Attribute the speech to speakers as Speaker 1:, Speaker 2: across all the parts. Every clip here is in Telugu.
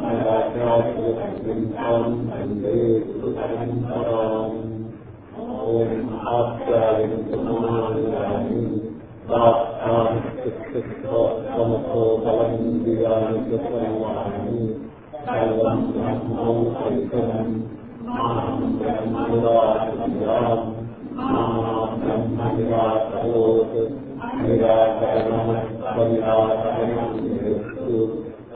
Speaker 1: mà là cho sự thành tinh tâm thành tư sự thành tâm ôm áp trời tâm lành tập tham thực thực thọ tâm thọ tâm đi ra thực tâm lành tài lâm nam mô thành công nam nam mô đa thành công nam nam mô đa thành công ဒီကံကံကံကံကံ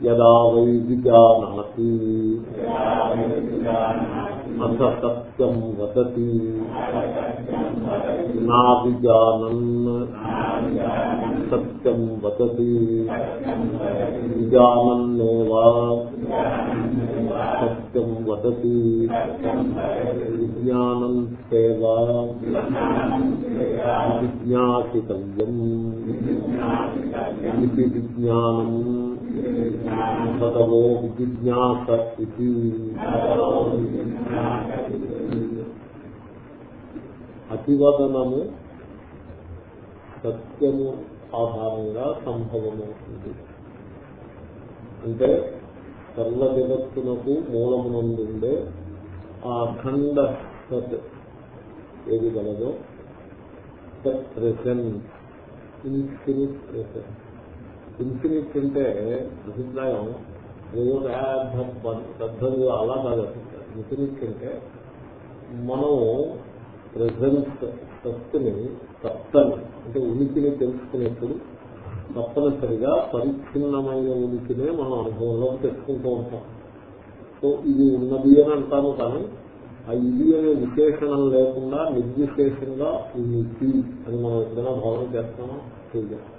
Speaker 1: యదా వై విజానాతి అస వదతి నా విజానన్ సత్యం వదతి విజానన్నేవా సత్యం వదతి విజ్ఞానం సేవా విజ్ఞాసితవ్యం ఇది విజ్ఞానం భగవో విజిజ్ఞాస ఇది అతివదనము సత్యము ఆధారంగా సంభవమవుతుంది. అంటే సర్వ జగత్తునకు మూలమునందుండే ఆ అఖండ సత్ ఏది గలదో? సత్ ప్రెసెంట్ ఇన్ఫినిట్ ప్రెసెంట్. ఇన్ఫినిట్ అంటే అభిప్రాయం ఏదో పెద్దది అలా కాదు. ఇన్ఫినిట్ అంటే మనం ప్రెసెన్స్ సత్తుని సత్తని అంటే ఉనికిని తెలుసుకునేప్పుడు తప్పనిసరిగా పరిచ్ఛిన్నమైన ఉనికినే మనం అనుభవంలోకి తెచ్చుకుంటూ ఉంటాం. సో ఇది ఉన్నది అని అంటాము కానీ ఆ ఇది అనే విశేషణం లేకుండా నిర్విశేషంగా ఉనికి అని మనం ఎప్పుడైనా భావన చేస్తామో? చేయాలి.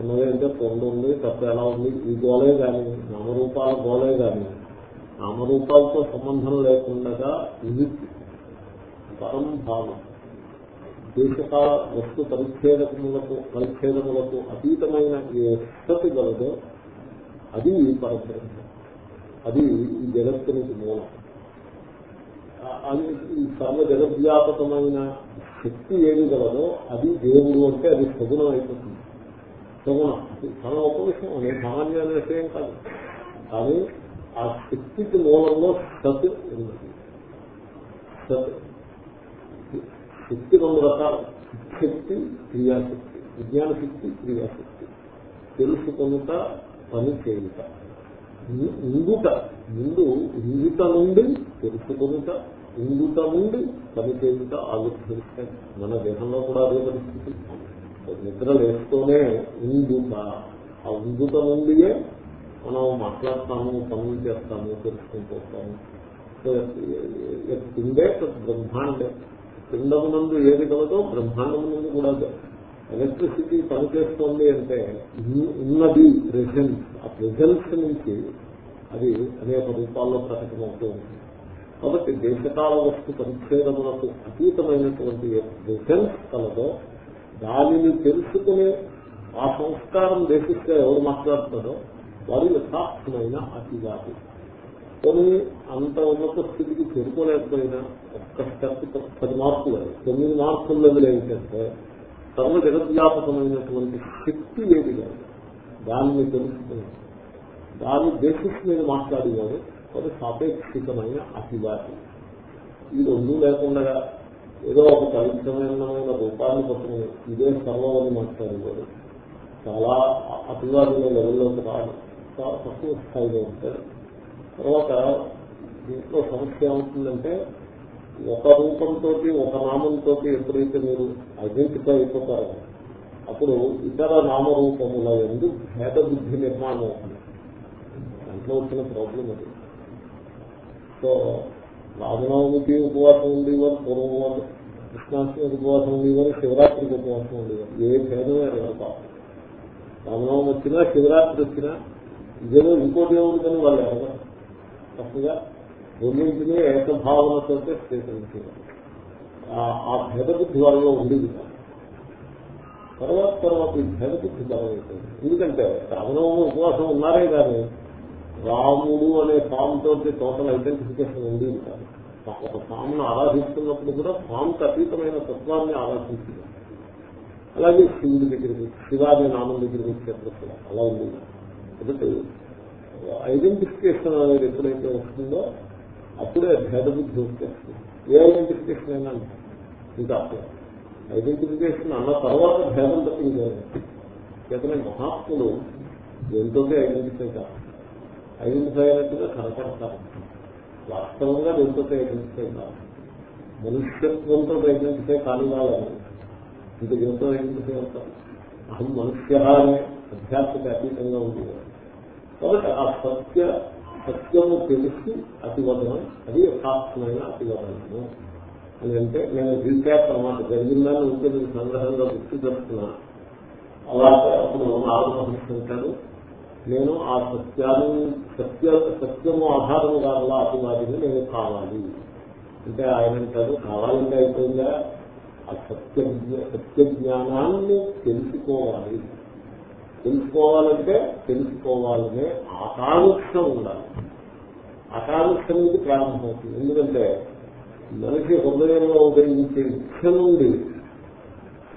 Speaker 1: ఉన్నది అంటే పొందు ఉంది తప్ప ఎలా ఉంది? ఈ గోలే కానీ నామరూపాల గోలే కానీ నామరూపాలతో సంబంధం లేకుండా ఇది పరం భావం. దేశకాల వస్తు పరిచ్ఛేదములకు పరిచ్ఛేదములకు అతీతమైన ఏ స్థితి గలదో అది పరబ్రహ్మ. అది ఈ జగత్తునికి మూలం. అది ఈ సర్వ జగద్వ్యాపకమైన శక్తి ఏది గలదో అది దేవుడు అంటే అది సగుణం అయిపోతుంది సగుణం ధనం ఒక విషయం అది. సామాన్యమైన విషయం కాదు. కానీ ఆ శక్తికి మూలంలో సత్ ఉన్నది. సత్ శక్తి రెండు రకాలు. శక్తి క్రియాశక్తి. విజ్ఞాన శక్తి క్రియాశక్తి. తెలుసుకొనుట పని చేయుట. ఇందుట ముందు ఇందుట నుండి తెలుసుకొనుట ఇందుట నుండి పని చేయుట ఆలోచిస్తాయి మన దేహంలో కూడా అదే పరిస్థితి. నిద్ర లేస్తూనే ఇంగుట ఆ ఇంగుట నుండియే మనం మాట్లాడతాము పనులు చేస్తాము తెలుసుకుంటాము పిండే బ్రహ్మాండే. పిండమునందు ఏది కలదో బ్రహ్మాండమునందు కూడా ఎలక్ట్రిసిటీ పనిచేస్తోంది అంటే ఉన్నది ప్రెజెన్స్ ఆ ప్రెజెన్స్ నుంచి అది అనేక రూపాల్లో ప్రకటమవుతూ ఉంటుంది. కాబట్టి దేశకాల వస్తు పరిచ్ఛేదములకు అతీతమైనటువంటి ప్రెజెన్స్ కలదో దానిని తెలుసుకునే ఆ సంస్కారం దేశిస్తే ఎవరు మాట్లాడుతారో వారు యథార్థమైన అతివాది. కొన్ని అంత ఉన్నత స్థితికి చేరుకోలేకపోయినా ఒక్క స్టెప్ పది మార్కులు తొమ్మిది మార్కుల లెవెల్ ఏంటంటే సర్వ జగద్వ్యాపకమైనటువంటి శక్తి ఏది కాదు దాన్ని తెలుసుకుని దాని బేసిస్ మీద మాట్లాడేవాడు అది సాపేక్షితమైన అతివాది. ఈ రెండు లేకుండా ఏదో ఒక పవిత్రమైన రూపాన్ని పట్టుకుని ఇదే సర్వం అని మాట్లాడేవాడు చాలా అతివాదమైన లెవెల్లోకి రాదు చాలా తక్కువ స్థాయిలో ఉంటాడు. తర్వాత దీంట్లో సమస్య ఏమవుతుందంటే ఒక రూపంతో ఒక నామంతో ఎప్పుడైతే మీరు ఐడెంటిఫై అయిపోతారో అప్పుడు ఇతర నామరూపముల ఎందు భేద బుద్ధి నిర్మాణం అవుతుంది. దాంట్లో వచ్చిన ప్రాబ్లం అది. సో రామనవమికి ఉపవాసం ఉండేవారు పూర్వం వాళ్ళు కృష్ణాష్టమికి ఉపవాసం ఉండేవారు శివరాత్రికి ఉపవాసం ఉండేవారు. ఏ భేదమే లేదు పాపం రామనవమి వచ్చినా శివరాత్రి వచ్చినా ఇదేదో ఇంకోటి ఏముందని వాళ్ళు ఎరగరు తప్పుగా రెండింటినీ ఏకభావనతో స్వీకరించేవారు ఆ భేదబుద్ధి వాళ్ళలో ఉండేది తర్వాత తర్వాత ఈ భేదబుద్ధి బలమైపోయింది. ఎందుకంటే రామనవమి ఉపవాసం ఉన్నారే కానీ రాముడు అనే పాముతో తోటి టోటల్ ఐడెంటిఫికేషన్ ఉండేది కాదు. ఒక స్వామిని ఆరాధిస్తున్నప్పుడు కూడా స్వామికి అతీతమైన తత్వాన్ని ఆరాధించింది. అలాగే శివుడి దగ్గరికి శివాజీ నామం దగ్గరికి వచ్చేప్పుడు కూడా అలా ఉంది. కాబట్టి ఐడెంటిఫికేషన్ అనేది ఎప్పుడైతే వస్తుందో అప్పుడే భేద బుద్ధి వచ్చేస్తుంది. ఏ ఐడెంటిఫికేషన్ అయినా ఇంకా అప్పుడే. ఐడెంటిఫికేషన్ అన్న తర్వాత భేదం తప్పింది చేతనే మహాత్ములు ఎంతో ఐడెంటిఫై కాదు ఐడెంటిఫై అయినట్టుగా కనపడతారు. వాస్తవంగా దేంతో ప్రయత్నిస్తే కాదు మనుష్యత్వంతో ప్రయత్నిస్తే కాని వాళ్ళని ఇంత దీంతో ఐడెంటిఫై అవుతారు అహం మనుష్య అనే అధ్యాత్మిక అతీతంగా ఉంటుంది కాబట్టి ఆ సత్య సత్యము తెలిసి అతివదనం అది యథార్థమైన అతివదనము. అని అంటే నేను రీక్యాప్ అనమాట జరిగిందని ఉంటే నేను సంగ్రహంగా గుర్తు చేస్తున్నాను అలాగే అప్పుడు ఆలోచించారు నేను ఆ సత్యాన్ని సత్య సత్యము ఆధారము కావాల అతివాదిని నేను కావాలి. అంటే ఆయన అంటారు కావాలంటే అయిపోయిందా? ఆ సత్య సత్య జ్ఞానాన్ని తెలుసుకోవాలి. తెలుసుకోవాలంటే తెలుసుకోవాలనే ఆకాంక్ష ఉండాలి. ఆకాంక్ష నుంచి ప్రారంభమవుతుంది. ఎందుకంటే మనిషి హృదయంలో ఉదయించే ఇచ్చ నుండి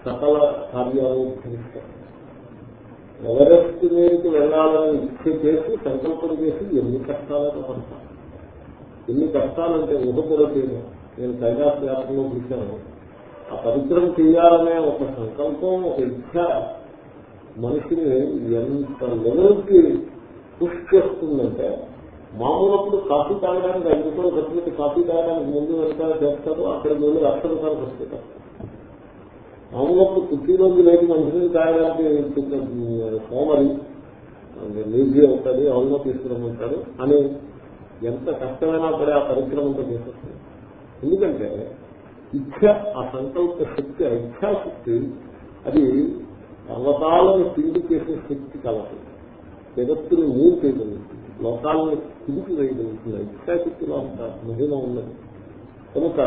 Speaker 1: సకల కార్యాలు ఉద్ధరిస్తారు ఎవరెస్ట్ మీదకి వెళ్ళాలని ఇచ్చ చేసి సంకల్పం చేసి ఎన్ని కష్టాలతో పడతాను? ఎన్ని కష్టాలంటే ఊహ కూడా చేయను. నేను కైలాస యాత్రలో చూశాను ఆ పరిశ్రమ చేయాలనే ఒక సంకల్పం ఒక ఇచ్చ మనిషిని ఎంత లెవెల్కి పుష్ చేస్తుందంటే మామూలప్పుడు కాఫీ తాగడానికి ఐదు రూపాయలు ఖర్చు పెట్టి కాఫీ తాగడానికి ముందు వెనకాల చేస్తారు అక్కడ వెళ్ళి రక్షణ రూపాయలు ఖర్చు పెట్టారు. మామూలు కుర్చీలోకి లేచి మనిషిని తాగడానికి సోమరి లేజీ అవుతుంది అవునో తీసుకురమ్మంటాడు అని ఎంత కష్టమైనా పడే ఆ పరిక్రమంతో చేసేస్తుంది ఎందుకంటే ఇచ్చ ఆ సంకల్ప శక్తి ఆ ఇచ్చాశక్తి అది పర్వతాలను తిండి చేసే శక్తి కలదు జగత్తుని మూడు చేయగలుగుతుంది లోకాలను తిరిగి వేయగలుగుతుంది ఇచ్చాశక్తిలో అంత మహిమ ఉన్నది. కనుక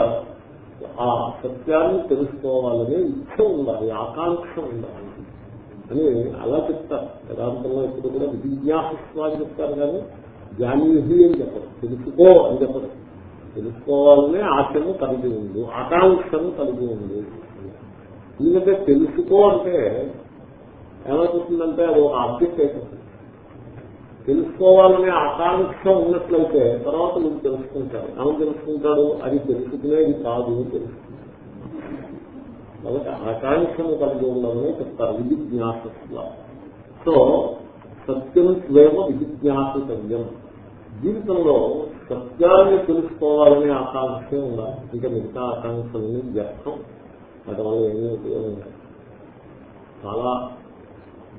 Speaker 1: ఆ సత్యాన్ని తెలుసుకోవాలనే ఇచ్చ ఉండాలి ఆకాంక్ష ఉండాలి. అని అలా చెప్తారు. వేదాంతంలో ఇప్పుడు కూడా విజిజ్ఞాసత్వ అని చెప్తారు కానీ జ్ఞానిహి అని చెప్పరు. తెలుసుకో అని చెప్పరు. తెలుసుకోవాలనే ఆశను కలిగి ఉంది ఆకాంక్షను కలిగి ఉంది ఎందుకంటే తెలుసుకో అంటే ఏమవుతుందంటే అది ఒక ఆబ్జెక్ట్ అయిపోతుంది. తెలుసుకోవాలనే ఆకాంక్ష ఉన్నట్లయితే తర్వాత నువ్వు తెలుసుకుంటాడు ఏమని తెలుసుకుంటాడు? అది తెలుసుకునేది కాదు అని తెలుసుకుంటాడు. కాబట్టి ఆకాంక్షను కలిగి ఉండాలని చెప్తారు. విజిజ్ఞాస సో సత్యం స్వేమ విధిజ్ఞాసితవ్యం జీవితంలో సత్యాన్ని తెలుసుకోవాలనే ఆకాంక్ష ఉండాలి. ఇంకా మిగతా ఆకాంక్షలని వ్యర్థం. వాటి వల్ల ఏమీ ఉపయోగం చాలా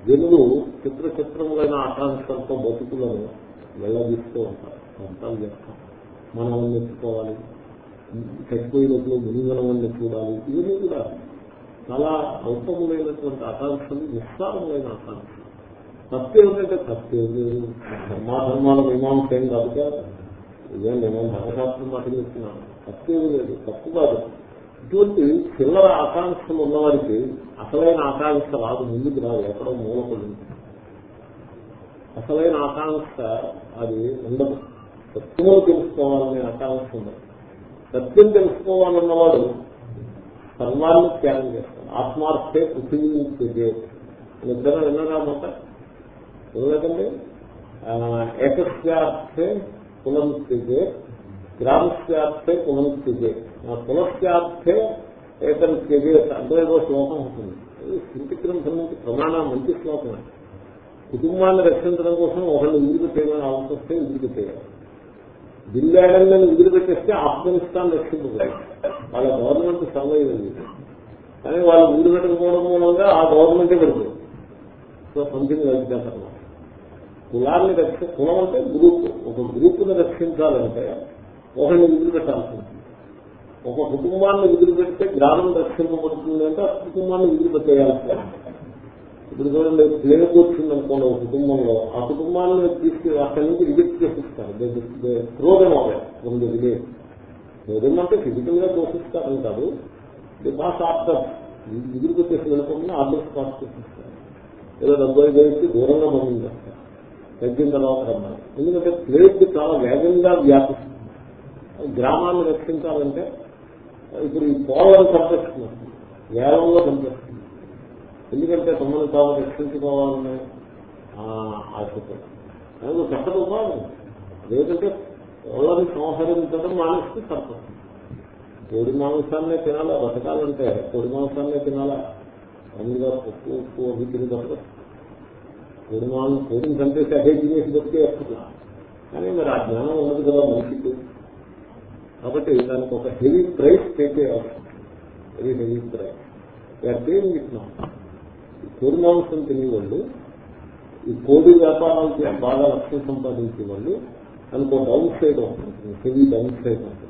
Speaker 1: జనులు చిత్ర చిత్రములైన ఆకాంక్షలతో బతుకులను వెళ్ళదీస్తూ ఉంటారు. అంతా వ్యర్థం మనం నెచ్చుకోవాలి చచ్చిపోయినట్లు మునిగనవన్నీ చూడాలి. ఇవన్నీ కూడా చాలా అల్పములైనటువంటి ఆకాంక్షలు నిస్సారములైన ఆకాంక్షలు. తప్పు ఏమిటంటే తప్పు ఏం ధర్మాధర్మాల మీమాంస ఏం కాదు కదా. ఇదే నేను ధర్మశాస్త్రం మాట చెప్తున్నాను తప్పేది లేదు తప్పు కాదు. ఇటువంటి చిల్లర ఆకాంక్షలు ఉన్నవారికి అసలైన ఆకాంక్ష రాదు ముందుకు రాదు ఎక్కడో మూలపడి అసలైన ఆకాంక్ష అది ఉండదు. సత్యమో తెలుసుకోవాలనే ఆకాంక్ష ఉండదు. సత్యం తెలుసుకోవాలన్నవాడు సర్వాన్ని త్యాగం చేస్తాడు. ఆత్మార్థే పృథివీ నిద్ర విన్నారా మాట ఎందుకంటే ఏకస్యార్థే పునరుస్థితే గ్రామస్యార్థే పునరుస్థితే పునఃస్యార్థే ఏకం త్యజే అంటే ఏదో శ్లోకం ఉంటుంది శృతి గ్రంథం నుంచి ప్రమాణ మంచి శ్లోకం కుటుంబాన్ని రక్షించడం కోసం ఒకళ్ళు విడిపెట్టేయమని అవసరం వస్తే విడిపెట్టేయాలి బిల్లాడని వదిలిపెట్టేస్తే ఆఫ్ఘనిస్తాన్ రక్షించలేదు వాళ్ళ గవర్నమెంట్ సమయం కానీ వాళ్ళు వదిలిపెట్టకపోవడం మూలంగా ఆ గవర్నమెంటే పెడుతుంది. సో సంథింగ్ రక్షించాలన్నమాట కులాన్ని రక్ష కులం అంటే గ్రూప్. ఒక గ్రూప్ని రక్షించాలంటే ఒకరిని వదిలిపెట్టాల్సి ఉంటుంది. ఒక కుటుంబాన్ని వదిలిపెడితే గ్రామం రక్షింపబడుతుంది అంటే ఆ కుటుంబాన్ని వదిలిపెట్టేయాల్సి ఇప్పుడు చూడండి ప్లేగ్ కూర్చుంది అనుకోండి ఒక కుటుంబంలో ఆ కుటుంబాన్ని తీసుకు అక్కడి నుంచి రిజెక్ట్ చేసిస్తారు. క్రోధం అవ్వాలి ముందు విలేజ్ అంటే ఫిజికల్గా తోసిస్తారని కాదు. పాస్ ఆఫ్టర్ ఎదురు పెట్టేసి వెళ్ళకుండా ఆర్డర్స్ పాస్ చేసిస్తారు. ఏదో డెబ్బై వేసి దూరంగా పంపించేస్తారు తగ్గిన తర్వాత రమ్మని ఎందుకంటే ప్లేట్ చాలా వేగంగా వ్యాపిస్తుంది. గ్రామాన్ని రక్షించాలంటే ఇప్పుడు ఈ పోలను సంరక్షిస్తున్నారు వేలంలో చంపేస్తుంది ఎందుకంటే తమను తాము రక్షించుకోవాలనే ఆశపడతారు చక్కటి ఉపాయం. లేదంటే ఎవరిని సంహరించడం మానేస్తే సర్పం. కోడి మాంసాన్నే తినాలా? బతకాలంటే కోడి మాంసాన్నే తినాలా? అందుగా ఉప్పు ఉప్పు అవి తిని బతకదు కోడి మాంసం కోడిని చంపేసి అదే తినేసి బతికే వస్తున్నా కానీ మరి ఆ జ్ఞానం ఉన్నది కదా మనిషికి. కాబట్టి దానికి ఒక హెవీ ప్రైస్ చేసే వెరీ హెవీ ప్రైస్ అదేం ఇస్తున్నాం కోడి మాంసం తినేవాళ్ళు ఈ కోడి వ్యాపారాలకి బాగా లక్ష్యం సంపాదించే వాళ్ళు దానికి ఒక డౌన్ సైడ్ ఉంటుంది. హెవీ డౌన్ సైడ్ ఉంటుంది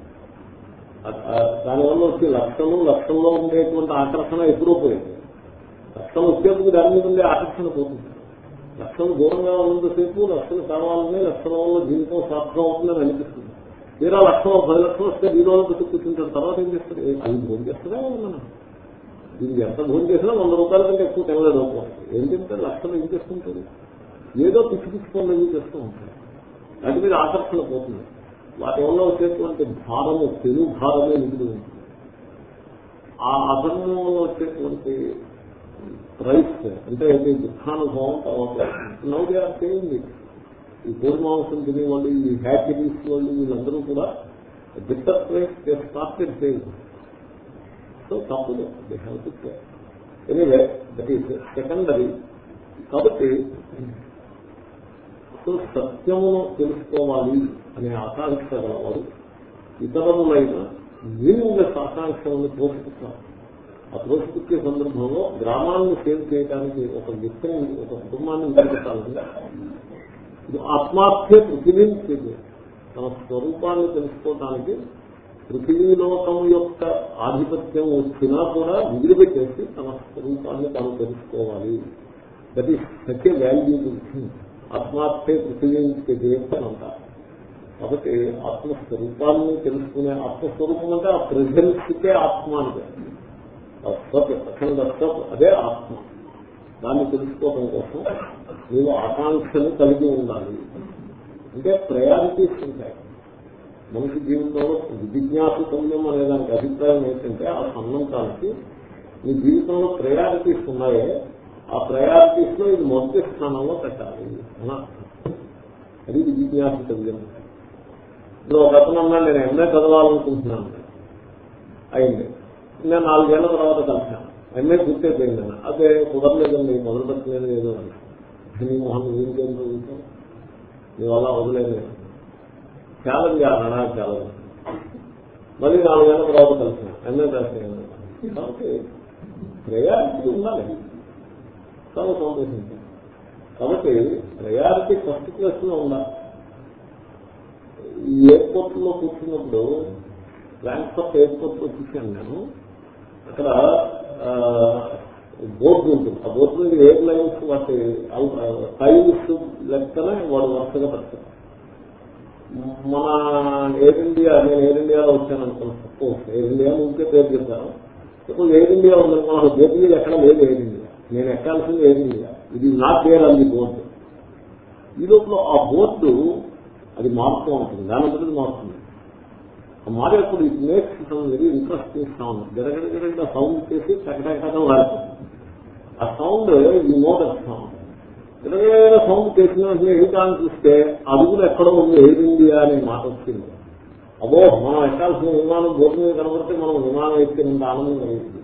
Speaker 1: దానివల్ల వచ్చే లక్షలు లక్షల్లో ఉండేటువంటి ఆకర్షణ ఎప్పుడూ పోయింది లక్షలు వచ్చేందుకు దాని మీద ఉండే ఆకర్షణ పోతుంది. లక్షలు దూరంగా ఉన్నంతసేపు లక్షలు కావాలని లక్షల వల్ల జీవితం సార్థకం అవుతుందని అనిపిస్తుంది. తీరా లక్షలో పది లక్షలు వస్తే దీనివల్ల పెట్టి కూర్చుంటారు. తర్వాత ఏం చేస్తారు? అది భోజనం చేస్తారా మనం దీనికి ఎంత భోజనం చేసినా వంద రూపాయల కంటే ఎక్కువ తినలేదు అనుకోండి ఏం తింటారు? లక్షలు ఏం చేస్తుంటారు? ఏదో పిచ్చి పిచ్చి పనులు ఏం చేస్తూ ఉంటారు. వాటి మీద ఆకర్షణ పోతుంది. వాటి వల్ల వచ్చేటువంటి భారము తెలుగు భారమే మిగిలి ఉంటుంది. ఆ అధర్మంలో వచ్చేటువంటి ప్రైస్ అంటే దుఃఖానుభవం తర్వాత. నవ్వు చేయాలి ఈ కోడి తినేవాళ్ళు ఈ హ్యాపీనెస్ వాళ్ళు వీళ్ళందరూ కూడా బిట్టర్ స్టార్టెడ్ చేయండి సో తప్పదు they have to play anyway that is secondary కాబట్టి సో సత్యమును తెలుసుకోవాలి అనే ఆకాంక్ష గలవారు ఇతరములైన వీలుగా ఆకాంక్షలను తోసిపుచ్చారు ఆ తోసిపుచ్చే సందర్భంలో గ్రామాన్ని సేవ్ చేయడానికి ఒక వ్యక్తిని ఒక కుటుంబాన్ని నిలబెట్టాలని ఆత్మార్థే పృథివీని సేవ్ తన స్వరూపాన్ని తెలుసుకోవడానికి పృథివీలోకం యొక్క ఆధిపత్యం వచ్చినా కూడా వదిలిపెట్టేసి తన స్వరూపాన్ని తాను తెలుసుకోవాలి. That is such a value ఆత్మార్థే పృథివీకి జయత్తని అంటారు కాబట్టి ఆత్మస్వరూపాన్ని తెలుసుకునే ఆత్మస్వరూపం అంటే ఆ ప్రెజెన్స్కే ఆత్మ అంటే. అదే ఆత్మ. దాన్ని తెలుసుకోవడం కోసం మీరు ఆకాంక్షను కలిగి ఉండాలి. అంటే ప్రయారిటీస్ ఉంటాయి. మనిషి జీవితంలో విజిజ్ఞాసుతమ్యం అనే దానికి అభిప్రాయం ఏంటంటే ఆ సన్నంతానికి మీ జీవితంలో ప్రయారిటీస్ ఉన్నాయే. ఆ ప్రయారిటీస్లో ఇది మొదటి స్థానంలో పెట్టాలి. అది విజిజ్ఞాసుతమ్యం ఇప్పుడు ఒక అతను అన్నాడు నేను ఎంఏ చదవాలనుకుంటున్నాను. అయింది. నేను నాలుగేళ్ళ తర్వాత కలిసాను ఎంఏ పూర్తయిపోయిందన్న అదే కుదరలేదండి మొదలు పెట్టలేదు ఏదో అని నీ మొహన్ వీరికేం చదువుతాం నీ వల్ల వదిలేదు. ఛాలెంజ్ అన్నా ఛాలెంజ్. మళ్ళీ నాలుగేళ్ళ తర్వాత కలిసిన ఎంఏ రాసాను కాబట్టి ప్రయారిటీ ఉండాలి. చాలా సంతోషించాను కాబట్టి ప్రయారిటీ ఫస్ట్ క్లాస్లో ఉండాలి. ఈ ఎయిర్పోర్ట్లో కూర్చున్నప్పుడు ఫ్రాంక్ఫర్ట్ ఎయిర్పోర్ట్లో చూశాను నేను. అక్కడ బోర్డు ఉంటుంది. ఆ బోర్డు మీద ఎయిర్ లైన్స్ వాటి టైల్స్ లెక్కనే వాడు వరుసగా పెడతారు. మన ఎయిర్ ఇండియా నేను ఎయిర్ ఇండియాలో వచ్చాను అనుకున్నాను సపోజ్ ఎయిర్ ఇండియా ఉంటే పేరు చెప్తాను సపోజ్ ఎయిర్ ఇండియా ఉందనుకున్నాను బోర్డు మీద ఎక్కడ లేదు ఎయిర్ ఇండియా నేను ఎక్కాల్సింది ఎయిర్ ఇండియా ఇది నా పేరు అంది బోర్డు. ఈ లోపల ఆ బోర్డు అది మారుతూ ఉంటుంది దాని బదులు మారుతుంది మారేప్పుడు it makes some very interesting sound గడగడ గడగడ సౌండ్ చేసి టకటకటం వాడుతుంది ఆ సౌండ్ ఈ మోటర్ సౌండ్ గడగడ సౌండ్ చేసిన వెంటనే ఏంటాన్ని చూస్తే అడుగులు ఎక్కడో ఉంది ఎయిర్ ఇండియా అనే మాట వచ్చింది. అబ్బో మనం ఎక్కాల్సిన విమానం బోర్డు మీద కనబడితే మనం విమానం ఎక్కినంత ఆనందం కలిగింది.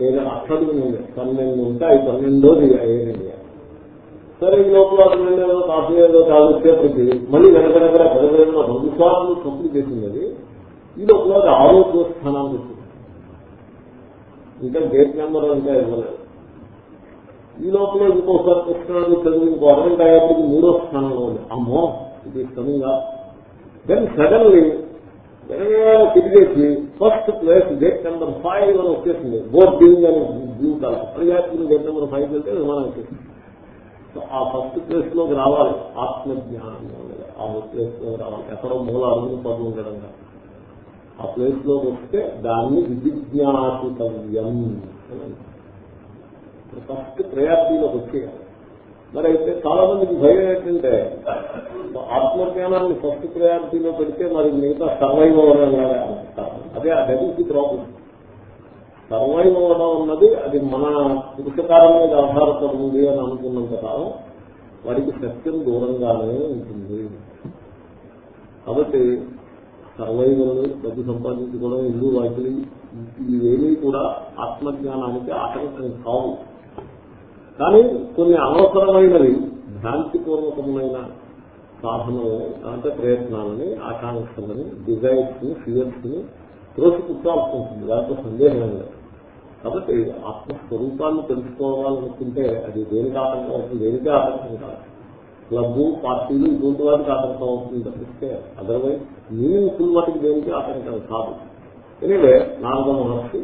Speaker 1: ఏదైనా అక్కడికి ఉంది. పన్నెండు ఉంటే అవి పన్నెండోది ఎయిర్ ఇండియా సరే ఈ లోపల ఏదో కాఫీ ఏదో వచ్చేప్పటికి మళ్ళీ వెనకనగర పెదవేదన రెండు సార్లు తప్పులు చేసింది అది. ఈ లోపల అది ఆరోగ్య స్థానానికి వచ్చింది. ఇంకా గేట్ నెంబర్ ఇంకా ఇవ్వలేదు. ఈ లోపల ఇంకోసారి కృష్ణాన్ని చదివి ఇంకో అరగంట అయ్యేప్పటికి మూడో స్థానంలో ఉంది. అమ్మో ఇది కమింగ్ దెన్ సడన్లీ వెనకాల తిరిగేసి first place gate number five అని వచ్చేసింది. బోర్డింగ్ అని బ్లూ కలర్ ప్రజాతిని గేట్ నెంబర్ ఫైవ్ వెళ్తే విమానం వచ్చేసింది. ఆ ఫస్ట్ ప్లేస్లోకి రావాలి. ఆత్మజ్ఞానం ఆ ప్లేస్లో రావాలి. ఎక్కడో మూల అడుగులు పది ఉండడం ఆ ప్లేస్లోకి వస్తే దాన్ని విజిజ్ఞాసితవ్యం ఫస్ట్ ప్రయారిటీలోకి వచ్చేయాలి మరి అయితే చాలా మందికి భయం ఏంటంటే ఆత్మజ్ఞానాన్ని ఫస్ట్ ప్రయారిటీలో పెడితే మరి మిగతా సర్వైవ్ అవ్వడం అదే దట్ ఈస్ ప్రాబ్లం సర్వైవ్ అవ్వడం అన్నది అది మన పురుషకారం మీద ఆధారపడుతుంది అని అనుకున్నంత కాలం వాడికి సత్యం దూరంగానే ఉంటుంది. కాబట్టి సర్వైవల్ డబ్బు సంపాదించుకోవడం ఇల్లు వాకిలి ఇవేమీ కూడా ఆత్మజ్ఞానానికి ఆటంకం కావు. కానీ కొన్ని అనవసరమైనవి భ్రాంతిపూర్వకమైన సాధనలు అంటే ప్రయత్నాలని ఆకాంక్షలని డిజైర్స్ని ఫియర్స్ని త్రోసిపుచ్చాల్సి ఉంటుంది. దాంట్లో సందేహం లేదు. కాబట్టి ఆత్మస్వరూపాన్ని తెలుసుకోవాలనుకుంటే అది దేనికి ఆటంకం అవుతుంది దేనికే ఆటంకం కాదు క్లబ్బు పార్టీలు ఇటువంటి వాటికి ఆటంకం అవుతుంది తప్పిస్తే అదర్వైజ్ మీనింగ్ఫుల్ వాటికి దేనికి ఆటంకం కాదు. ఎనివే నారద మహర్షి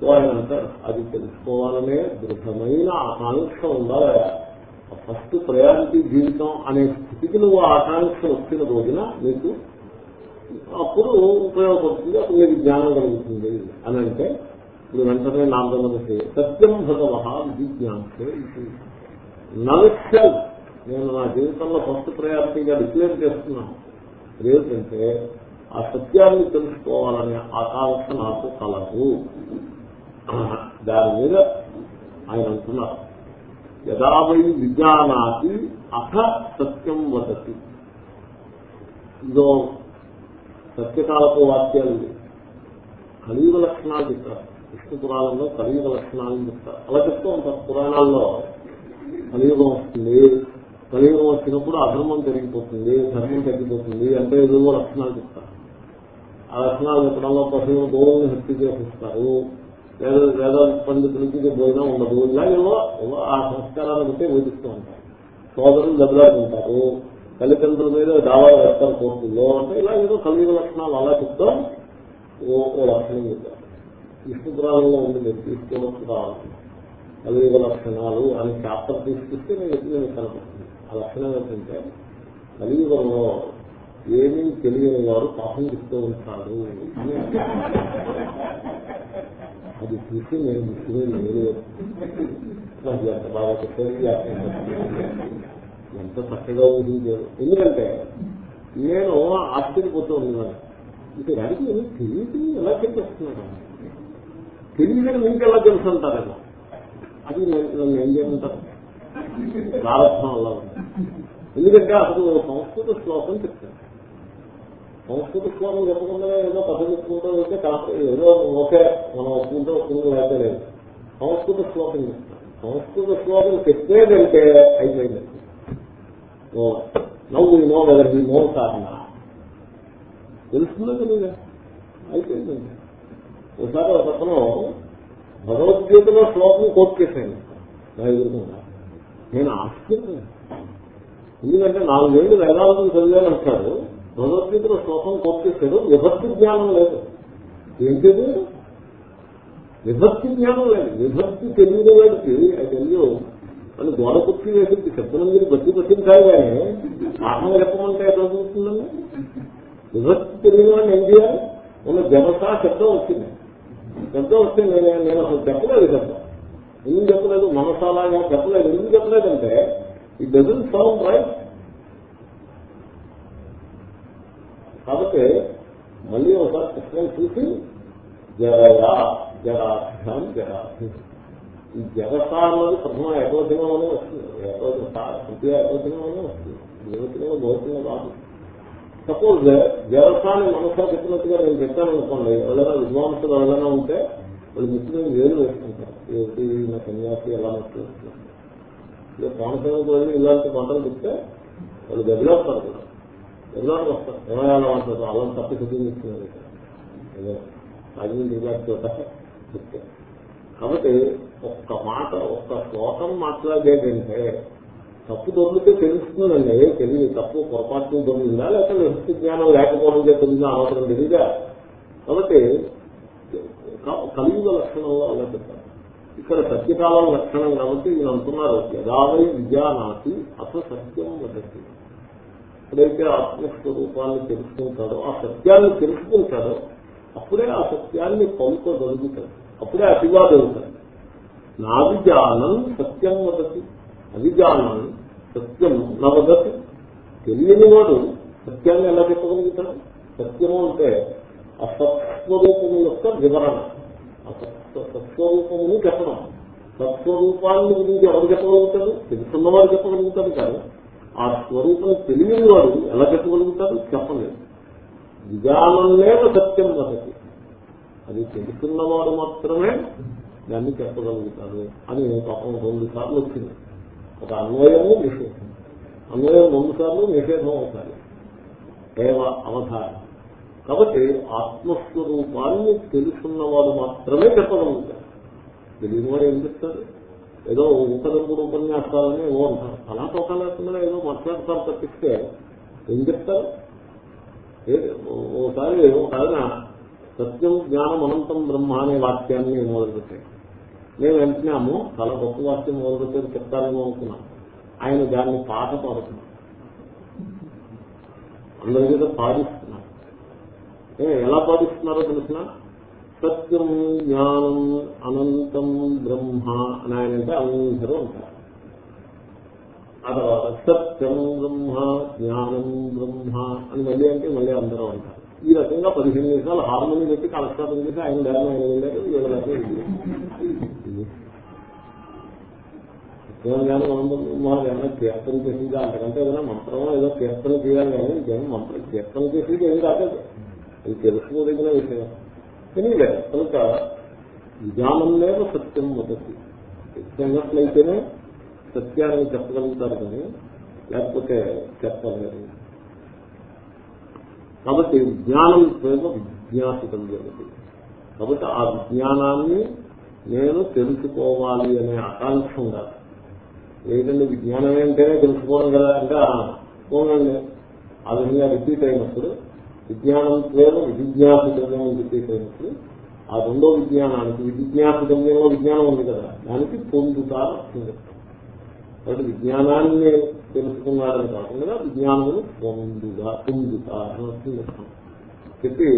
Speaker 1: సో ఆయన అంటారు అది తెలుసుకోవాలనే దృఢమైన ఆకాంక్ష ఉండాలి. ఫస్ట్ ప్రయారిటీ జీవితం అనే స్థితికి నువ్వు ఆకాంక్ష వచ్చిన రోజున నీకు అప్పుడు ఉపయోగపడుతుంది అప్పుడు నీకు జ్ఞానం కలుగుతుంది. అని అంటే ఇది వెంటనే నామదమనిసి సత్యం భగవ విజ్ఞాంసే నల్సెల్ నేను నా జీవితంలో ఫస్ట్ ప్రయారిటీగా డిక్లేర్ చేస్తున్నాను. ఏంటంటే ఆ సత్యాన్ని తెలుసుకోవాలనే ఆకాంక్ష నాకు కలదు. దాని మీద ఆయన అంటున్నారు. యదావై విజ్ఞానాతి అహ సత్యం వదతి. ఇదో సత్యకాలపు వాక్యాలు. కలియుగ లక్షణాలు చెప్పారు. విష్ణు పురాణంలో కలియుగ లక్షణాలను చెప్తారు. అలా చెప్తూ ఉంటారు. పురాణాల్లో కలియుగం వస్తుంది. కలియుగం వచ్చినప్పుడు అధర్మం పెరిగిపోతుంది ధర్మం తగ్గిపోతుంది అంటే ఏదో లక్షణాలు చెప్తారు. ఆ లక్షణాలు చెప్పడంలో పశువులు గోవులను హత్య చేసిస్తారు. వేద వేద పండితులకి భోజనం ఉండదు. ఇలా ఆ సంస్కారాన్ని బట్టి బోధిస్తూ ఉంటారు. సోదరులు దెబ్బలాడుకుంటారు తల్లిదండ్రుల మీద దావా వేస్తారు కోర్టుల్లో అంటే ఇలా ఏదో కలియుగ లక్షణాలు అలా చెప్తాం ఓ లక్షణం చెప్తారు. విష్ణు ఉంది మీరు తీసుకోవచ్చు కావాలి కలియుగ లక్షణాలు అని చాప్టర్ తీసుకొస్తే నేను ఎప్పుడు కనపడుతుంది. ఆ లక్షణం ఏంటంటే కలియుగంలో ఏమీ తెలియని వారు పాపం చెప్తూ ఉంటారు అది చూసి నేను ముఖ్యమే లేదు ఎంత బాగా చెప్పారు ఎంత చక్కగా ఊహించారు ఎందుకంటే నేను ఆశ్చర్యపోతూ ఉన్నాను. ఇక దానికి తెలియదు ఎలా చెప్పేస్తున్నాను తెలియదని మీకు ఎలా తెలుసు అంటారేమో అది నన్ను ఏం చేయమంటారు? ప్రారంభం అలా ఎందుకంటే అసలు సంస్కృత శ్లోకం చెప్తాను సంస్కృత శ్లోకం చెప్పకుండా ఏదో కథ చెప్పుకుంటూ ఏదో ఓకే మనం ఒప్పుకుంటూ ఒప్పుకుంటూ లేకపోతే లేదు. సంస్కృత శ్లోకం చెప్తాను సంస్కృత శ్లోకం చెప్పేదంటే అయిపోయింది. నవ్వు నో వెదర్ ఈ నో కారణ తెలుస్తుందా తెలియదా అయిపోయిందండి ఒకసారి ఒక అతను భగవద్గీతలో శ్లోకం కోట్ చేశాను నా ఎదురుకుండా నేను ఆశ్చర్యం ఎందుకంటే నాలుగేళ్ళు వేదాలను చదివానంటారు భగవద్గీతలో శ్లోకం కోట్ చేశాడు విభక్తి జ్ఞానం లేదు. ఏంటిది విభక్తి జ్ఞానం లేదు. విభక్తి తెలియని వాడికి తెలియదు. అని గోడ కుర్చీ వేసి శబ్దం మీరు బట్టి పట్టించాలి కానీ ఆత్మ చెప్పమంటే ఎట్లా చూస్తుందండి విభక్తి తెలియని వాడిని ఏం చేయాలి? ఉన్న జనసా శబ్దం వచ్చింది. శబ్దం వస్తే నేనే నేను అసలు చెప్పలేదు శబ్దం ఎందుకు చెప్పలేదు? మనసాలాగా చెప్పలేదు. ఎందుకు చెప్పలేదంటే ఈ డజన్ సౌండ్ రైట్ కాబట్టి మళ్ళీ ఒకసారి కృష్ణ చూసి జరయా జరాధ్యం జరాధి ఈ జగత అన్నది ప్రథమ ఏకవచనం అనే వస్తుంది. ఏకవచనం తృతీయ ఏకవచనం అనే వస్తుంది. దేవతలో భౌతికంగా కాదు సపోజ్ వ్యవసాయాన్ని మనసా చెప్పినట్టుగా నేను చెప్పాను అనుకోండి ఎవరైనా విద్వాంసులు ఎవరైనా ఉంటే వాళ్ళు ముస్లిం వేరు వేసుకుంటారు. ఏమిటి నా సన్యాసి ఎలా నచ్చుకుంటున్నారు ఇక కోనసీమకు వెళ్ళి ఇలాంటి పంటలు చెప్తే వాళ్ళు గదిలేస్తారు కూడా. డెవలప్ వస్తారు ఏమైనా అంటారు అలా తప్పు సిద్ధం ఏదో రాజమండ్రి ఇలాంటి చెప్తే. కాబట్టి ఒక్క మాట ఒక్క శ్లోకం మాట్లాడేటంటే తప్పు దొరికితే తెలుస్తుందండి. తెలియదు. తప్పు పొరపాటు దొరికిందా? లేకపోతే వ్యక్తి జ్ఞానం లేకపోవడం తెలియదా అవసరం తెలియదా కాబట్టి కలియుగ లక్షణంలో అలా చెప్తారు ఇక్కడ సత్యకాలం లక్షణం కాబట్టి ఈయన అంటున్నారు యదావై విద్యానాటి అసలు సత్యం వదతి. ఎప్పుడైతే ఆత్మస్వరూపాన్ని తెలుసుకుంటాడో ఆ సత్యాన్ని తెలుసుకుంటాడో అప్పుడే ఆ సత్యాన్ని పలుకోగలుగుతాడు అప్పుడే అతివాదవుతాడు నావిజానం సత్యం వదతి. అవిజానం సత్యం నవదతి తెలియని వాడు సత్యాన్ని ఎలా చెప్పగలుగుతాడు? సత్యము అంటే ఆ యొక్క వివరణ ఆ చెప్పడం. సత్స్వరూపాన్ని గురించి ఎవరు చెప్పగలుగుతారు? తెలుసున్నవారు చెప్పగలుగుతారు కానీ ఆ స్వరూపం తెలియని వాడు ఎలా చెప్పగలుగుతారు? చెప్పలేదు. విజానంలేవ సత్యం వదతి అది తెలుసున్నవాడు మాత్రమే దాన్ని చెప్పగలుగుతారు అని పాపం రెండు సార్లు వచ్చింది. ఒక అన్వయము నిషేధం అన్వయం రెండు సార్లు నిషేధం అవుతాయి దేవ అవధారం. కాబట్టి ఆత్మస్వరూపాన్ని తెలుసున్నవాడు మాత్రమే చెప్పగలుగుతారు తెలియని వాడు ఏం చెప్తారు ఏదో ఉపదంపుడు ఉపన్యాసాలని ఏమో అంటారు. అలా తోక లేకుండా ఏదో మాట్లాడతారు తప్పిస్తే ఏం చెప్తారు? ఓసారి ఒక ఆయన సత్యం జ్ఞానం అనంతం బ్రహ్మ అనే వాక్యాన్ని మొదలుపెట్టాయి నేను వెళ్తున్నాము చాలా గొప్ప వాక్యం మొదలుపెట్టేది చెప్తానేమో అనుకున్నాను ఆయన దాన్ని పాట పాడుతున్నాను అందరి మీద పాటిస్తున్నారు ఎలా పాటిస్తున్నారో తెలిసిన? సత్యం జ్ఞానం అనంతం బ్రహ్మ అని ఆయన అంటే అందరూ ఉంటారు. ఆ తర్వాత సత్యం బ్రహ్మ జ్ఞానం బ్రహ్మ అని మళ్ళీ అంటే మళ్ళీ అందరూ ఉంటారు. ఈ రకంగా పదిహేను నిమిషాలు హార్మోని పెట్టి కాలక్షేపం చేసి ఆయన దాన్ని ఆయన వెళ్ళారు వీళ్ళకి సత్యం జ్ఞానం అనంతం బ్రహ్మ ఏమైనా కీర్తన చేసింది. అంతకంటే ఏదైనా మంత్రమో ఏదో కీర్తన చేయాలి కానీ ఇంకేం మంత్రం కీర్తన చేసేది ఏం కాలేదు. అది తెలుసుకోదగిన విషయం. తెలియలే కనుక విధానం లేదు సత్యం మొదటి. సత్యమైతేనే సత్యాన్ని చెప్పగలుగుతారు కానీ లేకపోతే చెప్పలేదు కాబట్టి విజ్ఞానం ప్రేమ విజ్ఞాసితం జరుగుతుంది కాబట్టి ఆ విజ్ఞానాన్ని నేను తెలుసుకోవాలి అనే ఆకాంక్ష ఉండాలి. లేదండి విజ్ఞానం ఏంటనే తెలుసుకోవడం కదా అంటే పోనండి. ఆ విధంగా రిపీట్ అయినప్పుడు విజ్ఞానం పేరు విజిజ్ఞాస ద్రవ్యం రిపీట్ అయినప్పుడు ఆ రెండో విజ్ఞానానికి విజిజ్ఞాసితవ్యంలో విజ్ఞానం ఉంది కదా దానికి పొందుతా అర్థం కాబట్టి విజ్ఞానాన్ని తెలుసుకున్నారని కాకుండా విజ్ఞానమును పొందుగా పొందుతా అని వస్తుంది. చెప్పి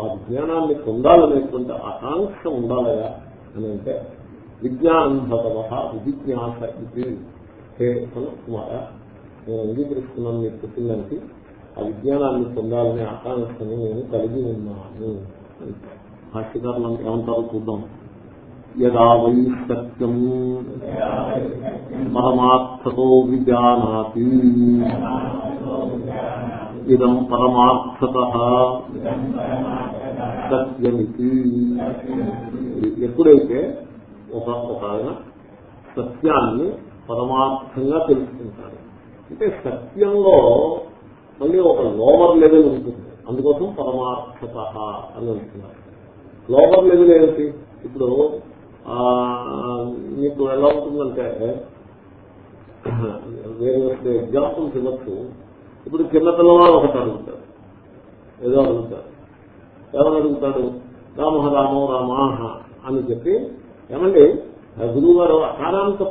Speaker 1: ఆ విజ్ఞానాన్ని పొందాలనేటువంటి ఆకాంక్ష ఉండాలయా అని అంటే విజ్ఞానం భగవ విజిజ్ఞాస ఇది. అంటే నేను అంగీకరిస్తున్నాను మీరు చెప్పిందానికి ఆ విజ్ఞానాన్ని పొందాలనే ఆకాంక్షని నేను కలిగి ఉన్నాను భాష్యకారులు ఏమంటారో చూద్దాం. యదా వై సత్యం పరమార్థతో విజానాతి. ఇదం పరమార్థత సత్యమితి. ఎప్పుడైతే ఒక ఒక ఆయన సత్యాన్ని పరమార్థంగా తెలుసుకుంటారు. అంటే సత్యంలో మళ్ళీ ఒక లోవర్ లెవెల్ ఉంటుంది. అందుకోసం పరమార్థత అని అంటున్నారు. లోవర్ లెవెల్ ఏమిటి? ఇప్పుడు మీకు ఎలా ఉంటుందంటే వేరే ఎగ్జాంపుల్స్ ఇవ్వచ్చు. ఇప్పుడు చిన్న పిల్లవాడు ఒకటి అడుగుతాడు. ఏదో అడుగుతాడు. ఎవరు అడుగుతాడు? రామ రామో రామాహ అని చెప్పి ఏమండి? గురువు గారు అకారాంత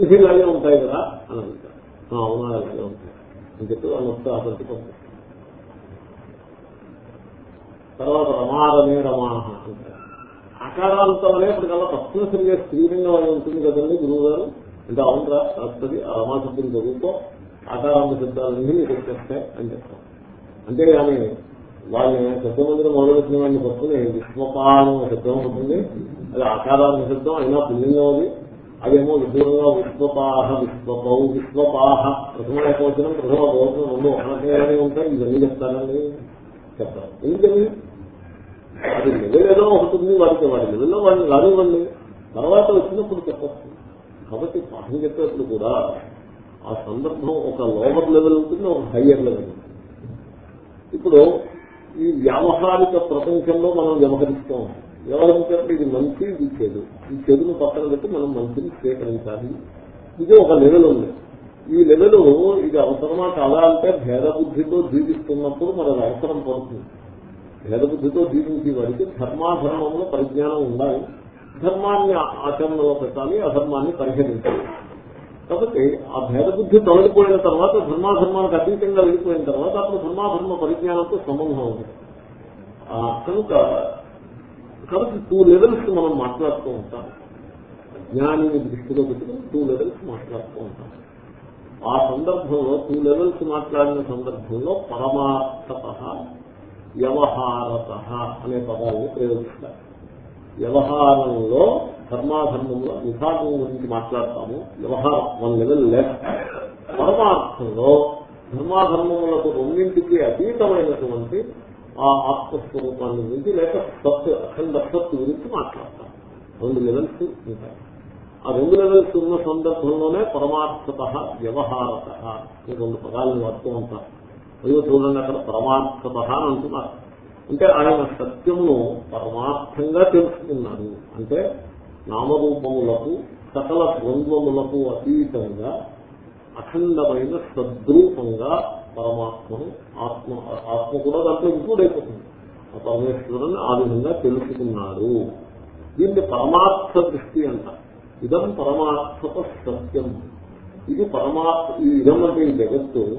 Speaker 1: ఇది ఇలాగే ఉంటాయి కదా అని అంటారు. అవునా ఇలాగే ఉంటాయి. అని చెప్పి వాళ్ళు వస్తే ఆసక్తి పంపిస్తారు తర్వాత రమారమే రమాహ అంటారు. అకారాంతం అనేప్పటికల్లా తప్పనిసరిగా స్త్రీలింగం అని ఉంటుంది కదండి గురువు గారు అంటే అవునరా వస్తుంది ఆ రమాశబ్దం చదువుకో ఆకారాంత శబ్దాలన్నీ మీకు వచ్చేస్తాయి అని చెప్తాం అంతేగాని వాళ్ళని శబ్దమందిరం మొదలెట్టిన వాడిని పట్టుకుని విష్మపానం శబ్దం ఉంటుంది అది ఆకారాన్ని శబ్దం అయినా పుణ్యంగా ఉంది. అదేమో విదూరంగా విశ్వపాహ విశ్వపౌ విశ్వపాహ ప్రథమ ఏకవచనం ప్రథమ భోజనం రెండు ఒకటే ఉంటాయి. ఇవన్నీ చెప్తానండి. చెప్తాను. ఎందుకని? అది లెవెల్ ఏదో ఉంటుంది వాడికి వాడి లెవెల్లో వాడిని రానివ్వండి. తర్వాత వచ్చినప్పుడు చెప్పచ్చు. కాబట్టి పాఠం చెప్పేప్పుడు కూడా ఆ సందర్భం ఒక లోవర్ లెవెల్ ఉంటుంది ఒక హయ్యర్ లెవెల్ ఉంటుంది. ఇప్పుడు ఈ వ్యావహారిక ప్రపంచంలో మనం వ్యవహరిస్తూ. ఉంటాం వ్యవహరించినప్పుడు ఇది మంచి ఇది చెడు. ఈ చెడును పక్కన పెట్టి మనం మంచిని స్వీకరించాలి. ఇది ఒక లెవెల్ ఉంది. ఈ లెవెల్ ఇది అవసరమా కాదా అంటే భేద బుద్ధితో జీవిస్తున్నప్పుడు మనకు అవసరం పడుతుంది. భేద బుద్ధితో జీవించే వారికి ధర్మాధర్మంలో పరిజ్ఞానం ఉండాలి. ధర్మాన్ని ఆచరణలో పెట్టాలి అధర్మాన్ని పరిహరించాలి. కాబట్టి ఆ భేదబుద్ధి తొలగిపోయిన తర్వాత ధర్మాధర్మాలకు అతీతంగా వెళ్ళిపోయిన తర్వాత అప్పుడు ధర్మాధర్మ పరిజ్ఞానంతో సంబంధం ఉంది. ఆ, కనుక కాబట్టి టూ లెవెల్స్ మనం మాట్లాడుతూ ఉంటాం. జ్ఞానిని దృష్టిలో పెట్టుకుని టూ లెవెల్స్ మాట్లాడుతూ ఉంటాం. ఆ సందర్భంలో టూ లెవెల్స్ మాట్లాడిన సందర్భంలో పరమార్థత వ్యవహారత అనే పదాన్ని ప్రయోగిస్తారు. వ్యవహారంలో ధర్మాధర్మంలో విభాగం గురించి మాట్లాడతాము. వ్యవహారం వన్ లెవెల్ లెస్ పరమార్థంలో ధర్మాధర్మములకు రెండింటికి అతీతమైనటువంటి ఆ ఆత్మస్వరూపాన్ని గురించి లేక సత్ అఖండ గురించి మాట్లాడతాం. రెండు లెవెల్స్ ఉంటాయి. ఆ రెండు లెవెల్స్ ఉన్న సందర్భంలోనే పరమార్థత వ్యవహారత ఈ రెండు పదాలను వాడుతూ ఉంటారు అయ్యో చూడండి అక్కడ పరమార్థత అని అంటున్నారు. అంటే ఆయన సత్యమును పరమార్థంగా తెలుసుకున్నాడు. అంటే నామరూపములకు సకల ద్వంద్వములకు అతీతంగా అఖండమైన సద్రూపంగా పరమాత్మను ఆత్మ ఆత్మ కూడా దాంట్లో ఇంక్లూడ్ అయిపోతుంది. ఆ పరమేశ్వరుని ఆ విధంగా తెలుసుకున్నాడు. దీన్ని పరమార్థ దృష్టి అంట. ఇదం పరమార్థత సత్యం. ఇది పరమార్థ ఇదం అంటే ఈ జగత్తు.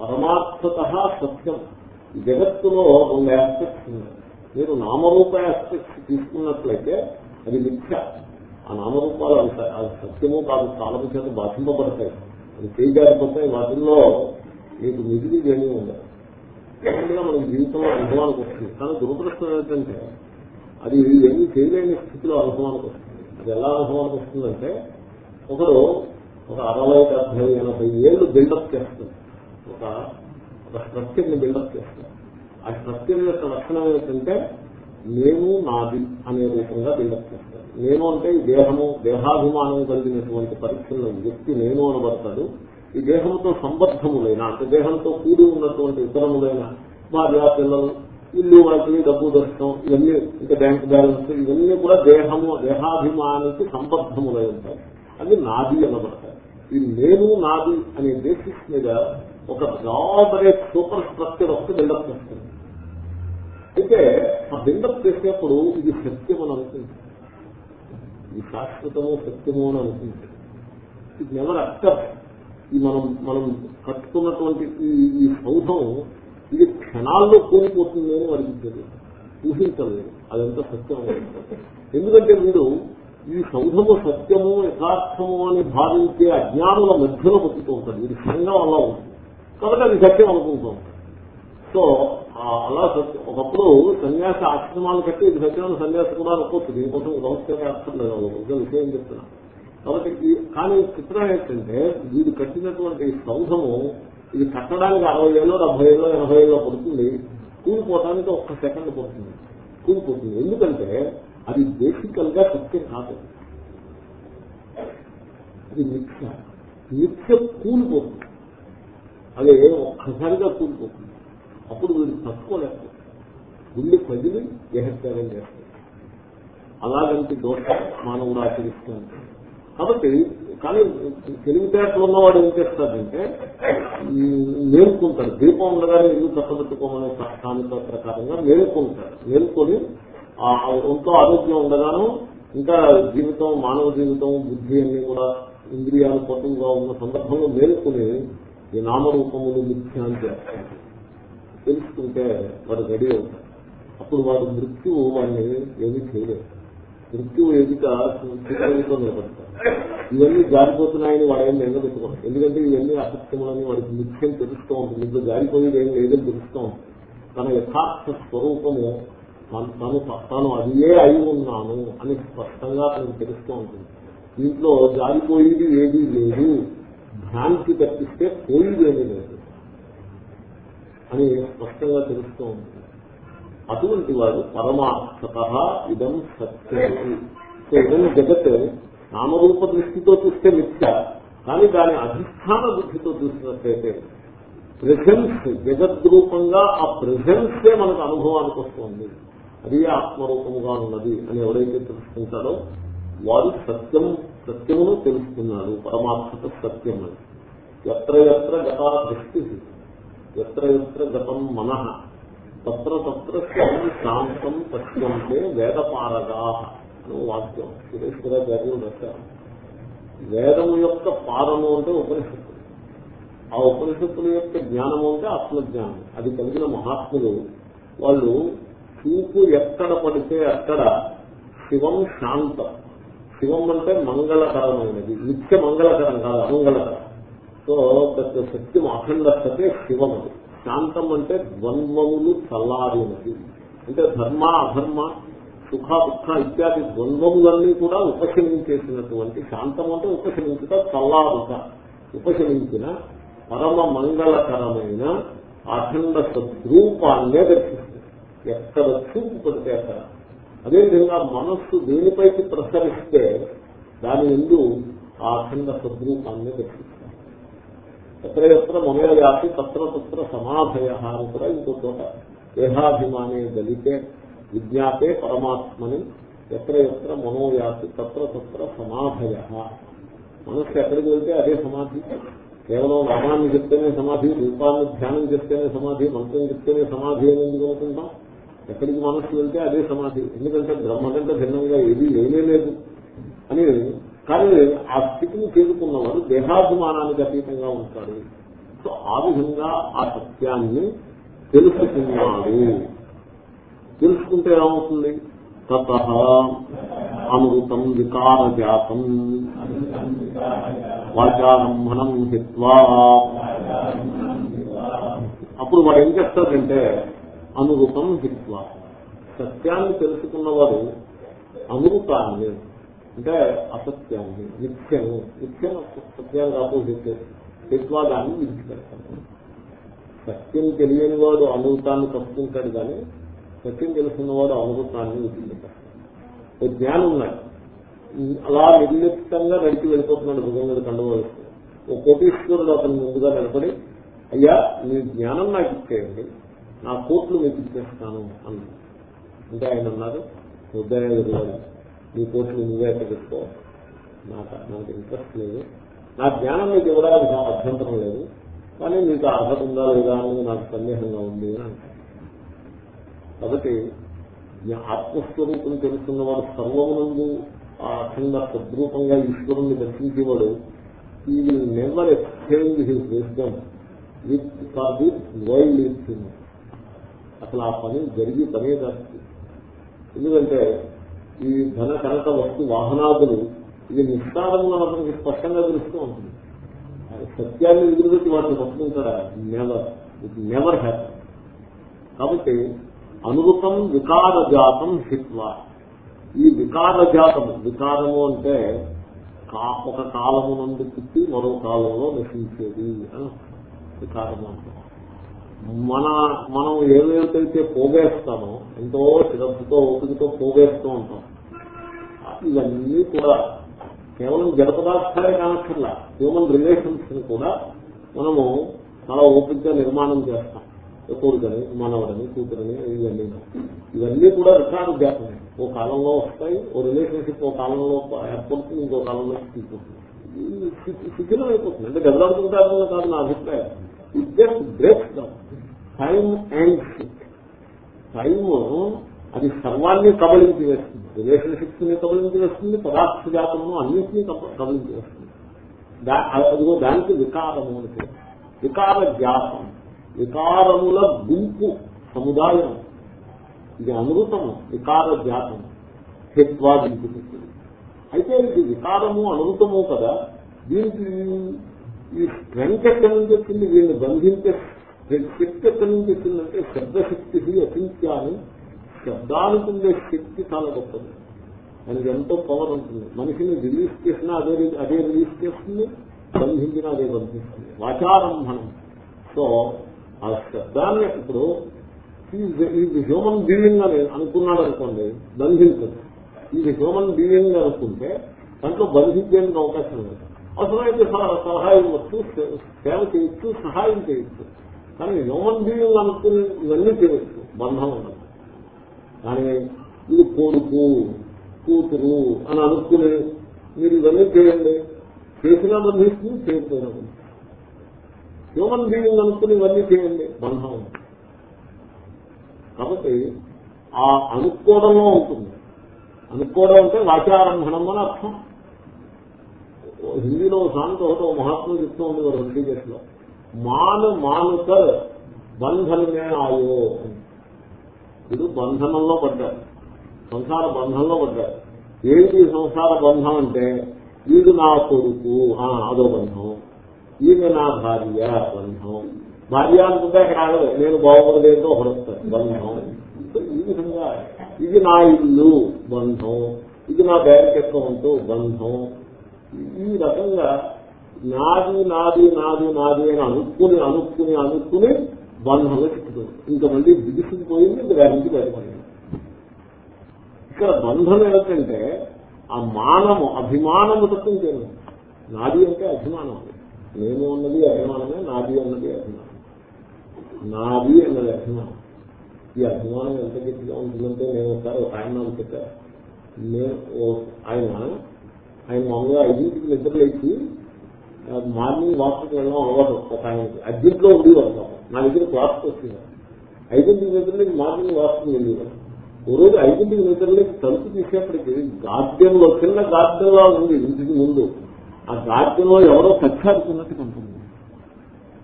Speaker 1: పరమార్థత సత్యం. ఈ జగత్తులో రెండు ఆస్పెక్ట్స్ ఉన్నాయి. మీరు నామరూప ఆస్పెక్ట్స్ తీసుకున్నట్లయితే అది మిథ్య. ఆ నామరూపాలు అవి స- సత్యము కాదు కాలము చేత బాధింపబడతాయి అది చేయజారిపోతాయి వాటిల్లో మీకు నిధులు ఏమీ ఉండదు. డెఫినెట్గా మనకి జీవితంలో అనుభవానికి వస్తుంది. కానీ దురదృష్టం ఏంటంటే అది ఏమీ చేయలేని స్థితిలో అనుభవానికి వస్తుంది. అది ఎలా అనుభవానికి వస్తుందంటే ఒకడు ఒక అరవై డెబ్బై ఎనభై ఏళ్ళు బిల్డప్ చేస్తుంది ఒక ఒక స్ట్రక్చర్ని బిల్డప్ చేస్తారు ఆ స్ట్రక్చర్ యొక్క లక్షణం ఏంటంటే నేను నాది అనే రూపంగా బిల్డప్ చేస్తారు నేను అంటే ఈ దేహము దేహాభిమానం కలిగినటువంటి పరిస్థితుల్లో వ్యక్తి నేను అనబడతాడు. ఈ దేహంతో సంబద్ధములైన అంటే దేహంతో కూడి ఉన్నటువంటి ఇతరములైన భార్య పిల్లలు ఇల్లు వాటిని డబ్బు దర్శనం ఇవన్నీ ఇంకా బ్యాంక్ బ్యాలెన్స్ ఇవన్నీ కూడా దేహము దేహాభిమానికి సంబద్ధములై ఉంటాయి. అది నాది అనబడతాయి. ఈ నేను నాది అనే బేసిస్ మీద ఒక లాబరేట్ సూపర్ స్ట్రక్చర్ ఒకటి బిల్డప్ చేస్తుంది. అయితే బిల్డప్ చేసేప్పుడు ఇది సత్యం అని అనుకుంటుంది. ఇది శాశ్వతమో సత్యమో అని అనుకుంటుంది. ఇది ఎవరు అర్థం? ఈ మనం మనం కట్టుకున్నటువంటి ఈ సౌధం ఇది క్షణాల్లో కూలిపోతుంది అని వాడికి తెలియదు. ఊహించలేదు. అదంతా సత్యం ఎందుకంటే వీడు ఈ సౌధము సత్యము యథార్థము అని భావించే అజ్ఞానుల మధ్యలో బతుకుతూ ఉంటాడు వీడి సంఘం అలా ఉంటుంది. కాబట్టి అది సత్యం అనుకుంటూ ఉంటాడు సో అలా ఒకప్పుడు సన్యాస ఆశ్రమాలు కట్టి ఇది సత్యమైన సన్యాస కూడా అనుకోవచ్చు. దీనికోసం రహస్యంగా అర్థం లేదు ఒక విషయం చెప్తున్నా. కాబట్టి కానీ చిత్రం ఏంటంటే వీడు కట్టినటువంటి ఈ సౌధము ఇది కట్టడానికి అరవై ఏళ్ళు డెబ్బై ఏళ్ళు ఎనభై ఏళ్ళు పడుతుంది. కూలిపోవటానికి ఒక్క సెకండ్ పడుతుంది. కూలిపోతుంది. ఎందుకంటే అది బేసికల్గా సత్యం కాదు. అది మిథ్య. మిథ్య కూలిపోతుంది. అది ఒక్కసారిగా కూలిపోతుంది. అప్పుడు వీడు తట్టుకోలేకపోతుంది గుండె పదిలి దేహత్యాగం చేస్తాడు అలాగంటే దోషం మానవుడు ఆచరిస్తూ కాబట్టి కానీ తెలివితేటలు ఉన్నవాడు ఏం చేస్తాడంటే ఉమ్, దీపం ఉండగానే ఇల్లు చక్కబెట్టుకోమనే సామెత ప్రకారంగా మేల్కొంటాడు నేర్చుకొని ఎంతో ఆరోగ్యం ఉండగాను ఇంకా జీవితం మానవ జీవితం బుద్ధి అన్ని కూడా ఇంద్రియాలు పటువుగా ఉన్న సందర్భంలో మేల్కొని ఈ నామరూపములు మిథ్య చేస్తాడు. తెలుసుకుంటే వాడు రెడీ అవుతాడు. అప్పుడు వాడు మృత్యువు వాడిని ఏమీ చేయలేదు. మృత్యువు ఎదుట చిత్రంతో నిలబడతాడు ఇవన్నీ జారిపోతున్నాయని వాడు ఏం నిలబెట్టుకోండి. ఎందుకంటే ఇవన్నీ అసత్యములని వాడికి నిత్యం తెలుస్తూ ఉంటుంది. ఇంట్లో జారిపోయేది ఏం లేదని తెలుస్తూ ఉంటుంది. తన యథార్థ స్వరూపము తను- తను తాను అదియే అయి ఉన్నాను అని స్పష్టంగా తనకు తెలుస్తూ ఉంటుంది. దీంట్లో జారిపోయేది ఏదీ లేదు. భ్రాంతి తప్పిస్తే పోయేది ఏమీ లేదు. అని స్పష్టంగా తెలుస్తూ ఉంటుంది అటువంటి వారు పరమాత్మత ఇదం సత్యం సో ఇదం జగత్ నామరూప దృష్టితో చూస్తే మిథ్య కానీ దాని అధిష్టాన బుద్ధితో చూసినట్లయితే ప్రెజెన్స్ జగద్రూపంగా ఆ ప్రజెన్సే మనకు అనుభవానికి వస్తుంది. అది ఆత్మరూపముగా ఉన్నది అని ఎవరైతే తెలుసుకుంటారో వారు సత్యం సత్యమును తెలుసుకున్నారు. పరమాత్మత సత్యం అని ఎత్ర ఎత్ర గతా దృష్టి. ఎత్ర ఎత్ర గతం మన. తత్ర తత్ర స్వం శాంతం పశ్యంతే వేదపారగా అని వాక్యం. సురేశ్వరాచార్యులు రాశారు. వేదము యొక్క పారము అంటే ఉపనిషత్తు. ఆ ఉపనిషత్తుల యొక్క జ్ఞానము అంటే ఆత్మజ్ఞానం. అది కలిగిన మహాత్ములు వాళ్ళు చూపు ఎక్కడ పడితే అక్కడ శివం శాంతం. శివం అంటే మంగళకరమైనది. నిత్య మంగళకరం కాదు అమంగళకరం. సో దట్ సత్యం అఖండ సతే శివం అది శాంతం అంటే ద్వంద్వములు చల్లారినది అంటే ధర్మ అధర్మ సుఖ దుఃఖ ఇత్యాది ద్వంద్వములన్నీ కూడా ఉపశమించేసినటువంటి శాంతం అంటే ఉపశమించుట చల్లారుట ఉపశమించిన పరమ మంగళకరమైన అఖండ సద్రూపాన్నే దర్శిస్తుంది. ఎక్కడ చూపు పడితే అక్కడ. అదేవిధంగా మనస్సు దేనిపైకి ప్రసరిస్తే దాని ఎందు ఆ అఖండ సద్రూపాన్ని దర్శిస్తుంది. ఎత్ర ఎత్ర మనోయాసి తత్ర తత్ర సమాధయ అని కూడా ఇంకో చోట దేహాభిమానే దళితే విజ్ఞాతే పరమాత్మని ఎత్ర ఎత్ర మనోయాసి తత్ర తత్ర సమాధయ మనస్సు ఎక్కడికి వెళ్తే అదే సమాధి. కేవలం నామాన్ని చెప్తేనే సమాధి రూపాన్ని ధ్యానం చెప్తేనే సమాధి మంత్రం చెప్తేనే సమాధి అని ఎందుకు అనుకుంటాం? ఎక్కడికి మనస్సు వెళ్తే అదే సమాధి. ఎందుకంటే బ్రహ్మ కంటే భిన్నంగా ఏది లేదు. అని కానీ ఆ స్థితిని చేరుకున్నవాడు దేహాభిమానానికి అతీతంగా ఉంటాడు. సో ఆ విధంగా ఆ సత్యాన్ని తెలుసుకున్నాడు. తెలుసుకుంటే ఏమవుతుంది? తత వికార వికారజాతం. వాచారంభణం హిత్వా. అప్పుడు వాడు ఏం చేస్తాడంటే అనురూపం హిత్వా. సత్యాన్ని తెలుసుకున్నవారు అమృతాన్ని అంటే అసత్యాన్ని నిత్యము. నిత్యం సత్యాన్ని ఆపోజిట్ విశ్వాదాన్ని దాన్ని సత్యం తెలియని వాడు అనుభూతాన్ని తప్పుకుంటాడు కానీ సత్యం తెలుసుకున్నవాడు అనుభూతాన్ని విడిచిపెట్టాడు ఓ జ్ఞానం ఉన్నాడు. అలా నిర్లిప్తంగా నడిచి వెళ్ళిపోతున్నాడు భగవంతుడు కండవాడు ఓ కోటీశ్వరుడు అతను ముందుగా నిలబడి అయ్యా మీ జ్ఞానం నాకు ఇచ్చేయండి. నా కోట్లు మీకు ఇచ్చేస్తాను అన్నాడు. అంటే ఆయన అన్నారు ఉదయ నీ కోట్లు నువ్వే పెట్టుకో నాకు నాకు ఇంట్రెస్ట్ లేదు. నా జ్ఞానం మీకు ఇవ్వడానికి అభ్యంతరం లేదు. కానీ మీకు అర్హత ఉందా లేదా అనేది నాకు సందేహంగా ఉంది అని అంటారు. కాబట్టి ఆత్మస్వరూపం తెలుసుకున్న వాడు సర్వమునందు ఆ అఖండ సద్రూపంగా ఈశ్వరుణ్ణి దర్శించేవాడు ఈ will never exchange his wisdom with for the world అసలు ఆ పని జరిగి పనే కాదు. ఎందుకంటే ఈ ధన కనక వస్తు వాహనాదులు ఇది నిస్తారంగా అతనికి స్పష్టంగా తెలుస్తూ ఉంటుంది. సత్యాన్ని ఎదురుపెట్టి వాటిని పట్టుకుంటారా? నెవర్ ఇట్ నెవర్ హ్యాపీ కాబట్టి అనుభూతం వికార జాతం హిత్వ. ఈ వికార జాతము వికారము అంటే ఒక కాలము నుండి పుట్టి మరో కాలంలో నశించేది అని వికారము అంటే మన మనం ఏవేవైతే పోగేస్తామో ఎంతో శ్రద్ధతో ఓపికతో పోగేస్తూ ఉంటాం. ఇవన్నీ కూడా కేవలం జడ పదార్థాలే కానక్కర్లా. హ్యూమన్ రిలేషన్స్ కూడా మనము చాలా ఓపికగా నిర్మాణం చేస్తాం. కొడుకని మనవడని కూతురని ఇవన్నీ ఇవన్నీ కూడా రికార్డు జాతమే ఓ కాలంలో వస్తాయి ఓ రిలేషన్షిప్ ఓ కాలంలో ఏర్పడుతుంది ఇంకో కాలంలో తీసుకుంటుంది శిథిలం అయిపోతుంది అంటే దెబ్బలాడుతుంటారు కాదు నా అభిప్రాయం. It just breaks down and shift time అది సర్వాన్ని కబలించి వేస్తుంది. రిలేషన్షిప్స్ని కబలించి వేస్తుంది పదార్థ జాతము అన్నింటినీ కబలించి వేస్తుంది. అదిగో దానికి వికారము అని వికార జాతం వికారముల గుంపు సముదాయం. ఇది అనృతము వికార జాతం హిత్వా దీనికి అయితే ఇది వికారము అనృతము కదా. దీనికి ఈ స్ట్రెంగ్త్ ఎక్కడి నుంచి వచ్చింది? వీళ్ళని బంధించే శక్తి ఎక్కడి నుంచి వచ్చిందంటే శబ్దశక్తి అతింత్యాన్ని శబ్దానికి ఉండే శక్తి చాలా గొప్పది. మనకి ఎంతో పవర్ ఉంటుంది. మనిషిని రిలీజ్ చేసినా అదే అదే రిలీజ్ చేస్తుంది. బంధించినా అదే బంధిస్తుంది. వాచారంభనం సో ఆ శబ్దాన్ని ఇప్పుడు ఇది హ్యూమన్ బీయింగ్ అని అనుకున్నాడు అనుకోండి బంధించదు. ఇది హ్యూమన్ బీయింగ్ అనుకుంటే దాంట్లో బంధించేందుకు అవకాశం లేదు. అవసరమైతే సలహా ఇవ్వచ్చు సేవ చేయొచ్చు సహాయం చేయొచ్చు. కానీ హ్యూమన్ బీయింగ్ అనుకుని ఇవన్నీ తెలుసు బంధం ఉండదు. కానీ ఇది కొడుకు కూతురు అని అనుకుని మీరు ఇవన్నీ చేయండి. చేసినా బంధిస్తుంది చేయకపోయినా హ్యూమన్ బీయింగ్ అనుకుని ఇవన్నీ చేయండి. బంధం కాబట్టి ఆ అనుకోవడంలో ఉంటుంది. అనుకోవడం అంటే వాచారంభణం అని అర్థం. హిందీలో సాంత ఒకటి మహాత్ములు చెప్తూ ఉంది వారు ఋషికేశ్లో మాను మానుకర్ బంధనమే ఆయో వీడు బంధనంలో పడ్డారు సంసార బంధంలో పడ్డారు ఏంటి సంసార బంధం అంటే? వీడు నా కొడుకు ఆ, అదో బంధం. ఈమె నా భార్య బంధం. భార్య అనుకుంటే అక్కడ ఆగదు. నేను బాగుపడలేదో ఒకడొస్తాను బంధం. ఈ విధంగా ఇది నా ఇల్లు బంధం. ఇది నా బ్యాంక్ అకౌంట్ బంధం. ఈ రకంగా నాది నాది నాది నాది అని అనుకుని అనుకుని అనుకుని బంధంలో చిక్కుతుంది ఇంకా మళ్ళీ బిగిసిపోయింది ఇంకా దాని నుంచి బయటపడింది. ఇక్కడ బంధం ఏమిటంటే ఆ మానము అభిమానము తప్పించేది నాది అంటే అభిమానం. నేను ఉన్నది అభిమానమే నాది అన్నది అభిమానం. నాది అన్నది అభిమానం. ఈ అభిమానం ఎంత గట్టిగా ఉంటుందంటే నేను ఒకసారి ఒక ఆయన నాకు చెప్పారు నేను ఓ- ఆయన ఆయన మామూలుగా ఐదింటికి నిద్రలేచి మార్నింగ్ వాక్కి వెళ్ళడం అలవాటు ఒక ఆయనకి అర్జెంట్లో ఉండేవారు పాపం. నా దగ్గర క్లాస్కి వచ్చింది. ఐదింటికి నిద్రలేకి మార్నింగ్ వాక్కి వెళ్ళేవారు. ఓ రోజు ఐదింటికి నిద్రలేకి తలుపు తీసేప్పటికి గార్డెన్లో చిన్న గార్డెన్లా ఉంది ఇంటికి ముందు. ఆ గార్డెన్లో ఎవరో కచ్చాడుతున్నట్టు కనుకుంది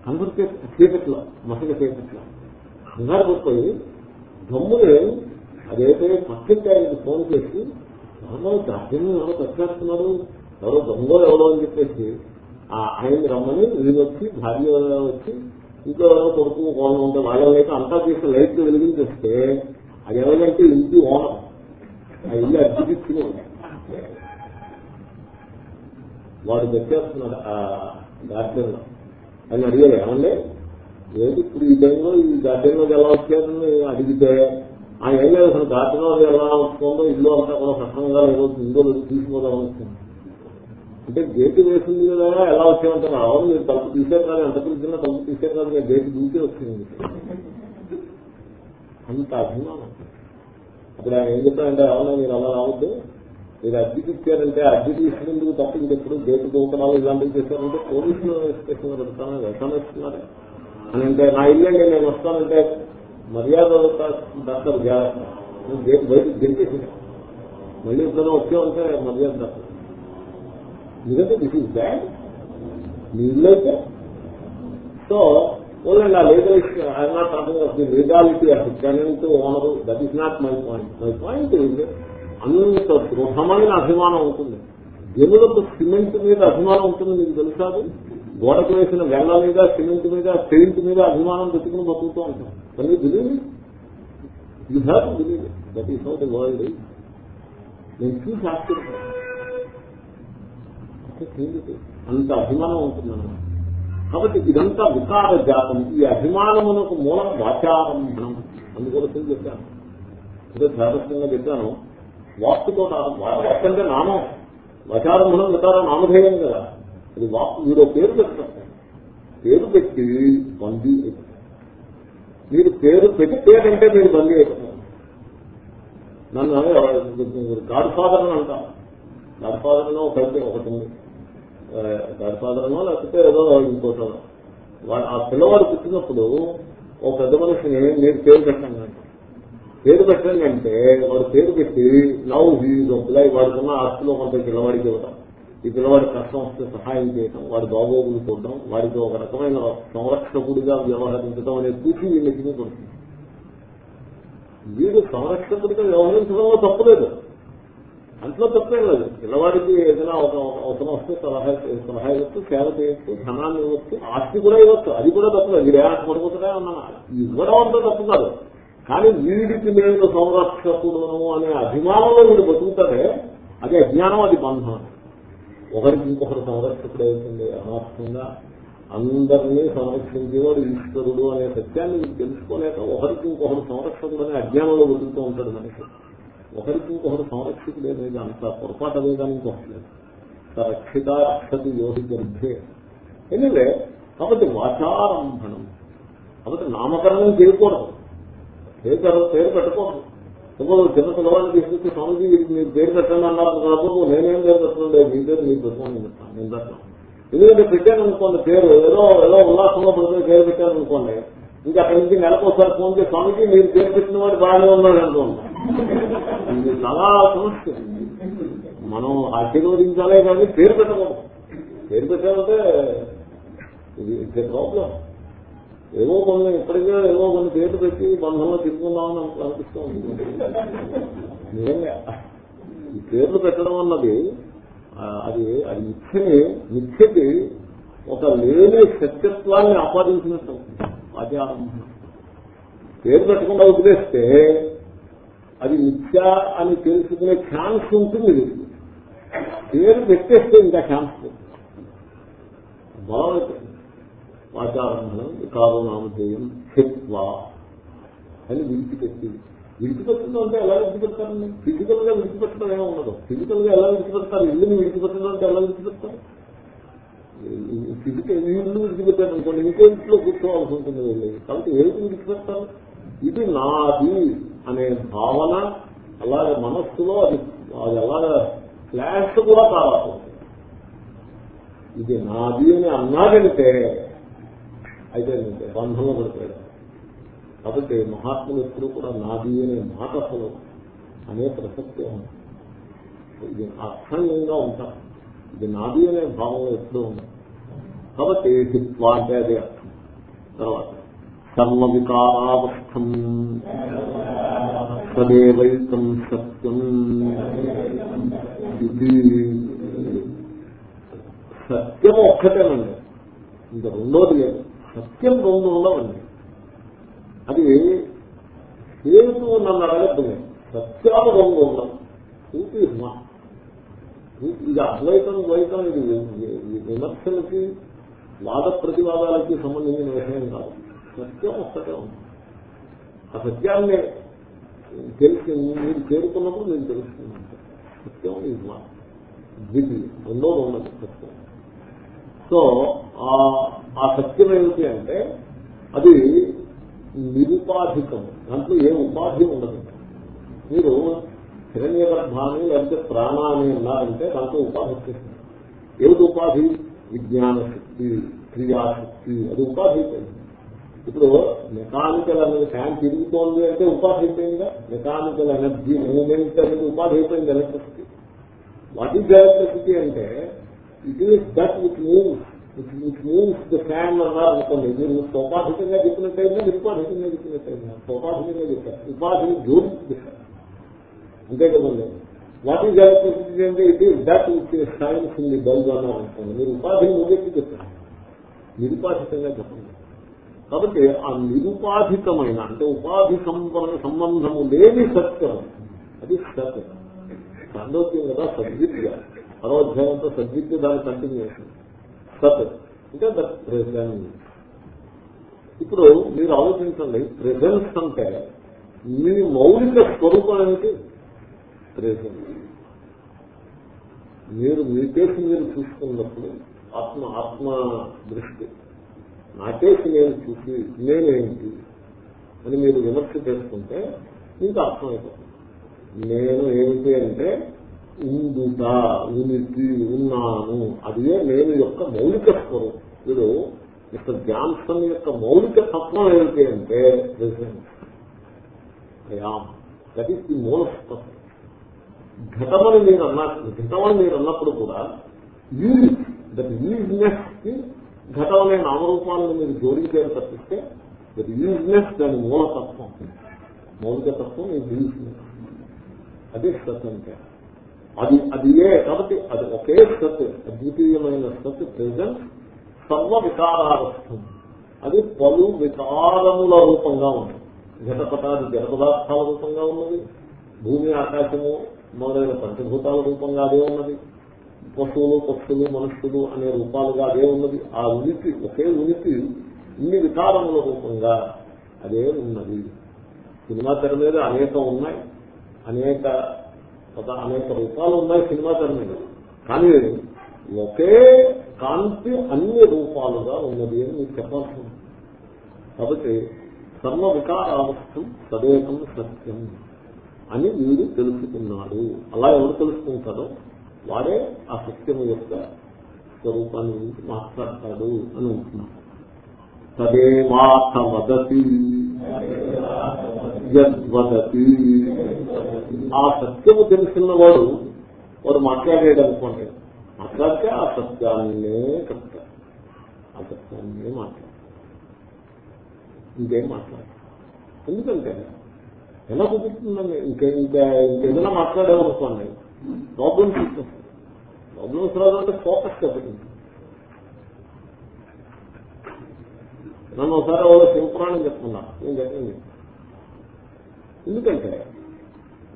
Speaker 1: కనబడితే చీకట్లో మసక చీకట్లో. కంగారు పడిపోయి గమ్ముని అదైతే పక్కింటి ఆయనకి ఫోన్ చేసి ఎవరో గార్డెన్ ఎవరో కచ్చేస్తున్నారు ఎవరో దొంగలు ఎవరో అని చెప్పేసి ఆయన రమ్మని వీళ్ళు వచ్చి భార్య వచ్చి ఇంట్లో ఎవరో కొడుకు కోణం ఉంటే వాళ్ళైతే అంతా చేసి లైట్ వెలిగించేస్తే అది ఎవరంటే ఇంటి ఓనం ఆ ఇల్లు అద్దెకిచ్చిన వాడు పెట్టేస్తున్నాడు ఆ గార్డెన్లో అని అడిగారు ఏమండి? లేదు ఇప్పుడు ఈ టైంలో ఈ గార్డెన్లోకి ఎలా వచ్చారని అడిగితే ఆ ఏం లేదు అసలు గార్డెన్లో ఎలా వస్తుందో ఇల్లు అంతా కూడా సక్రమంగా లేదు ఇందో తీసుకోదాం వస్తుంది అంటే గేటు వేసింది కదా ఎలా వచ్చామంటారు అవును మీరు తలుపు తీసే కాదు ఎంత పిలిచినా తలుపు తీసే కాదు గేటు దూకే వచ్చింది. అంత అభిమానం. అప్పుడు ఆయన ఏం చెప్పారంటే అవునా మీరు అలా రావద్దు. మీరు అద్దె ఇచ్చారంటే అద్దె తీసుకునేందుకు తప్ప ఇంకెప్పుడు గేటు దూకడాలు ఇలాంటివి చేశారంటే పోలీసులు స్టేషన్ పెడతాను వ్యవసాయం ఇస్తున్నారు అని అంటే నా ఇల్లండి నేను వస్తానంటే మర్యాద డాక్టర్ జాగ్రత్త. నువ్వు గేట్ బయటకు గెలిచేసి మళ్ళీ ఇద్దరు వచ్చామంటే మర్యాద డాక్టర్ ఎందుకంటే దిస్ ఇస్ బ్యాడ్ నీళ్ళైతే సో ఓన్లీ ఆ legal I'm not talking of the legality of tenant owner that is not my point my point అంత దృఢమైన అభిమానం ఉంటుంది. జనులకు సిమెంట్ మీద అభిమానం ఉంటుంది మీకు తెలుసా గోడకు వేసిన వెల్ల మీద సిమెంట్ మీద పెయింట్ మీద అభిమానం పెట్టుకుని బతుకుతూ ఉంటాం. కానీ believe you have believe that is how the world నేను చూసి ఆశ్చర్యపోయాను. అంత అభిమానం ఉంటుందన్నమాట. కాబట్టి ఇదంతా వికార జాతం. ఈ అభిమానమునకు మూలం వాచారంభణం. అందుకోసం చెప్పాను? ఇదే సాదస్యంగా చెప్పాను. వాక్కుతో వాక్ అంటే నామం. వచారంభణం వికారం నామధేయం కదా. అది వాక్కు మీరు ఒక పేరు పెట్టారు పేరు పెట్టి బందీ మీరు పేరు పెట్టి మీరు బందీ అయిపోతారు. నన్ను గాడ్ ఫాదర్ అని అంటాం గాడ్ ఫాదర్ ఒక ఒకటి ఉంది. గాడ్ లేకపోతే ఏదో ఇంకోటో వాడు ఆ పిల్లవాడు పుట్టినప్పుడు ఒక పెద్ద మనిషిని మీరు పేరు పెట్టండి. పేరు పెట్టండి అంటే వాడు పేరు పెట్టి లవ్ హీజ్ అప్లై వాడుకున్న ఆస్తులో కొంత పిల్లవాడికి ఇవ్వడం ఈ పిల్లవాడి కష్టం వస్తే సహాయం చేయటం వాడి బాగోగులు చూడడం వాడికి ఒక రకమైన సంరక్షకుడిగా వ్యవహరించడం అనే చూసి వీళ్ళకి పడుతుంది వీడు సంరక్షకుడిగా వ్యవహరించడంలో తప్పలేదు. అంట్లో తప్పేం లేదు. పిల్లవాడికి ఏదైనా ఒక అవసరం వస్తే సలహా సలహా ఇవ్వచ్చు సేవ చేయొచ్చు ధనాన్ని ఇవ్వచ్చు ఆస్తి కూడా ఇవ్వచ్చు. అది కూడా తప్పలేదు మీరు ఏమైనా పడిపోతుందా అన్నా ఇవ్వడం అంతా తప్పు కాదు. కానీ వీడికి నేను సంరక్షకుడును అనే అభిమానంలో వీడు బతుకుతాడే అది అజ్ఞానం అది బంధం. ఒకరికి ఇంకొకరు సంరక్షకుడు అవుతుంది అనవసరంగా అందరినీ సంరక్షించేవాడు ఈశ్వరుడు అనే సత్యాన్ని తెలుసుకోలేక ఒకరికి ఇంకొకరు సంరక్షకుడు అనే అజ్ఞానంలో బతుకుతూ ఉంటాడు మనిషి. ఒకరికి ఇంకొకరు సంరక్షకుడు అనేది అంత పొరపాటు అదే కానీ ఇంకొకటి లేదు. రక్షిత రక్షతి యోగి గర్భే. ఎందుకంటే కాబట్టి వాచారంభణం. కాబట్టి నామకరణం చేయకూడదు. పేరు పేరు పెట్టకూడదు ఇప్పుడు చిన్న పిల్లవాడిని తీసుకొచ్చి స్వామిజీ మీరు పేరు పెట్టండి అన్నారు కాబట్టి నేనేం పేరు పెట్టండి మీ పేరు మీరు పెట్టమని చెప్తాను నేను పెట్టాను. ఎందుకంటే పెట్టాను అనుకోండి పేరు ఏదో ఏదో ఉల్లాసంలో పడుతుంది పేరు పెట్టాను అనుకోండి ఇంకా అక్కడి నుంచి నెలకు ఒకసారి ఫోన్ చేసి స్వామికి మీరు పేరు పెట్టిన వాడు బాగానే ఉన్నాడు అనుకోండి. ఇది చాలా సమస్య. మనం ఆశీర్వదించాలే కానీ పేరు పెట్టకూడదు. పేరు పెట్టాలంటే ఇది ఇట్స్ ప్రాబ్లం ఏవో కొన్ని ఇప్పటికే ఏవో కొన్ని పేర్లు పెట్టి బంధంలో తీసుకుందామని అనిపిస్తూ ఉంటుంది నిజంగా ఈ పేర్లు పెట్టడం అన్నది అది అది మిథ్యని మిథ్యకి ఒక లేని సత్యత్వాన్ని ఆపాదించినట్టు. అది పేరు పెట్టకుండా వదిలేస్తే అది మిథ్య అని తెలుసుకునే ఛాన్స్ ఉంటుంది పేరు పెట్టేస్తే ఇంకా ఛాన్స్ లేదు. బలమైపోయింది వాచారంభం కాదు నామధేయం హిత్వా అని విడిచిపెట్టి విడిచిపెట్టడం అంటే ఎలా విడిచిపెడతారండి ఫిజికల్గా విడిచిపెట్టడం ఏమి ఉండదు ఫిజికల్గా ఎలా విడిచిపెడతారు ఇల్లుని విడిచిపెట్టడం అంటే ఎలా విడిచిపెడతారు ఫిజికల్ ఇల్లు విడిచిపెట్టారు అనుకోండి ఇంకో ఇంట్లో కూర్చోవాల్సి ఉంటుంది వెళ్ళి కాబట్టి ఏది విడిచిపెడతారు ఇది నాది అనే భావన అలాగే మనస్సులో అది అది అలాగే ఫ్లాష్ కూడా కావాలి. ఇది నాది అని అన్నాడంటే అయితే బంధంలో పడిపోయాడు. కాబట్టి మహాత్ములు ఎప్పుడు కూడా నాది అనే మాట అసలు అనే ప్రసక్తి ఉంది. ఇది అర్థంగా ఉంటారు ఇది నాది అనే భావంలో ఎప్పుడూ ఉంటాం కాబట్టి హిత్వా అంటే అదే అర్థం. తర్వాత సర్వ వికారావస్థం సదేవైతం సత్యం ఇది సత్యం ఒక్కటేనండి. ఇంకా రెండోది లేదు సత్యం రెండు ఉండవండి. అది హేతు నన్ను అడగద్దు సత్యాలు రెండు ఉండవు. పూర్తి ఇది అద్వైతం ద్వైతం ఇది విమర్శలకి వాద ప్రతివాదాలకి సంబంధించిన విషయం కాదు. సత్యం ఒక్కటే ఉంది ఆ సత్యాన్ని తెలిసి మీరు చేరుకున్నప్పుడు నేను తెలుసుకున్నాను సత్యం ఇది మా ద్వితీయ రెండో ఉన్నది సత్యం సో ఆ- ఆ సత్యం ఏమిటి అంటే అది నిరుపాధికం దాంట్లో ఏ ఉపాధి ఉండదు మీరు హిరణ్య గర్భాన్ని లేకపోతే ప్రాణాన్ని అన్నారంటే దాంట్లో ఉపాధి వచ్చేస్తుంది ఏమిటి ఉపాధి విజ్ఞాన శక్తి క్రియాశక్తి అది ఉపాధి అయిపోయింది ఇప్పుడు మెకానికల్ అనేది ఫ్యాన్ తిరుగుతోంది అంటే ఉపాధి అయిపోయిందిగా మెకానికల్ ఎనర్జీ మూమెంట్ అనేది ఉపాధి అయిపోయింది ఎలక్ట్రిసిటీ. వాట్ ఈజ్ ఎలక్ట్రిసిటీ అంటే it is that which moves which moves the fan అన్నారు అనుకోండి. మీరు స్వపాధికంగా చెప్పినట్టయినా నిరుపాధికంగా చెప్పినట్టయినా స్వపాధికంగా చెప్పారు. ఉపాధిని జోడించారు అంతే కదండి. వాట్ ఈజ్ ఎలక్ట్రిసిటీ అంటే it is that which science in the bulb అన్నారు అనుకోండి. మీరు ఉపాధిని ముగించి చెప్పారు. నిరుపాధికంగా చెప్పండి. కాబట్టి ఆ నిరుపాధికమైన అంటే ఉపాధి సంబంధ సంబంధము లేని సత్యం. అది సత్ సాందోక్యం కదా సద్విద్య. పరోధ్యాయంతో సద్విద్య దాన్ని కంటిన్యూషన్ సత్ అంటే దట్ ప్రెసెన్స్ ఇప్పుడు మీరు ఆలోచించండి ప్రెసెన్స్ అంటే మీ మౌలిక స్వరూపం ఏమిటి ప్రెసెన్స్ మీరు మీ కేసు మీరు చూసుకున్నప్పుడు ఆత్మ ఆత్మ దృష్టి. నా కేసు నేను చూసి నేనేంటి అని మీరు విమర్శ చేసుకుంటే మీకు అర్థమైపోతుంది. నేను ఏమిటి అంటే ఉందుట ఉనికి ఉన్నాను. అదే నేను యొక్క మౌలిక స్వరం వీడు మిస్టర్ జాన్సన్ యొక్క మౌలిక తత్వం ఏమిటి అంటే ప్రెసెన్స్ దట్ ఈస్ ది మూల ఘటమని మీరు అన్నా ఘటమని మీరు అన్నప్పుడు కూడా యూజ్ దట్ యూజ్నెస్కి ఘటం అనే నామరూపాలను మీరు జోడించారు తప్పిస్తే దట్ యూజ్నెస్ దాని మూలతత్వం. మౌలిక తత్వం ఈ యూజ్నెస్ అదే సత్ అంటే. అది అది ఏ కాబట్టి అది ఒకే సత్ అద్వితీయమైన సత్ ప్రజెంట్ సర్వ వికారావస్థం అది పలు వికారముల రూపంగా ఉంది ఘటపటాది జడ పదార్థాల రూపంగా ఉన్నది. భూమి ఆకాశము మొదలైన పంచభూతాల రూపంగా అదే ఉన్నది. పశువులు పక్షులు మనుషులు అనే రూపాలుగా అదే ఉన్నది ఆ ఉనికి ఒకే ఉనికి ఇన్ని వికారముల రూపంగా అదే ఉన్నది సినిమా తెర మీద అనేక ఉన్నాయి. అనేక ఒక అనేక రూపాలు ఉన్నాయి సినిమా తెర మీద. కానీ ఒకే కాంతి అన్ని రూపాలుగా ఉన్నది అని మీకు చెప్పాల్సి ఉంది. కాబట్టి సర్వ వికారావస్థం సదేకం సత్యం అని వీడు తెలుసుకున్నాడు. అలా ఎవరు తెలుసుకుంటారో? వాడే ఆ సత్యము యొక్క స్వరూపాన్ని గురించి మాట్లాడతాడు అని ఉంటున్నాం తదేవాత వదతి యద్వదతి. ఆ సత్యము తెలిసిన వాడు వాడు మాట్లాడేది అనుకోండి మాట్లాడితే ఆ సత్యాన్నే చెప్తారు ఆ సత్యాన్నే మాట్లాడతారు ఇంకేం మాట్లాడతారు ఎందుకంటే ఎలా కుదురుతుందండి? ఇంకా ఇంకా ఇంకేదైనా మాట్లాడేవనుకోండి ప్రాబ్లం చూస్తుంది వస్తుంది ప్రాబ్లమ్స్ అంటే ఫోకస్ దెబ్బతింటుంది నన్ను ఒకసారి ఎవరో శివపురాణం చెప్తున్నా నేను చెప్పింది ఎందుకంటే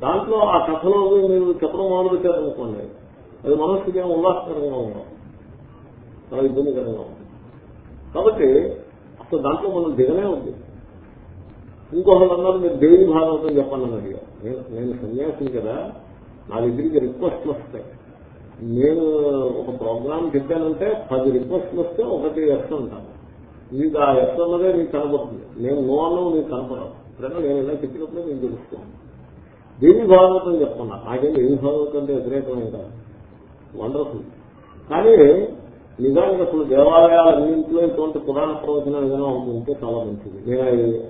Speaker 1: దాంట్లో ఆ కథలో మీరు చెప్పడం మొదలు పెట్టారనుకోండి అది మనస్సుకి ఏమో ఉల్లాసకరంగా ఉన్నాం చాలా ఇబ్బందికరంగా ఉంది కాబట్టి అసలు దాంట్లో మనం దిగనే ఉంది. ఇంకొకళ్ళు అన్నారు మీరు దేవి భాగవతం చెప్పండి అని నేను నేను సన్యాసిని కదా. నా దగ్గరికి రిక్వెస్ట్లు వస్తాయి. నేను ఒక ప్రోగ్రామ్ చెప్పానంటే పది రిక్వెస్ట్లు వస్తే ఒకటి ఎస్ ఉంటాను మీకు ఆ ఎస్ అన్నదే మీకు కనపడుతుంది నేను నో అన్నది మీకు కనపడదు ఇప్పుడైనా నేను ఇలా చెప్పినప్పుడే నేను తెలుస్తాను దేవి భాగవతం చెప్తున్నా. నాకేం దేవి భాగవతం అంటే వ్యతిరేకమే కాదు. వండర్ఫుల్ కానీ నిజానికి అసలు దేవాలయాలన్నింటిలో ఇటువంటి పురాణ ప్రవచనం ఏదైనా ఉంటే చాలా మంచిది. నేను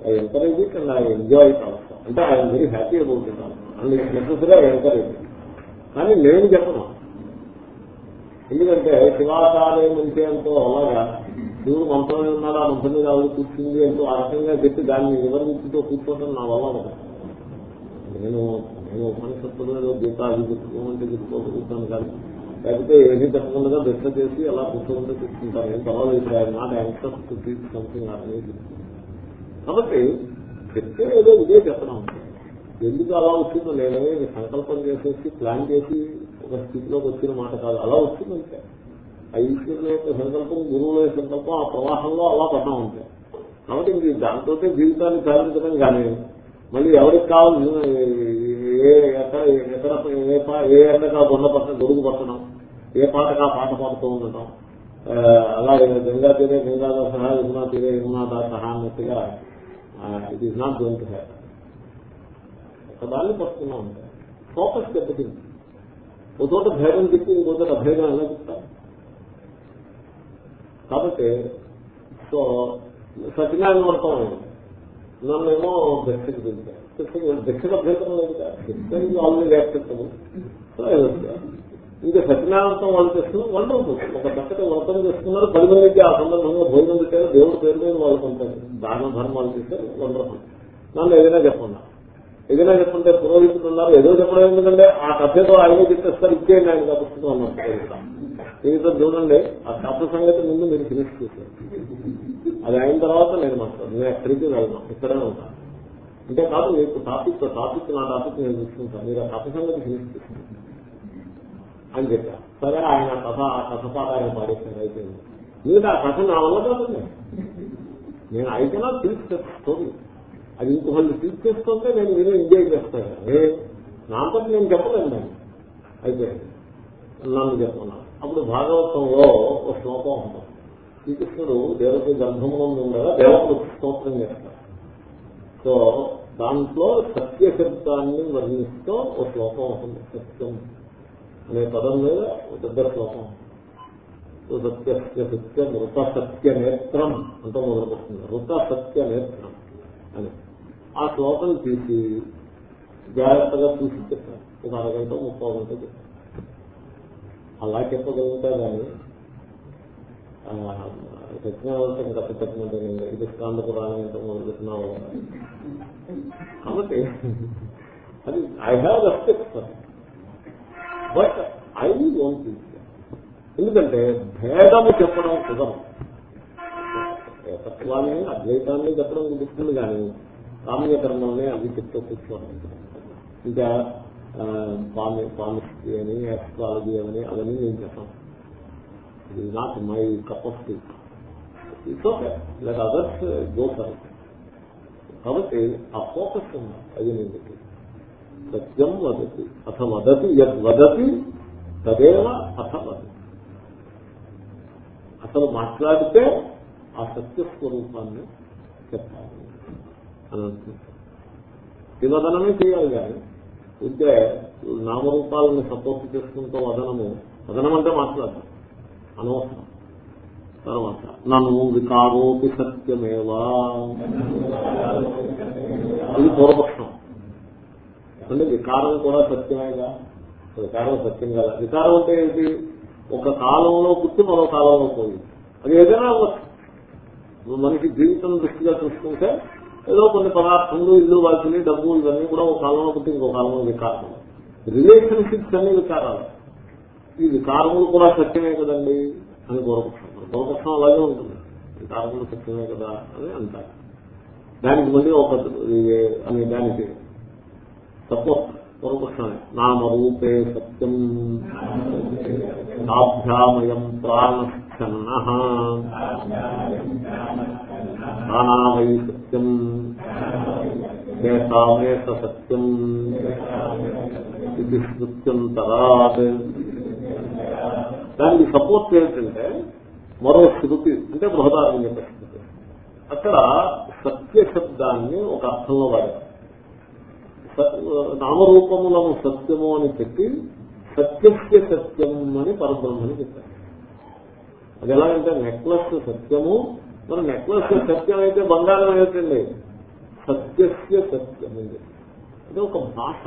Speaker 1: I encourage it and I enjoy కావచ్చు అంటే I'm very happy about it and it necessary I encourage కానీ నేను చెప్పను. ఎందుకంటే శివాచార్యం అంటే అంటూ అలాగా దేవుడు మంత్రమే ఉన్నాడు ఆ మంత్రం మీద ఆవిడ కూర్చుంది అంటూ ఆ రకంగా చెప్పి దాన్ని వివరించుతూ కూర్చోవటం నా వల్ల నేను నేను ఉపనిషత్తులు ఏదో గీత చెప్పుకోమంటే చెప్పుకోగలుగుతాను కానీ లేకపోతే ఏది చెప్పకుండా దశ చేసి అలా కూర్చోకుంటే తీసుకుంటాను ఏం పర్వాలేదు ఆయన not anxious to teach something అనేది కాబట్టి చెప్తే ఏదో ఇదే చెప్పడం. ఎందుకు అలా వచ్చిందో నేనే సంకల్పం చేసేసి ప్లాన్ చేసి ఒక స్థితిలోకి వచ్చిన మాట కాదు. అలా వచ్చిందంటే ఆ ఈశ్వరుల యొక్క సంకల్పం గురువుల యొక్క సంకల్పం ఆ ప్రవాహంలో అలా పడ్డా ఉంటాయి కాబట్టి ఇంక దాంతో జీవితాన్ని సాధించడం కానీ మళ్ళీ ఎవరికి కావాలి ఏ ఎక్కడ ఎక్కడ ఏ ఏ ఎండగా బొండ పట్టడం గొడుగు పట్టడం ఏ పాటగా పాట పాడుతూ ఉండటం అలాగే గంగా తీరే గంగా సహా యమునా తీరే యమునాథ సహా అన్నట్టుగా it is not going to have ఒకదాన్ని పట్టుకున్నా ఉంటాయి ఫోకస్ దెబ్బతింది. ఓ చోట భేదం చెప్పి ఇంకో చోట అభేదం ఎలా చెప్తారు కాబట్టి సో సత్యనారాయణ వర్తం అయింది నన్నేమో దక్షిణ పిలిచారు దక్షిణ అభ్యంతరం లేదు దక్షిణ ఆల్రెడీ యాక్సెప్టబుల్ ఇంకా సత్యనారాయణతో వాళ్ళు చేస్తున్నారు వండర్ఫుల్ ఒక చక్కటి వ్రతం చేస్తున్నారు పది మందికి ఆ సందర్భంగా భోజనం పెట్టారు దేవుడు పేరు మీద వాళ్ళు కొంటారు దాన ధర్మాలు చేశారు వండర్ఫుల్ నన్ను ఏదైనా చెప్పండి. ఏదైనా చెప్పుంటే పురోహితులు ఉన్నారు ఏదో చెప్పడం ఎందుకంటే ఆ కథతో ఆయనే చెప్పేస్తారు ఇచ్చేయండి ఆయన పుస్తకం అన్నారు దీనితో చూడండి ఆ కథ సంగతి ముందు మీరు ఫినిష్ చేశారు. అది అయిన తర్వాత నేను మాట్లాడు నేను ఎక్కడికి వెళ్దాం ఇక్కడే ఉంటాను. అంటే కాదు మీకు టాపిక్ టాపిక్ నా టాపిక్ నేను చూసుకుంటాను. మీరు ఆ కథ సంగతి ఫినిష్ చేశారు. అని చెప్పారు. సరే ఆయన కథ ఆ కథ పాట ఆయన పాడేశారు అయిపోయింది. మీరు ఆ కథ నా వల్ల కాదండి నేను అయితే నాకు తెలుసు స్టోరీ. అది ఇంకొకళ్ళు టీచ్ చేస్తుంటే నేను మీరు ఎంజాయ్ చేస్తాను. ఏ? నాతో నేను చెప్పలేను నేను అయితే నన్ను చెప్తున్నాను అప్పుడు భాగవతంలో ఒక శ్లోకం ఉంటుంది శ్రీకృష్ణుడు దేవత గర్భంలో ఉండగా దేవతలు స్తోత్రం చేస్తారు సో దాంట్లో సత్య శబ్దాన్ని వర్ణిస్తూ ఒక శ్లోకం ఉంటుంది. సత్యం అనే పదం మీద ఒక దగ్గర శ్లోకం సత్య సత్య మృత సత్య నేత్రం అంటూ మొదలుపెడుతుంది మృత సత్య నేత్రం అని. ఆ శ్లోకం తీసి జాగ్రత్తగా చూసి చెప్పాను ఒక అరగంట ముప్పై గంట చెప్పాను అలా చెప్పగలుగుతా కానీ సత్యనారాయణ గత ఇది స్కాంద పురాణం ఎంత మొదలు పెట్టినావు కాబట్టి అది I have respect but I want ఎందుకంటే భేదము చెప్పడం కుదరం ఏకత్వాన్ని అద్వైతాన్ని చెప్పడం కుదురుతుంది కానీ కామ్య కర్మల్ని అవి చెప్తూ కూర్చోవడం ఇంకా పామి పామిస్ట్రీ అని ఎస్ట్రాలజీ అని అవన్నీ నేను చెప్పాను it is not my cup of tea it's okay like others go for కాబట్టి ఆ ఫోకస్ ఉంది అది నేను చెప్పి సత్యం వదతి అథ వదతి యద్ వదతి తదేవ అథ వదతి. అసలు మాట్లాడితే ఆ సత్యస్వరూపాన్ని చెప్పాలి. అని అనుకుంటారు వదనమే చేయాలి కానీ ఉంటే నామరూపాలను సపోర్ట్ చేసుకుంటూ వదనము వదనం అంటే మాట్లాడతాం అనవసరం. తర్వాత నన్ను వికారోపి సత్యమేవా. ఇది పూర్వపక్షం. అంటే వికారం కూడా సత్యమేగా వికారం సత్యం కదా. వికారం అంటే ఏంటి? ఒక కాలంలో పుట్టి మరో కాలంలో పోయింది. అది ఏదైనా మనిషి జీవితం దృష్టిగా చూసుకుంటే ఏదో కొన్ని పదార్థములు ఇల్లు వాకిలి డబ్బు ఇవన్నీ కూడా ఒక కాలంలో పుట్టి ఇంకో కాలంలో వికారం రిలేషన్షిప్స్ అన్ని వికారాలు. ఈ వికారములు కూడా సత్యమే కదండి అని పూర్వపక్షం మరి పూర్వపక్షం అలాగే ఉంటుంది. వికారములు సత్యమే కదా అని అంటారు. దానికి మళ్ళీ ఒక ఇది- అని దానికి తప్ప పూర్వపక్షమే నామరూపే సత్యం. నాభ్యామయం ప్రాణస్థన్న ప్రాణావై సత్యం. కేశామేత సత్యం. ఇది శృత్యంతరాత్. దానికి సపోర్ట్ ఏంటంటే మరో శృతి అంటే బృహదారణ్య శృతి అక్కడ సత్య శబ్దాన్ని ఒక అర్థంలో వాడారు. నామరూపములను సత్యము అని చెప్పి సత్యస్య సత్యం అని పరబ్రహ్మని చెప్పారు. అది ఎలాగంటే నెక్లెస్ సత్యము మరి నెక్లెస్ సత్యం అయితే బంగారం ఏమిటండి? సత్యస్య సత్యం ఇది అది ఒక భాష.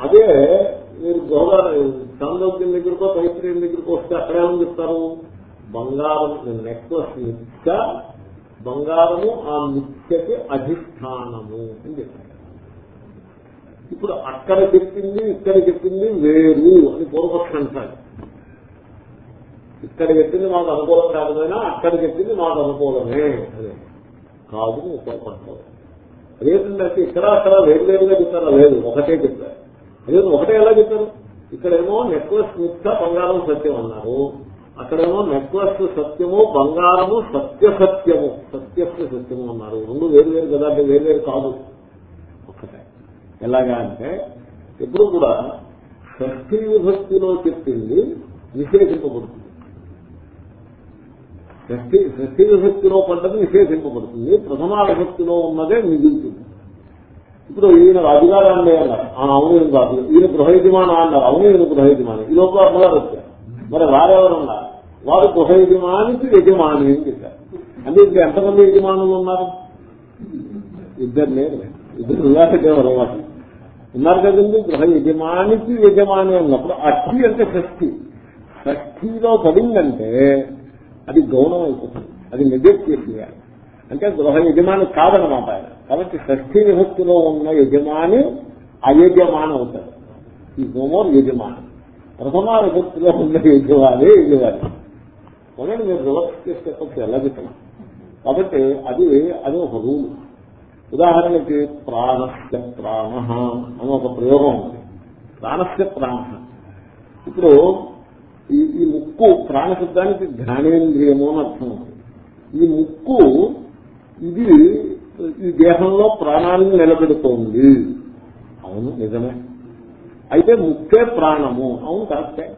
Speaker 1: అదే మీరు గోదావరి చంద్రోద్యం దగ్గరకో తైత్రీయం దగ్గరకో వస్తే అక్కడేమని చెప్తారు? బంగారం నెక్లెస్ నిత్య బంగారము ఆ నిత్యకి అధిష్టానము అని చెప్పారు ఇప్పుడు అక్కడ చెప్పింది ఇక్కడ చెప్పింది వేరు అని పూర్వపక్షం అంటారు. ఇక్కడ చెప్పింది మాకు అనుకూలం కాకపోయినా అక్కడ చెప్పింది మాకు అనుకూలమే. అదే. కాదు ఉపయోగపడుతుంది అదేంటంటే ఇక్కడ అక్కడ వేరు వేరుగా చెప్తారా లేదు ఒకటే చెప్తారు అదే ఒకటే ఎలా చెప్తారు ఇక్కడేమో నెక్లెస్ మిథ్య బంగారం సత్యం అన్నారు. అక్కడేమో నెక్లెస్ సత్యము బంగారము సత్య సత్యము. సత్యస్య సత్యము అన్నారు. రెండు వేరు వేరు కదా అంటే వేరు వేరు కాదు. ఒక్కటే ఎలాగా అంటే ఎప్పుడు కూడా షష్ఠీ విభక్తిలో చెప్పింది విశేషింపబడుతుంది షష్ఠి షష్ఠి విభక్తిలో పడ్డది నిషేధింపబడుతుంది. ప్రథమా విభక్తిలో ఉన్నదే మిగులుతుంది. ఇప్పుడు ఈయన రాజుగారు రాజుగారాన్ని అన్నారు. ఆ, అవును ఈయన రాజు ఈయన గృహయజమాన అన్నారు. అవును ఈయన గృహయజమాని. ఈ లోపల అమ్మగారు వచ్చారు. మరి వారెవరు ఉన్నారు వారు గృహయజమానికి యజమాని అని చెప్పారు. అంటే ఇప్పుడు ఎంతమంది యజమానులు ఉన్నారు? ఇద్దరు లేరు. ఇద్దరు ఉన్నారంటే ఉన్నారు. కదండి. గృహ యజమానికి యజమాని అన్నప్పుడు అస్థి అంటే షష్ఠి షష్ఠిలో పడిందంటే అది గౌణం అయిపోతుంది. అది నెగ్లెక్ట్ చేసేయాలి అంటే గృహ యజమాని కాదనమాట ఆయన. కాబట్టి షష్ఠీ విభక్తిలో ఉన్న యజమాని అయజమాని అవుతాడు. ఈ హోమోర్ యజమాని. ప్రథమ విభక్తిలో ఉన్న యజమాని యజమాని. మొదటి మీరు రివర్స్ చేస్తే కొంచెం ఎలా కాబట్టి అది అది ఒక రూల్. ఉదాహరణకి ప్రాణస్య ప్రాణ అని ఒక ప్రయోగం ఉంది. ప్రాణస్య ప్రాణ. ఇప్పుడు ఈ ఈ ముక్కు ప్రాణశబ్దానికి ఘానేంద్రియము అని అర్థం. ఈ ముక్కు ఇది ఈ దేహంలో ప్రాణాన్ని నిలబెడుతోంది. అవును నిజమే. అయితే ముక్కే ప్రాణము. అవును కరెక్టే.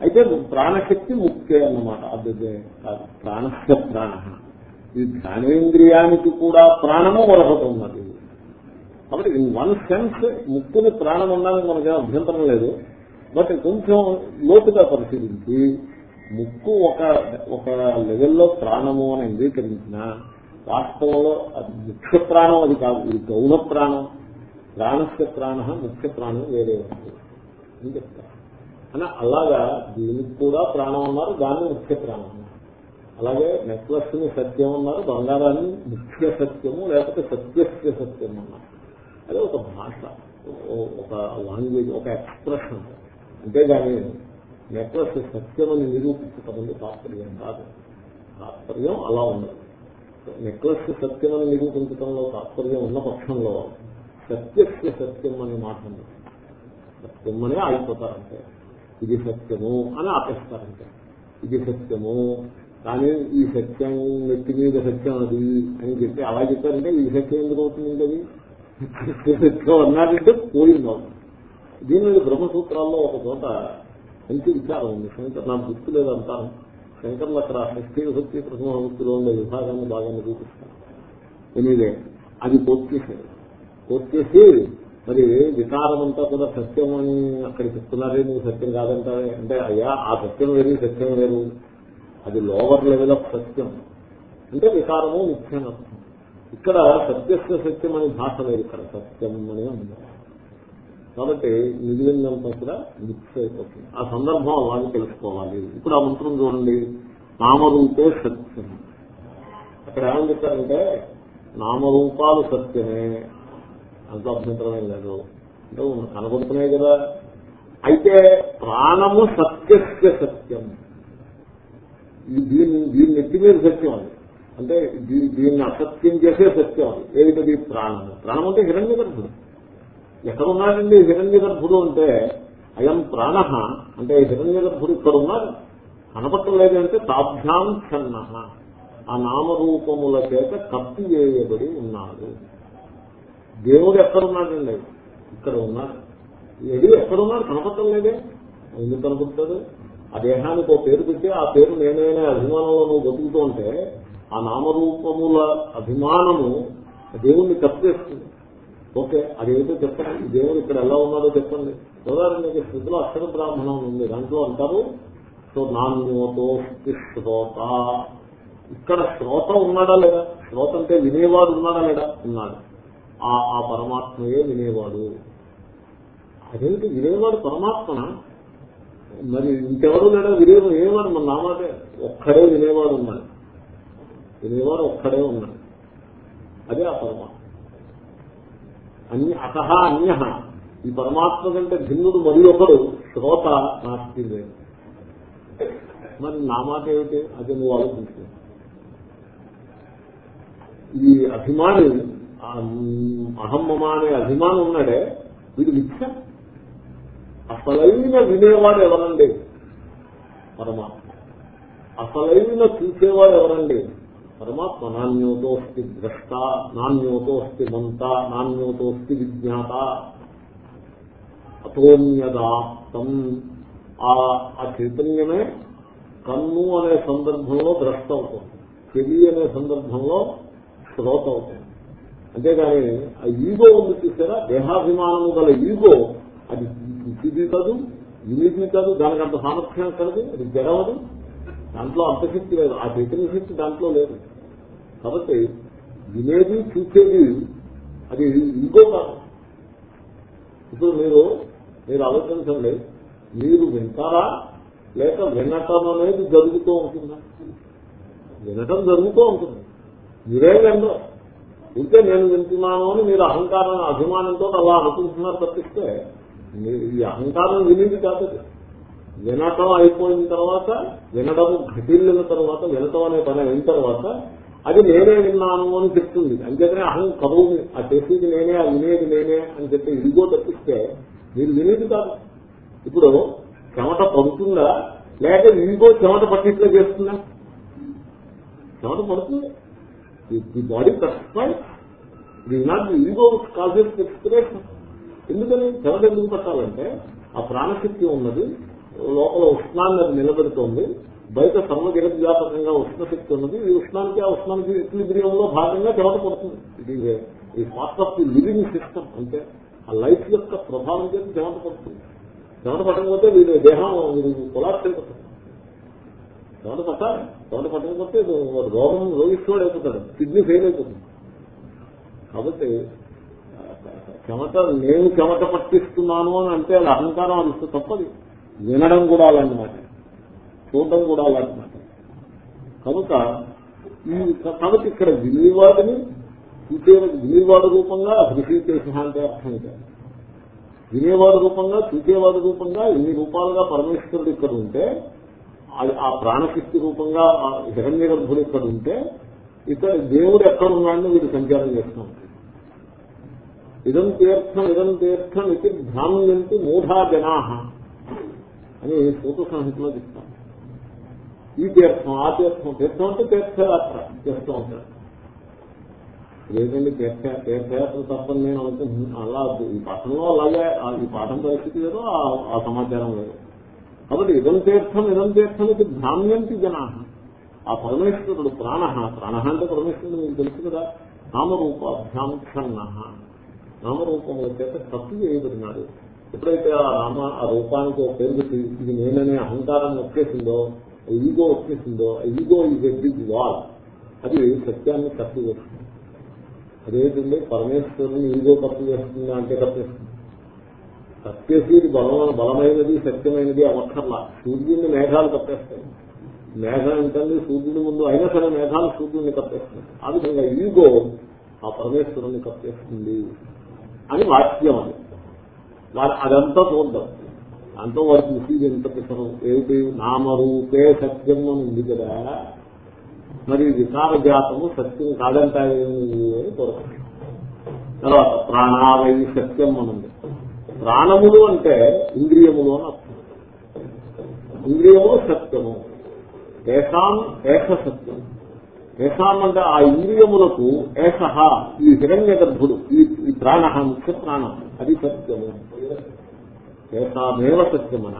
Speaker 1: అయితే ప్రాణశక్తి ముక్కే అన్నమాట. అదే కాదు ప్రాణస్య ప్రాణ. ఈ జ్ఞానేంద్రియానికి కూడా ప్రాణము మరొకటి ఉన్నది. కాబట్టి ఇన్ వన్ సెన్స్ ముక్కుని ప్రాణం ఉండాలని మనకి అభ్యంతరం లేదు. బట్ కొంచెం లోతుగా పరిశీలించి ముక్కు ఒక ఒక లెవెల్లో ప్రాణము అని అంగీకరించిన వాస్తవంలో అది ముఖ్య ప్రాణం అది కాదు. ఇది గౌణ ప్రాణం. ప్రాణస్య ప్రాణ ముఖ్య ప్రాణం వేరే ఉంది. అని చెప్తారు. అని అలాగా దీనికి కూడా ప్రాణం ఉన్నారు దాన్ని ముఖ్య ప్రాణం అన్నారు అలాగే నెక్లెస్ని సత్యం ఉన్నారు బంగారాన్ని ముఖ్య సత్యము లేకపోతే సత్యస్య సత్యం అన్నారు అదే ఒక భాష ఒక లాంగ్వేజ్ ఒక ఎక్స్ప్రెషన్ అంతేగాని నెక్లెస్ సత్యం అని నిరూపించటం తాత్పర్యం కాదు. తాత్పర్యం అలా ఉండదు. నెక్లెస్ సత్యం అని నిరూపించడంలో తాత్పర్యం ఉన్న పక్షంలో సత్యస్య సత్యం అనే మాట ఉంది. సత్యం అనే ఆగిపోతారంటే ఇది సత్యము అని ఆపేస్తారంటే ఇది సత్యము. కానీ ఈ సత్యం వ్యక్తి మీద సత్యం అది అని చెప్పి అలా చెప్పారంటే ఈ సత్యం ఎందుకు అవుతుంది అది? సత్యం అన్నారంటే పోయింది అవుతుంది. దీని మీద బ్రహ్మసూత్రాల్లో ఒక చోట మంచి విచారం ఉంది. శంకర్ నాకు గుర్తు లేదు అంటాను శంకర్లు అక్కడ షష్ఠీ విభక్తి ప్రథమ ఉండే విభాగాన్ని బాగా నిరూపిస్తారు. ఎనీవే అది కోట్ చేసేది కోట్ చేసి మరి వికారం అంతా కూడా సత్యం అని అక్కడ చెప్తున్నారే నువ్వు సత్యం కాదంటావే? అంటే అయ్యా ఆ సత్యం వేరు సత్యం వేరు. అది లోవర్ లెవెల్ ఆఫ్ సత్యం. అంటే వికారము ముఖ్యమైన ఇక్కడ సత్యస్య సత్యం అనే భాష లేదు ఇక్కడ సత్యం అని ఉంది కాబట్టి మిగిలినంతా కూడా మిక్స్ అయిపోతుంది ఆ సందర్భం అలాగే తెలుసుకోవాలి. ఇప్పుడు ఆ మంత్రం చూడండి. నామరూపే సత్యం అక్కడ ఏమని చెప్పారంటే నామరూపాలు సత్యమే. అంత అభ్యంతరమే లేదు. అంటే కనబడుతున్నాయి కదా. అయితే ప్రాణము సత్యస్య సత్యం. దీన్ని దీన్ని ఎత్తి మీద సత్యం అది. అంటే దీన్ని అసత్యం చేసే సత్యం అది. ఏమిటది? ప్రాణము. ప్రాణం అంటే హిరణ్య గర్భుడు ఎక్కడున్నాడండి? హిరణ్య గర్భుడు అంటే అయం ప్రాణ. అంటే హిరణ్య గర్భుడు ఇక్కడ ఉన్నాడు కనపట్టలేదు అంటే తాభ్యాం ఛన్న ఆ నామరూపముల చేత కప్పి వేయబడి ఉన్నాడు. దేవుడు ఎక్కడున్నాడండి? ఇక్కడ ఉన్నాడు. ఏది? ఎక్కడున్నాడు? కనపట్టలేదే. ఎందుకు కనపడుతుంది ఆ దేహానికి ఒక పేరు పెట్టి ఆ పేరు నేనైనా అభిమానంలో నువ్వు బతుకుతూ ఉంటే ఆ నామరూపముల అభిమానము దేవుణ్ణి కప్పేస్తుంది ఓకే అదేమిటో చెప్పండి దేవుడు ఇక్కడ ఎలా ఉన్నాడో చెప్పండి. ఉదాహరణకి స్థితిలో అక్షర బ్రాహ్మణం ఉంది. దాంట్లో అంటారు సో నాణ్యోతో శ్రోత. ఇక్కడ శ్రోత ఉన్నాడా లేదా? శ్రోత అంటే వినేవాడు ఉన్నాడా లేదా? ఉన్నాడు. ఆ ఆ పరమాత్మయే వినేవాడు. అదేంటి వినేవాడు పరమాత్మన? మరి ఇంకెవరు లేడా? వినే వినేవాడు మన నామాటే ఒక్కడే వినేవాడు ఉన్నాడు. వినేవాడు ఒక్కడే ఉన్నాడు. అదే ఆ పరమాత్మ. అన్య అత అన్య. ఈ పరమాత్మ కంటే భిన్నుడు మరి ఒకడు శ్రోత నాస్తి లేదు. మరి నా మాట ఏమిటి అది నువ్వు ఆలోచించు. ఈ అభిమాని అహమ్మ అనే అభిమానం ఉన్నాడే వీడు మిథ్య. అసలైన వినేవాడు ఎవరండి? పరమాత్మ. అసలైన చూసేవాడు ఎవరండి? పరమాత్మ నాణ్యోతోస్తి ద్రష్ట నాణ్యోతోస్తి మంత నాణ్యోతోస్తి విజ్ఞాత. అతోన్యదాప్తం ఆ ఆ చైతన్యమే కన్ను అనే సందర్భంలో ద్రష్ట అవుతుంది చెవి అనే సందర్భంలో శ్రోత అవుతుంది అంతేగాని ఆ ఈగో ఉంది చూసారా? దేహాభిమానము గల ఈగో. అది ఇది కాదు యూనిటీ కాదు దానికి అంత సామర్థ్యం కలదు అది జరవదు దాంట్లో అంతశక్తి లేదు. ఆ చైతన్య శక్తి దాంట్లో లేదు. కాబట్టి వినేది చూసేది అది ఇంకో కాదు ఇప్పుడు మీరు మీరు ఆలోచించండి మీరు వింటారా? లేక వినటం అనేది జరుగుతూ ఉంటుందా? వినటం జరుగుతూ ఉంటుంది. మీరే వినరు. ఇంకే నేను వింటున్నాను అని మీరు అహంకారం అభిమానంతో అలా అనుకుంటున్నారు తప్పిస్తే ఈ అహంకారం వినేది కాదు వినటం అయిపోయిన తర్వాత వినడం ఘటిల్లిన తర్వాత వినటం అనే పని అయిన తర్వాత అది నేనే విన్నాను అని చెప్తుంది. అంతేకానే అహం కరువు ఆ చేసేది నేనే ఆ వినేది నేనే అని చెప్పి ఇదిగో తప్పిస్తే మీరు వినేది కాదు. ఇప్పుడు చెమట పడుతుందా? లేక ఇదిగో చెమట పట్టిట్లో చేస్తుందా? చెమట పడుతుంది. ది బాడీ కష్టపడి ఇది నాట్ ఈగో కాజెస్ ఎక్స్ప్రెషన్ ఎందుకని? చెమట ఎందుకు పట్టాలంటే ఆ ప్రాణశక్తి ఉన్నది. లోపల ఉష్ణాన్ని అది నిలబెడుతోంది. బయట సర్వ ఉష్ణ శక్తి ఉన్నది ఈ ఉష్ణానికి ఆ ఉష్ణానికి ఈక్విలిబ్రియంలో భాగంగా చెమట పడుతుంది. ఇది ఈ part of the living system అంటే ఆ లైఫ్ యొక్క ప్రభావం చేత చెమట పడుతుంది. చెమట పట్టకపోతే వీడి దేహం వీడి కొలాప్స్ అయిపోతుంది చెమట పట్టాలి చెమట పట్టకపోతే రోగం రోగిస్తున్నాడు అయిపోతాడు కిడ్నీ ఫెయిల్ అయిపోతుంది. కాబట్టి చెమట నేను చెమట పట్టిస్తున్నాను అని అంటే అది అహంకారం అది తప్పది. వినడం కూడా అలాంటిమాట చూడడం కూడా అలాంటిమాట కనుక ఈ కాబట్టి ఇక్కడ వినివాడిని చూసే వినివాడ రూపంగా హృషికేశ అంటే అర్థం కాదు వినేవాడు రూపంగా చూసేవాడు రూపంగా ఇన్ని రూపాలుగా పరమేశ్వరుడు ఇక్కడ ఉంటే ఆ- ప్రాణశక్తి రూపంగా ఆ హిరణ్య గర్భుడు ఇక్కడ ఉంటే ఇక్కడ దేవుడు ఎక్కడ ఉన్నాడని వీడు సంచారం చేస్తూ ఉంటాడు. ఇదం తీర్థం ఇదం తీర్థం ఇది భ్రామ్యంతి మూఢా జనా అని సూత సంహితలో చెప్తాం ఈ తీర్థం ఆ తీర్థం తీర్థం అంటే తీర్థయాత్ర తీర్థం అంటారు లేదండి తీర్థ తీర్థయాత్ర తప్పని నేను అనుకుంటున్నాను అలా ఈ పాఠంలో అలాగే ఈ పాఠం పరిస్థితి లేదు ఆ- సమాచారం లేదు. కాబట్టి ఇదం తీర్థం ఇదం తీర్థం ఇది భ్రామ్యంతి జనా. ఆ పరమేశ్వరుడు ప్రాణ. ప్రాణ అంటే పరమేశ్వరుడు మీకు తెలుసు కదా. నామరూపాభ్యాం క్షణ నామరూపముల చేత తప్పు చేయబడినాడు. ఎప్పుడైతే ఆ నామ ఆ రూపానికి ఒక పేరు పెట్టి ఇది నేననే అహంకారం వచ్చేసిందో ఈగో వచ్చేసిందో ఈగో ఈజ్ బిగ్ వాల్ అది సత్యాన్ని తప్పు చేస్తుంది. అదేంటండి పరమేశ్వరుని ఈగో తప్పు చేస్తుందా అంటే తప్పేస్తుంది తప్పేసి ఇది బలమైన బలమైనది సత్యమైనది అవక్కర్లా సూర్యుడిని మేఘాలు తప్పేస్తాయి. మేఘం ఏంటండి సూర్యుడి ముందు అయినా సరే మేఘాలు సూర్యుడిని కప్పేస్తుంది ఆ విధంగా ఈగో ఆ పరమేశ్వరుని కప్పేస్తుంది అని వాక్యం అది. అదంతా చూద్దాం. దాంతో వారికి విసిగి ఎంత పిసరం ఏమిటి? నామరూపే సత్యం అని ఉంది కదా. మరి వికార జాతము సత్యం కాదంటాయేమి అని తర్వాత ప్రాణావై సత్యం అనుంది ప్రాణములు అంటే ఇంద్రియములు అని అర్థం. ఇంద్రియము సత్యము. ఏషాం ఏష సత్యం. ఏషాం అంటే ఆ ఇంద్రియములకు ఏష ఈ హిరణ్య గర్భుడు ఈ ప్రాణ ముఖ్య ప్రాణం. అది సత్యము. ఏషామేవ సత్యమన.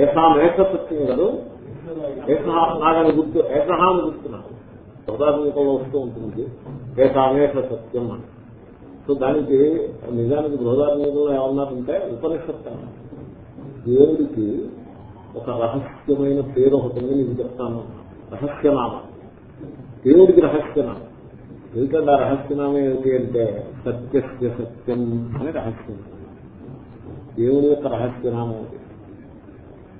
Speaker 1: ఏషామేక సత్యం కాదు ఏషహ నాగని గుర్తు ఏషహ అని గుర్తున్నాను ఉదాహరణలో వస్తూ ఉంటుంది. ఏషామేక సత్యం అని సో దానికి నిజానికి బృహదార్మికంలో ఏమన్నారంటే ఉపనిషత్తు దేవుడికి ఒక రహస్యమైన పేరు ఒకటి నేను చెప్తాను. రహస్యనామ. దేవుడికి రహస్యనామ. ఎందుకంటే ఆ రహస్యనామం ఏమిటి అంటే సత్యస్య సత్యం అని రహస్యం దేవుడి యొక్క రహస్యనామం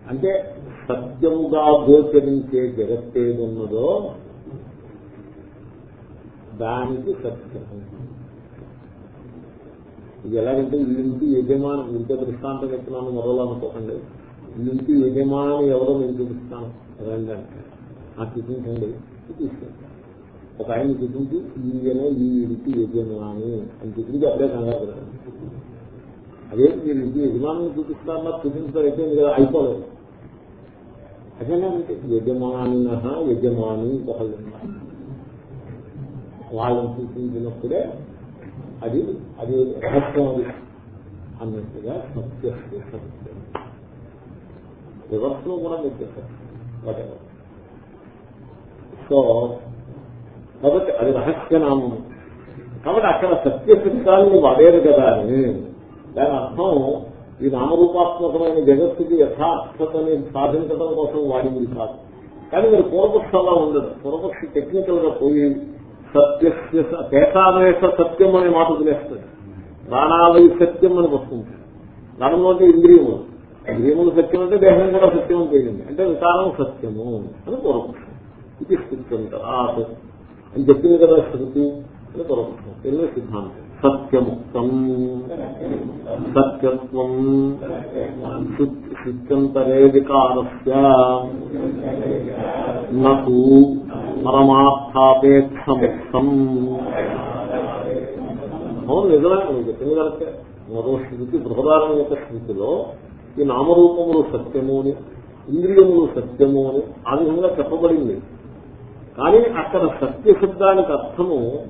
Speaker 1: అంటే సత్యముగా గోచరించే జగత్తేదున్నదో దానికి సత్యం. ఇది ఎలాగంటే ఇల్లుంటి యజమానం ఇంత దృష్టాంతం చెప్తున్నాను మరోలా అనుకోకండి. ఇల్లుంటి యజమానం ఎవరో నేను చూపిస్తాను. రండి అంటే. ఆ చూపించండి. చూపిస్తాను. ఒక ఆయన చూపించి ఈయనే ఈ ఇంటి యజమాని అని చూపించి అప్పుడే కంగారు అదే మీరు ఇంటి యజమాని చూపిస్తారన్నా చూపించడం అయిపోయింది కదా అయిపోలేదు అదేనంటే యజమాని యజమాని ఒకళ్ళు వాళ్ళని చూపించినప్పుడే అది అది రహస్యం అది అన్నట్టుగా సత్య సత్యం. రివర్స్లో కూడా చెప్పేశారు వాటెవర్ సో కాబట్టి అది రహస్యనామం. కాబట్టి అక్కడ సత్యసిద్ధాన్ని వాడేరు కదా అని. దాని అర్థం ఈ నామరూపాత్మకమైన జగత్తుకి యథార్థతని సాధించడం కోసం వాడింది కాదు. కానీ మీరు పూర్వపక్ష అలా ఉండదు. పూర్వపక్షి టెక్నికల్గా పోయి సత్య పేషామేష సత్యం అనే మాట వదిలేస్తుంది ప్రాణాలయ సత్యం అని వస్తుంది ప్రాణంలో అంటే ఇంద్రియములు. ఇంద్రియములు సత్యం అంటే దేహం కూడా సత్యం అని తెలియంది అంటే వికారం సత్యము అని పూర్వపక్షం. ఇది స్థితి తరాత్ అని చెప్పింది కదా స్థితి అని పూర్వపక్షం. తెలుగు సిద్ధాంతం. సత్యముక్తం. సత్యత్వం శుత్యంతరే వికారస్య నూ పరమార్థాపేక్షముక్తం. అవును నిజమే. చెప్పింది మరో శృతి బృహదారం యొక్క స్థితిలో ఈ నామరూపములు సత్యము అని ఇంద్రియములు సత్యము అని ఆ విధంగా చెప్పబడింది. కానీ అక్కడ సత్య శబ్దానికి అర్థము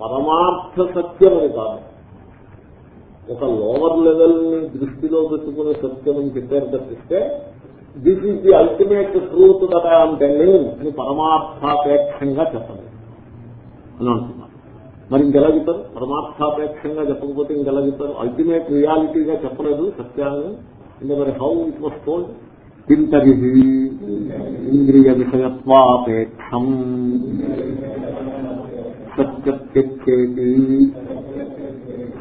Speaker 1: పరమార్థ సత్యం అని కాదు ఒక లోవర్ లెవెల్ని దృష్టిలో పెట్టుకునే సత్యం అని చెప్పారు తప్పిస్తే this is the ultimate truth that I'm telling అని పరమార్థాపేక్షంగా చెప్పండి అని అంటున్నారు. మరి ఇంకెలా చెప్తారు? పరమార్థాపేక్షంగా చెప్పకపోతే ఇంకెలా చెప్తారు? అల్టిమేట్ రియాలిటీగా చెప్పలేదు సత్యాన్ని. అంటే మరి హౌ ఇట్ వాస్ టోల్డ్ కింతరి ఇంద్రియ విషయత్వాపేక్షం. సత్యత్యేతి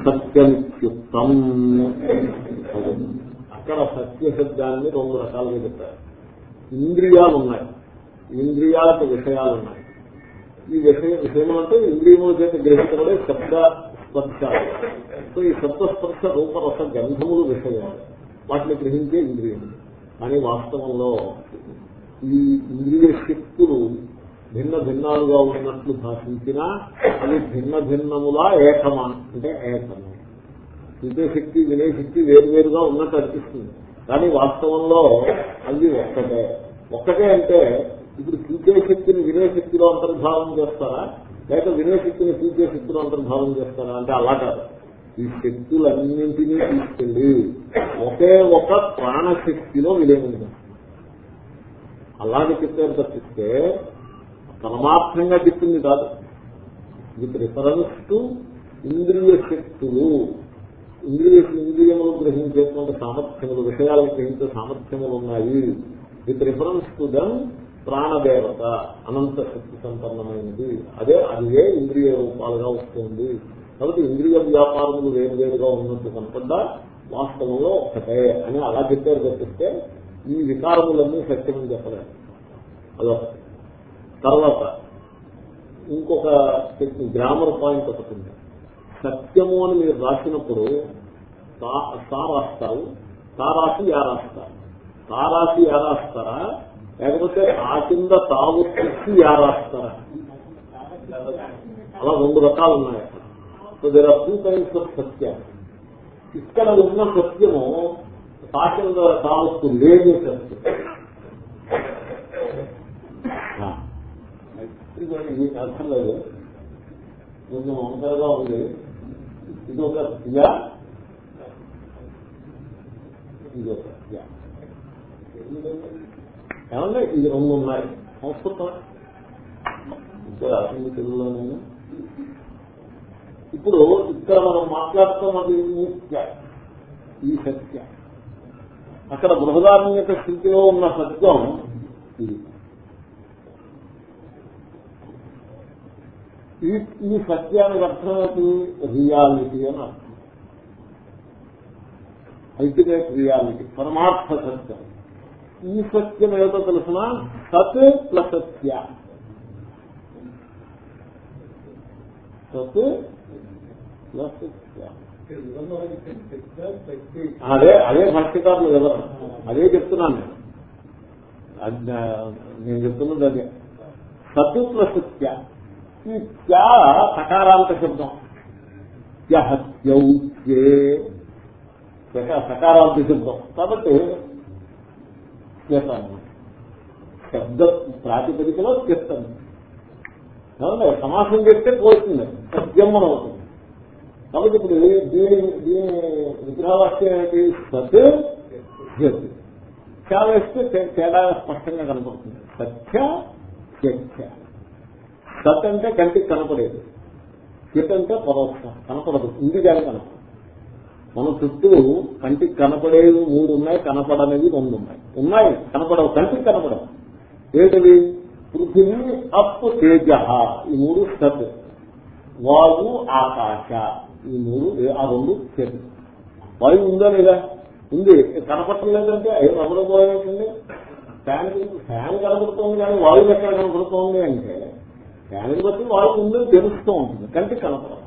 Speaker 1: సత్యమిత్యుక్తం. అక్కడ సత్య శబ్దాన్ని రెండు రకాలుగా చెప్పారు. ఇంద్రియాలు ఉన్నాయి ఇంద్రియాలకు విషయాలు ఉన్నాయి ఈ విషయ విషయం అంటే ఇంద్రియముల చేత గ్రహించబడే శబ్ద స్పర్శ సో ఈ శబ్ద స్పర్శ రూపరస గంధములు విషయాలు. వాటిని గ్రహించే ఇంద్రియములు. కానీ వాస్తవంలో ఈ ఇంద్రియ శక్తులు భిన్న భిన్నాలుగా ఉన్నట్లు భాషించినా అది భిన్న భిన్నములా ఏకమా అంటే ఏకము. చూసే శక్తి వినే శక్తి వేరువేరుగా ఉన్నట్టు అనిపిస్తుంది. కానీ వాస్తవంలో అది ఒక్కటే. ఒక్కటే అంటే ఇప్పుడు చూసే శక్తిని వినే శక్తిలో అంతర్భావం చేస్తారా? లేక వినే శక్తిని చూసే శక్తిలో అంతర్భావం చేస్తారా? అంటే అలా కాదు. ఈ శక్తులన్నింటినీ తీసుకెళ్ళి ఒకే ఒక ప్రాణశక్తిలో విలీనం అలాగే చెప్పారు తప్పిస్తే పరమార్థంగా చెప్పింది కాదు. విత్ రిఫరెన్స్ టు ఇంద్రియ శక్తులు. ఇంద్రియ ఇంద్రియములు గ్రహించేటువంటి సామర్థ్యములు విషయాలను గ్రహించే సామర్థ్యములు ఉన్నాయి. విత్ రిఫరెన్స్ టు దమ్ ప్రాణదేవత అనంత శక్తి సంపన్నమైనది. అదే అదే ఇంద్రియ రూపాలుగా వస్తుంది. కాబట్టి ఇంద్రియ వ్యాపారములు వేరువేరుగా ఉన్నట్టు కనపడ్డా వాస్తవంలో ఒకటే అని అలా చెప్పారు తప్పిస్తే ఈ వికారములన్నీ సత్యమని చెప్పలేదు అదొకటి తర్వాత ఇంకొక గ్రామర్ పాయింట్ ఒకటి ఉంది. సత్యము అని మీరు రాసినప్పుడు తా రాస్తారు తా రాసి యా రాస్తారు తా రాసి యా రాస్తారా లేకపోతే ఆ కింద తావు తెచ్చి యా రాస్తారా అలా రెండు రకాలు ఉన్నాయి so there are two kinds of సత్యం. ఇక్కడ ఉన్న సత్యము తా కింద తావచ్చు లేని సత్యం. ఇది అర్థం లేదు. కొంచెం వంకరగా ఉంది. ఇది ఒక క్రియ. ఇది ఒక క్రియ. ఏమన్నా ఇది రెండు ఉన్నాయి. సంస్కృతం. ఇంకా అసలు తెలుగులో నేను ఇప్పుడు ఇక్కడ మనం మాట్లాడుతున్నది నిత్య ఈ సత్య. అక్కడ బృహదార్మిక స్థితిలో ఉన్న సత్యం ఇది. ఈ ఈ సత్యానికి అర్థమేంటి రియాలిటీ అని అర్థం. అల్టిమేట్ రియాలిటీ పరమార్థ సత్యం. ఈ సత్యం ఏదో తెలిసిన? సత్ ప్లస్ సత్య. సత్ ప్లస్ సత్య. అదే అదే భక్తికారులు కదా అదే చెప్తున్నాను నేను చెప్తున్నది అదే. సత్ ప్లస్ సత్య. ఈ త్యా సకారాంత శబ్దం. త్యహత్యౌత్యే సకారాంత శబ్దం. కాబట్టి త్యతాన్ని శబ్ద ప్రాతిపదికలో చేస్తాను సమాసం చేస్తే పోతుంది. సత్యం అని అవుతుంది. కాబట్టి ఇప్పుడు దీని దీని విగ్రహవాక్యం ఏంటి సత్ జత్ చాలా వేస్తే తేడా స్పష్టంగా కనపడుతుంది. సత్య చర్చ సత్ అంటే కంటికి కనపడేది. చిత్ అంటే పరోక్షం. కనపడదు. ఉంది కానీ కనపడదు మన చుట్టూ కంటికి కనపడేవి మూడు ఉన్నాయి కనపడనేవి రెండు ఉన్నాయి. ఉన్నాయి కనపడవు. కంటికి కనపడవు. ఏంటది పృథివీ అప్ తేజ. ఈ మూడు సత్ వాయు ఆకాశ. ఈ మూడు ఆ రెండు చేతి వాయు ఉందా లేదా? ఉంది. కనపడటం లేదంటే ఏం అమలుపోయేటండి ఫ్యాన్ ఫ్యాన్ కనపడుతోంది కానీ వాయువు ఎక్కడ కనపడుతోంది అంటే ఫ్యాన్ బట్టి వాయువు ఉందని తెలుస్తూ ఉంటుంది. కంటికి కనపడదు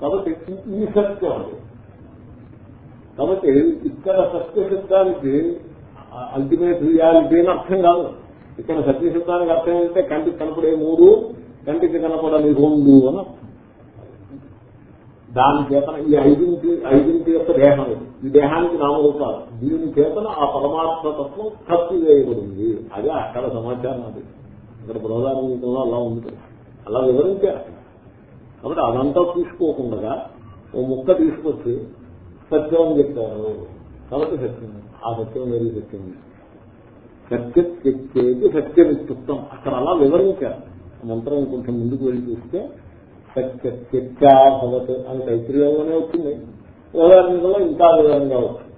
Speaker 1: కాబట్టి ఈ సత్యం అది కాబట్టి ఇక్కడ సత్యశబ్దానికి అల్టిమేట్ రియాలిటీ అని అర్థం కాదు. ఇక్కడ సత్యశబ్దానికి అర్థం ఏంటంటే కంటికి కనపడే మూడు కంటికి కనపడని రెండు అని దాని చేతన ఈ ఐదింటి ఐదింటి యొక్క దేహం ఇది. ఈ దేహానికి నామరూపాలు. దీని చేతన ఆ పరమాత్మ తత్వం ఖర్చు చేయబడింది అదే అక్కడ సమాచారం అది. ఇక్కడ బృహదారంగంలో అలా ఉంది. అలా వివరించారు కాబట్టి అదంతా తీసుకోకుండా ఓ ముక్క తీసుకొచ్చి సత్యం అని చెప్తారు కాబట్టి సత్యం. ఆ సత్యం వేరే సత్యం. సత్యం తెచ్చేది సత్యం అక్కడ అలా వివరించారు. మంత్రం కొంచెం ముందుకు వెళ్ళి చూస్తే సత్య అని తైత్రీయంగానే వచ్చింది. ఉదాహరణలో ఇంకా వివరంగా వచ్చింది.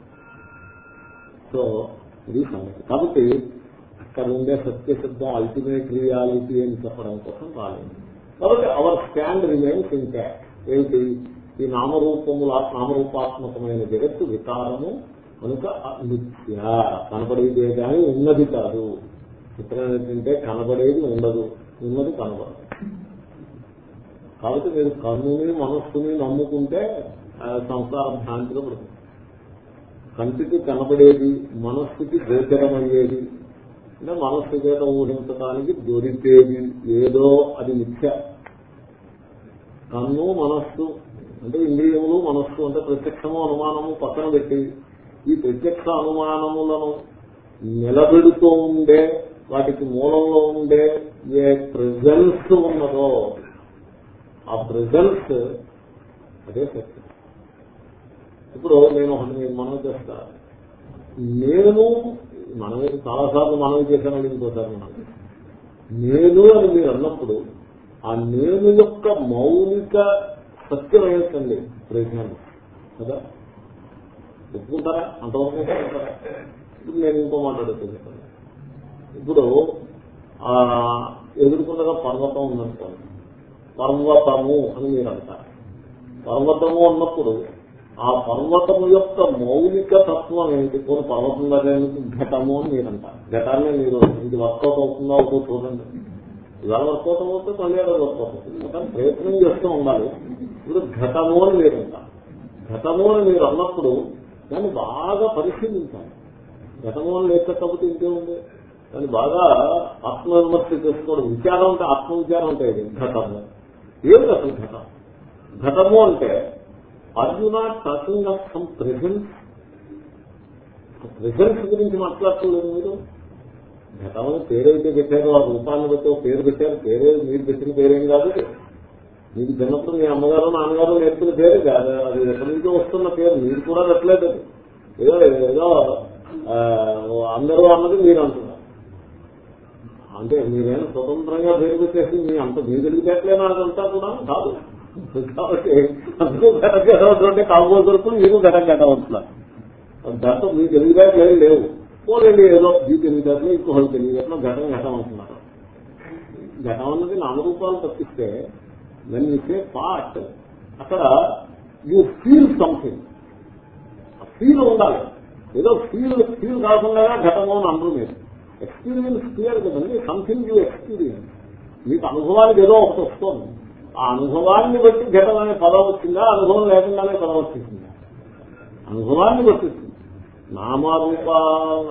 Speaker 1: సో ఇది సంగతి. కాబట్టి అక్కడ ఉండే సత్య శబ్దం అల్టిమేట్ రియాలిటీ అని చెప్పడం కోసం రాలేదు. కాబట్టి అవర్ స్టాండ్ రిమైన్స్ ఇంకా ఏమిటి? ఈ నామరూపముల నామరూపాత్మకమైన జగత్తు వికారము కనుక నిత్య కనపడేదే కానీ ఉన్నది కాదు. చిత్రం ఏంటంటే కనబడేది ఉండదు. ఉన్నది కనబడదు. కాబట్టి మీరు కన్నుని మనస్సుని నమ్ముకుంటే సంసార భ్రాంతిలో పడుతుంది. కంటికి కనబడేది మనస్సుకి గోచరమయ్యేది అంటే మనస్సు చేత ఊహించడానికి దొరికేది ఏదో అది మిథ్య. కన్ను మనస్సు అంటే ఇంద్రియములు మనస్సు అంటే ప్రత్యక్షము అనుమానము పక్కన పెట్టి ఈ ప్రత్యక్ష అనుమానములను నిలబెడుతూ ఉండే వాటికి మూలంలో ఉండే ఏ ప్రెజెన్స్ ఉన్నదో ఆ ప్రెజెన్స్ అదే సత్యం. ఇప్పుడు నేను ఒకటి నేను చేస్తా. నేను మనమే చాలాసార్లు మనమే చేశాను అడిగిపోతారు మనం. నేను అని మీరు అన్నప్పుడు ఆ నేను యొక్క మౌలిక సత్యం ఏంటండి ప్రయత్నాన్ని కదా? ఒప్పుకుంటారా? అంతవరకు ఇప్పుడు నేను ఇంకో మాట్లాడుతుంది ఇప్పుడు ఆ ఎదుర్కొండగా పర్వతం ఉందనుకోండి. పర్వతము అని మీరు అంటారు. పర్వతము అన్నప్పుడు ఆ పర్వతం యొక్క మౌలిక తత్వం ఏంటి కొన్ని పర్వతం దగ్గర ఘటము అని మీరు అంటారు ఘటాన్ని మీరు ఇది వర్కౌట్ అవుతుందా ఒక చూడండి. ఇలా వర్కౌట్ అవుతే మళ్ళీ అలా వర్కౌట్ అవుతుంది. కానీ ప్రయత్నం చేస్తూ ఉండాలి. ఇప్పుడు ఘటము అని మీరు అంటారు ఘటము అని మీరు అన్నప్పుడు దాన్ని బాగా పరిశీలించాలి. ఘటము అని లేకపోతే ఇంకేముంది? దాన్ని బాగా ఆత్మవిమర్శ చేసుకోవడం. విచారం అంటే ఆత్మవిచారం అంటే ఇది ఘటము. ఏమిటి అసలు ఘటం? ఘటము అంటే Arjuna talking of some presence presence గురించి మాట్లాడుతున్నారు మీరు? గతంలో పేరైతే పెట్టారు ఆ రూపాన్ని బట్టి పేరు పెట్టారు. పేరే మీరు పెట్టిన పేరేం కాదు మీకు చిన్నప్పుడు మీ అమ్మగారు నాన్నగారు నేర్పిన పేరు కాదు. అది ఎక్కడి నుంచో వస్తున్న పేరు. మీరు కూడా పెట్టలేదు ఏదో ఏదో అందరూ అన్నది మీరు అంటున్నారు. అంటే మీరేం స్వతంత్రంగా పేరు పెట్టేసి మీ అంత మీరు పెట్టలేనా అదంతా కూడా? కాదు. కాబట్టి అందుకు ఘటం గడవద్దు కాబోతున్నప్పుడు మీరు ఘటం ఘటమవుతున్నారు దాంతో మీ తెలివితేటలు ఏం లేవు. పోలేండి ఏదో మీ తెలివితేటలు ఇంకొకటి తెలివితేటలో ఘటన ఘటం అవుతున్నారు ఘటం అన్నది నామరూపాలు తప్పిస్తే వెన్ ఇచ్చే పార్ట్ అక్కడ యూ ఫీల్ సంథింగ్ ఫీల్ ఉండాలి. ఏదో ఫీల్ ఫీల్ కాకుండా ఘటము అని అందరూ మీరు. ఎక్స్పీరియన్స్ క్లియర్ కదండి సంథింగ్ యూ ఎక్స్పీరియన్స్ మీకు అనుభవానికి ఏదో ఒకటి వస్తుంది. ఆ అనుభవాన్ని బట్టి ఘటన అనే పదం వచ్చిందా? అనుభవం లేకుండానే పదం వచ్చేసిందా? అనుభవాన్ని బట్టిస్తుంది నామరూప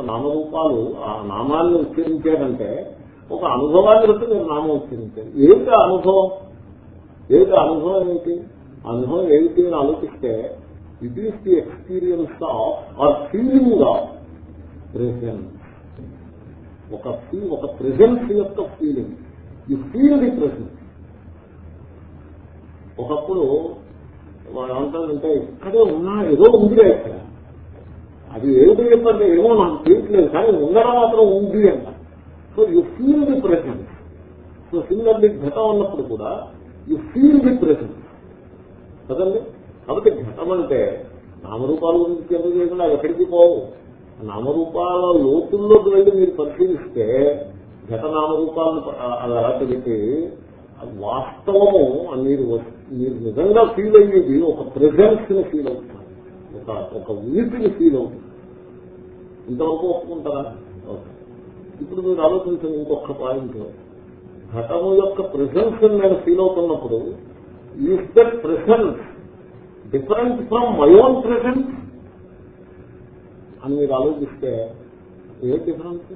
Speaker 1: నామరూపాలు ఆ నామాన్ని ఉచ్చరించారంటే ఒక అనుభవాన్ని బట్టి మీరు నామం ఉచ్చరించారు ఏమిటి అనుభవం? ఏమిటి అనుభవం ఏమిటి? అనుభవం ఏమిటి అని ఆలోచిస్తే it is the experience of or feeling of presence ఒక ఫీ- ఒక ప్రెసెన్స్ యొక్క ఫీలింగ్ ఈ ఫీల్ ది ప్రెసెన్స్ ఒకప్పుడు వాడు అంటారంటే ఇక్కడే ఉన్నా ఏదో ఉందిలే ఇక్కడ. అది ఏమిటి చెప్పండి? ఏమో నాకు తెలియట్లేదు కానీ ఉండడం మాత్రం ఉంది అంట. So you feel the presence so similarly ఘటం ఉన్నప్పుడు కూడా యు ఫీల్ ది ప్రెసెన్స్ కదండి? కాబట్టి ఘటం అంటే నామరూపాల గురించి చెప్పు చేయకుండా అవి ఎక్కడికి పోవు. నామరూపాల లోతుల్లోకి వెళ్ళి మీరు పరిశీలిస్తే ఘట నామరూపాలను అలా తెలిపి వాస్తవము అని మీరు మీరు నిజంగా ఫీల్ అయ్యేది ఒక ప్రెజెన్స్ని ఫీల్ అవుతున్నారు ఒక ఒక ఉనికిని ఫీల్ అవుతుంది. ఇంతవరకు ఒప్పుకుంటారా? ఇప్పుడు మీరు ఆలోచించండి ఇంకొక పాయింట్ ఘటము యొక్క ప్రెసెన్స్ నేను ఫీల్ అవుతున్నప్పుడు is that presence different from my own presence అని మీరు ఆలోచిస్తే ఏ డిఫరెన్స్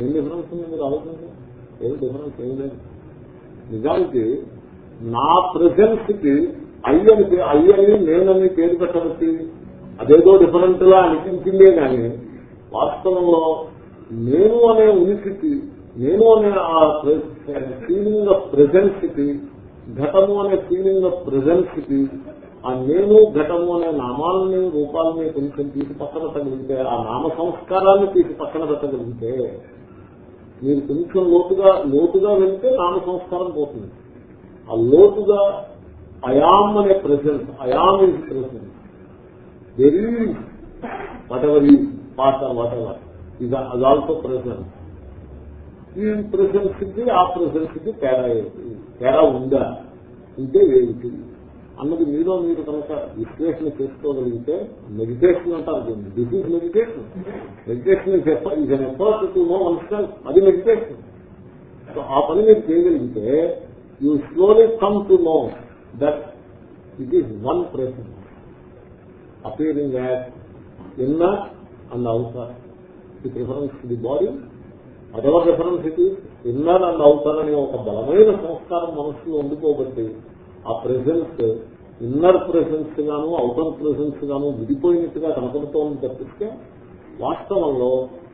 Speaker 1: ఏం డిఫరెన్స్ ఉంది మీరు ఆలోచించండి? ఏ డిఫరెన్స్ ఏం లేదు. నిజానికి నా ప్రెసెన్స్కి అయ్యని అయ్యని నేనని పేరు పెట్టవచ్చు. అదేదో డిఫరెంట్గా అనిపించిందే కానీ వాస్తవంలో నేను అనే ఉనికికి నేను అనే ఆ ఫీలింగ్ ఆఫ్ ప్రెజెన్స్కి ఘటము అనే ఫీలింగ్ ఆఫ్ ప్రెజెన్స్కి ఆ నేను ఘటము అనే నామాలని రూపాలని కొంచెం తీసి పక్కన పెట్టగలిగితే ఆ నామ సంస్కారాన్ని తీసి పక్కన పెట్టగలిగితే మీరు కొంచెం లోతుగా లోతుగా వెళ్తే నామ సంస్కారం పోతుంది. ఆ లోతుగా అయామ్ అనే presence I am is presence very whatever ఈ పాట వాట్ ఎవర్ ఇది అది ఆల్సో ప్రెసెన్స్ ఈ ప్రెసెన్స్కి ఆ ప్రెసెన్స్కి తేడా తేడా ఉందా? ఉంటే ఏమిటి అన్నది మీలో మీరు కనుక విశ్లేషణ చేసుకోగలిగితే మెడిటేషన్ అంటారు దీన్ని. This is meditation meditation is effort to know అది మెడిటేషన్ సో ఆ పని మీరు చేయగలిగితే you slowly come to know that it is one presence appearing as inner and outer. With reference to the body, whatever reference it is, inner అనే ఒక బలమైన సంస్కారం మనసులో ఉండిపోబట్టి ఆ ప్రెసెన్స్ ఇన్నర్ ప్రెసెన్స్ గాను అవుటర్ ప్రెసెన్స్ గాను విడిపోయినట్టుగా కనపడుతోంది తప్పిస్తే వాస్తవంలో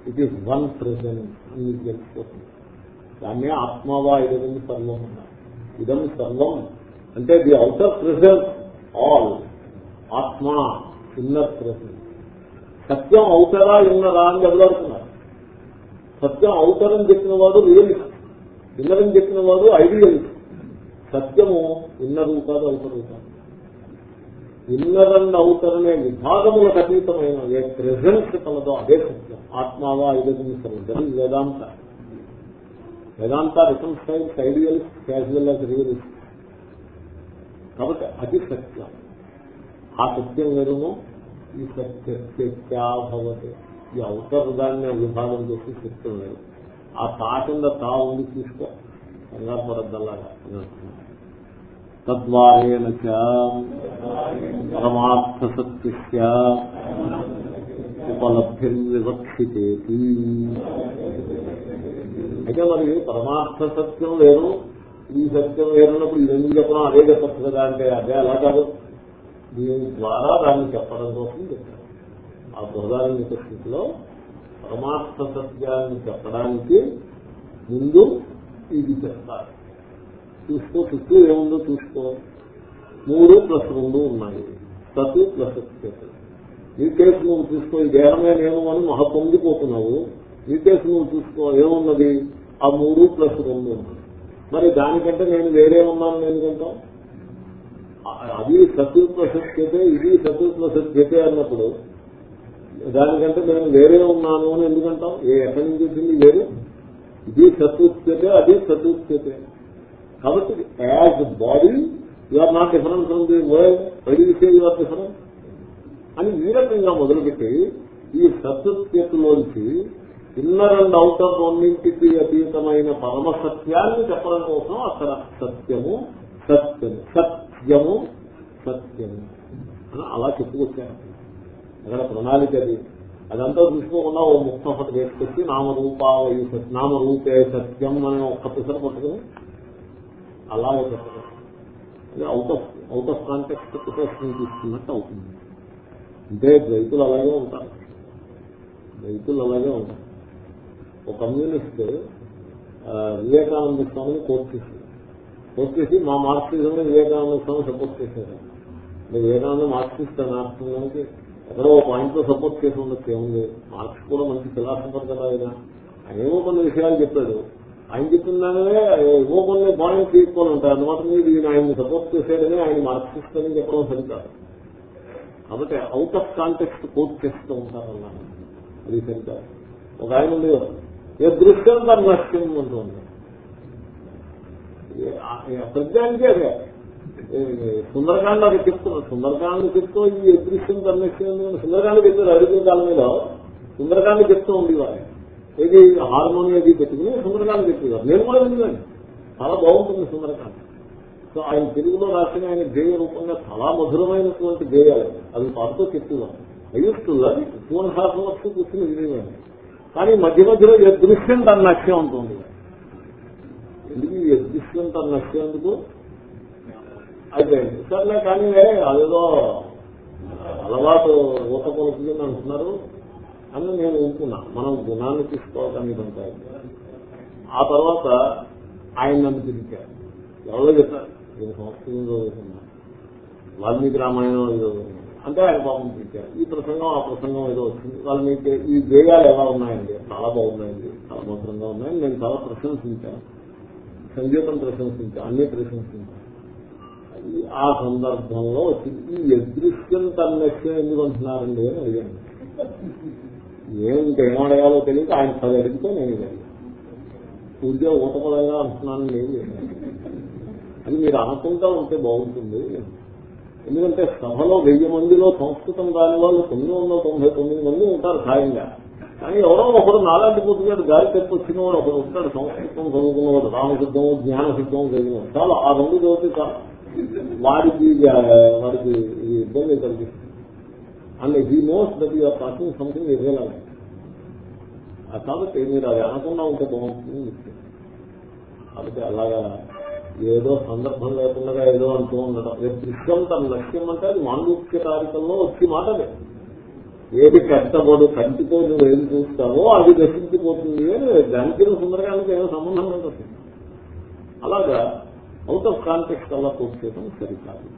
Speaker 1: ఇట్ ఈస్ వన్ ప్రెసెన్స్ అని మీకు తెలిసిపోతుంది దాన్నే ఆత్మవా ఇదం ఉన్నారు ఇదం సర్వం. అంటే ది అవుటర్ ప్రెసెన్స్ ఆల్ ఆత్మ ఇన్నర్ ప్రెసెన్స్. సత్యం అవుతారా ఇన్నరా అని ఎదురవుతున్నారు సత్యం అవుతారని చెప్పిన వాడు రియలిస్ట్ ఇన్నరని చెప్పిన వాడు ఐడియలిస్ట్ సత్యము ఇన్నరు కాదు అవుతారు కాదు ఇన్నర్ అండ్ అవుటర్ అనే విభాగములకు అతీతమైన ఏ ప్రెజెన్స్ కలదో అదే సత్యం. ఆత్మావా ఐదు సర్వం. Vedanta. Vedanta reconciles idealist casual as realist కాబట్టి అది సత్యం. ఆ సత్యం వేరును ఈ సత్యాభవతి ఈ అవసర దాన్ని విభాగం చేసి సత్యం లేదు. ఆ తా కింద తా ఉంది తీసుకో కంగారు పడద్దల్లాగా తద్వారేణ పరమార్థ సత్య ఉపలబ్ధి వివక్షితేతి. అయితే మరి పరమార్థ సత్యం వేరు ఈ సత్యం వేరున్నప్పుడు ఇది ఎందుకు చెప్పడం అదే చెప్పచ్చు కదా అంటే అదే అలా కాదు. దీని ద్వారా దాన్ని చెప్పడం కోసం చెప్పారు. ఆ బృహదారణ్య స్థితిలో పరమార్థ సత్యాన్ని చెప్పడానికి ముందు ఇది చెప్తారు చూసుకో చుట్టూ ఏముందో చూసుకో. మూడు ప్లస్ రెండు ఉన్నాయి. సత్ ప్లస్ సత్ నీ కేసు నువ్వు చూసుకో ఈ దేహమే నేను అని మహా పొంగిపోతున్నావు. నీ కేసు నువ్వు చూసుకో ఏమున్నది? ఆ మూడు ప్లస్ రెండు మరి దానికంటే నేను వేరే ఉన్నాను ఎందుకంటా? అది సత్యుత్వ సత్యతే ఇది సత్యుత్వ సత్యతే అన్నప్పుడు దానికంటే నేను వేరే ఉన్నాను అని ఎందుకంటాం? ఏ ఎక్కడి నుంచి వచ్చింది వేరు? ఇది సత్యుత్యతే అది సత్యుత్యతే కాబట్టి as body you are not difference from the world why you are difference అని ఈ రకంగా మొదలుపెట్టి ఈ సత్యత్యతలోంచి ఇన్నర్ అండ్ అవుటర్ రెండింటికి అతీతమైన పరమ సత్యాన్ని చెప్పడం కోసం అక్కడ సత్యము సత్యము సత్యము సత్యము. అని అలా చెప్పుకొచ్చారు అక్కడ ప్రణాళిక అది. అదంతా చూసుకోకుండా ఓ ముక్త ఒకటి వేసుకొచ్చి నామరూపావయ నామరూపే సత్యం అనే ఒక్క పిసర పట్టుకుని అలాగే చెప్పడం అది out of out of context పిసర్స్ని తీసుకున్నట్టు అవుతుంది. అంటే రైతులు అలాగే ఉంటారు. రైతులు అలాగే ఉంటారు. ఒక కమ్యూనిస్ట్ వివేకానంద స్వామిని కోర్టు చేసింది. కోర్టు చేసి మా మార్క్సిజం వివేకానంద స్వామి సపోర్ట్ చేశారు. వివేకానంద మార్క్సిస్ట్ అని అర్థంలోకి ఎక్కడో పాయింట్లో సపోర్ట్ చేసి ఉండొచ్చు ఏముంది? మార్క్స్ కూడా మంచి ఫిలాసఫర్ కదా ఆయన. ఆయన ఏవో కొన్ని విషయాలు చెప్పాడు. ఆయన చెప్పిన దానివే ఏవో కొన్ని పాయింట్ తీసుకొని ఉంటాయి అన్నమాట మీరు ఈయన ఆయన సపోర్ట్ చేశాడని ఆయన మార్క్సిస్ట్ అని చెప్పడం సరికాదు. కాబట్టి అవుట్ ఆఫ్ కాంటెక్స్ట్ కోర్ట్ చేస్తూ ఉంటారు అన్నాను అది సరికాదు. ఒక ఆయన ఉండేవారు. ఏ దృశ్యం దాని నష్టం ఉంటుంది ప్రజ్ఞానికి అదే. సుందరకాండ అది చెప్తున్నారు. సుందరకాండ చెప్తూ ఈ అదృశ్యం కర్మేశ్వరం సుందరకాండ చెప్తారు అడుగుల కాలం మీద సుందరకాండ చెప్తూ ఉండేవారు ఏది హార్మోనియం అది పెట్టుకుని సుందరకాండ చెప్పేవారు నేను కూడా విన్నాను. చాలా బాగుంటుంది సుందరకాండ. సో ఆయన తెలుగులో రాసిన ఆయన గేయ రూపంగా చాలా మధురమైనటువంటి గేయాలు అవి పాటతో చెప్పేవారు. అయ్యుస్తుందా టూ అండ్ హాఫ్ అవర్స్ కూర్చుని వినేవాడిని కానీ మధ్య మధ్యలో అదృశ్యం తన నష్టం ఉంటుంది ఎందుకు ఈ తన నష్టం ఎందుకు? అయితే సర్లే కానీ అదేదో అలవాటు ఊత పలుకుతుంది అంటున్నారు. అని నేను ఊరుకున్నా మనం గుణాన్ని తీసుకోవాలని ఇదంతా ఆ తర్వాత ఆయన నన్ను పిలిచారు ఎవరో చెప్పారు నేను సంస్కృతం చదువుతున్నా వాల్మీకి రామాయణం ఏదో అంటే ఆయన పాపం పెట్టారు ఈ ప్రసంగం ఆ ప్రసంగం ఏదో వచ్చింది. వాళ్ళు మీకు ఈ గేయాలు ఎలా ఉన్నాయండి? చాలా బాగున్నాయండి. చాలా మధురంగా ఉన్నాయని నేను చాలా ప్రశంసించాను. సంగీతం ప్రశంసించాను. అన్ని ప్రశంసించాను. ఆ సందర్భంలో వచ్చింది. ఈ అదృశ్యం తన లక్ష్యం ఎందుకు అంటున్నారండి అని అడిగాను. ఏమిటి ఏమడగాలో తెలియక ఆయన పది అడిగితే నేను అడిగాను పూజ ఊతపదంగా అంటున్నాను నేను అది మీరు అనుకుంటా ఉంటే బాగుంటుంది. ఎందుకంటే సభలో వెయ్యి మందిలో సంస్కృతం రాని వాళ్ళు తొమ్మిది వందల తొంభై తొమ్మిది మంది ఉంటారు ఖాయంగా. కానీ ఎవరో ఒకడు నాలాంటి పుట్టుగాడు గాలి తెప్పొచ్చిన వాడు ఒకడు ఉంటాడు సంస్కృతం చదువుకున్నవాడు రామసిద్ధం జ్ఞాన సిద్ధం చదివిన చాలా ఆ రెండు చదివితే చాలా. వాడికి వాడికి ఇబ్బంది కలిగిస్తుంది and he knows that you're talking something irrelevant కాబట్టి మీరు అది అనకుండా ఉంటే బాగుంటుంది. కాబట్టి అలాగా ఏదో సందర్భం లేకుండా ఏదో అంటూ ఉండడం దృశ్యం తన లక్ష్యం అంటే అది మాండూక్య తారీఖంలో వచ్చి మాటలే. ఏది కష్టపడు కంటితో నువ్వు ఏం చూస్తావో అది దర్శించిపోతుంది అని దానికి సుందరకానికి ఏదో సంబంధం లేదు అలాగా అవుట్ ఆఫ్ కాంటెక్స్ట్ అలా పూర్తి చేయడం సరికాదు.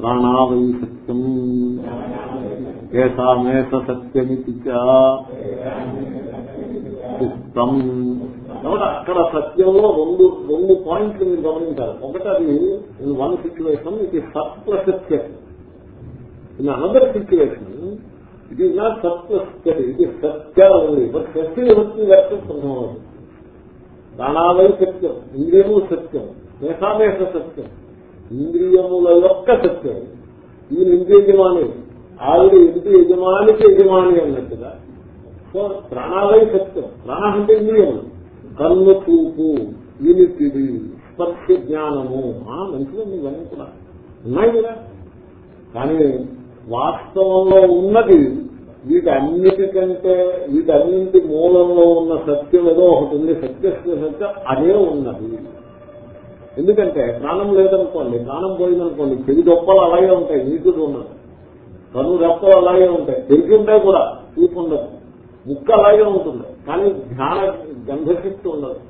Speaker 1: ప్రాణావై సత్యం. ఏసామేస సత్యమితి చిత్తం కాబట్టి అక్కడ సత్యంలో రెండు రెండు పాయింట్లు మీరు గమనించాలి. ఒకటి అది ఇన్ వన్ సిచ్యువేషన్ ఇది సత్ప్రసత్యం in another situation it is not సత్ప్రసత్యత ఇది సత్య ఉంది బట్ సత్య విభక్తి వ్యక్తం సంభవం ప్రాణాలయ సత్యం ఇంద్రియము సత్యం మేషామేష సత్యం ఇంద్రియముల యొక్క సత్యం. ఈ ఇంద్రి యజమాని ఆవిడ ఇంటి యజమానికి యజమాని అన్నట్టుగా. సో ప్రాణాలయ సత్యం ప్రాణ అంటే ఇంద్రియములు. కన్ను చూపు వినిపిడి స్పర్శ జ్ఞానము మంచిదండి ఇవన్నీ కూడా. ఉన్నాయి కదా. కానీ వాస్తవంలో ఉన్నది వీటన్నిటికంటే వీటన్నింటి మూలంలో ఉన్న సత్యం ఏదో ఒకటి ఉంది. సత్య సత్య అదే ఉన్నది. ఎందుకంటే ప్రాణం లేదనుకోండి ప్రాణం పోయిందనుకోండి చెవి దొప్పలు అలాగే ఉంటాయి నీకుడు ఉండదు కను రెప్పలు అలాగే ఉంటాయి. తెలిసి ఉంటాయి కూడా చూపు ఉండదు. ముక్క అలాగే ఉంటుంది. కానీ ధ్యాన గంధశక్తి ఉండదు.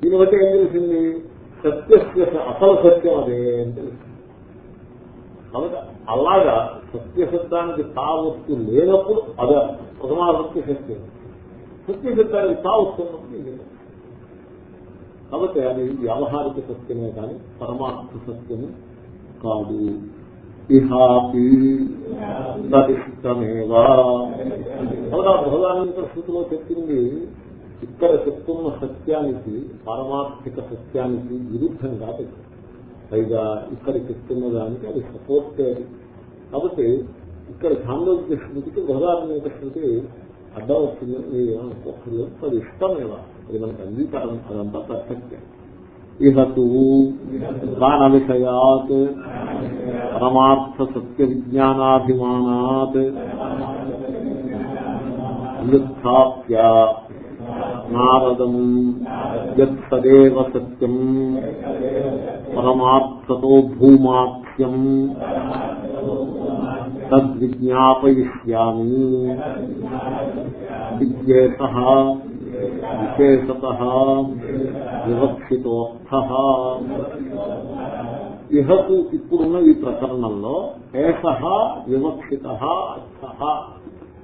Speaker 1: దీన్ని బట్టి ఏం తెలిసింది? సత్య అసలు సత్యం అదే అని తెలిసింది. కాబట్టి అలాగా సత్యశబ్దానికి తావత్తు లేనప్పుడు అదే ప్రథమావృత్తి సత్యం సత్యశబ్దానికి తా వస్తున్నప్పుడు కాబట్టి అది వ్యావహారిక సత్యమే కానీ పరమార్థ సత్యము కాదు. ఇహాపి తదిష్టమేవా అవునా స్థితిలో చెప్పింది. ఇక్కడ చెప్తున్న సత్యానికి పారమార్థిక సత్యానికి విరుద్ధంగా పెట్టింది పైగా ఇక్కడ చెప్తున్న దానికి అది సపోర్ట్ కాబట్టి ఇక్కడ సాంద్రోగ్య స్మృతికి బృహదాత్మిక స్మృతి అడ్డం వచ్చిందని మీరు ఏమనుకోకర్లేదు అది ఇష్టమేవా? అది మనకు అంగీకారం అదంతా పర్ఫెక్ట్ ఇహతు ప్రాణ విషయాత్ పరమార్థ సత్య విజ్ఞానాభిమానాత్ నిస్థాప్య నారదం యత్సదేవ సత్యం పరమార్థతో భూమాఖ్యం తద్విజ్ఞాపయిష్యామి. విద్యేత విశేషత వివక్షితోర్థ ఇహకు ఇప్పుడున్న ఈ ప్రకరణంలో ఏష వివక్షిత అర్థ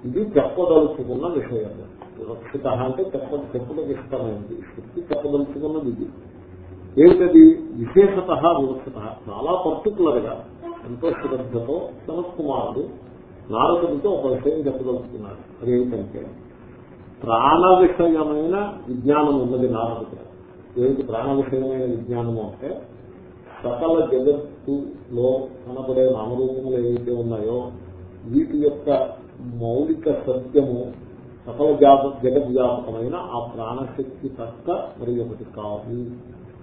Speaker 1: ఇది చెప్పదలుచుకున్న విషయం. వివక్షిత అంటే చెప్ప చెప్పులకు శక్తి చెప్పదలుచుకున్నది ఇది. ఏమిటది? విశేషత వివక్షిత. చాలా పర్టికులర్గా ఎంతో శ్రద్ధతో సనత్ కుమారుడు నారదుడితో ఒక విషయం చెప్పదలుచుకున్నాడు. అదేమిటంటే ప్రాణ విషయమైన విజ్ఞానం ఉన్నది నారదుడు ఏమిటి ప్రాణ విషయమైన విజ్ఞానము అంటే సకల జగత్తులో కనబడే నామరూపములు ఏవైతే ఉన్నాయో వీటి యొక్క మౌలిక సత్యము సకల జాత జగద్వ్యాపకమైన ఆ ప్రాణశక్తి తక్క మరి ఒకటి కాదు.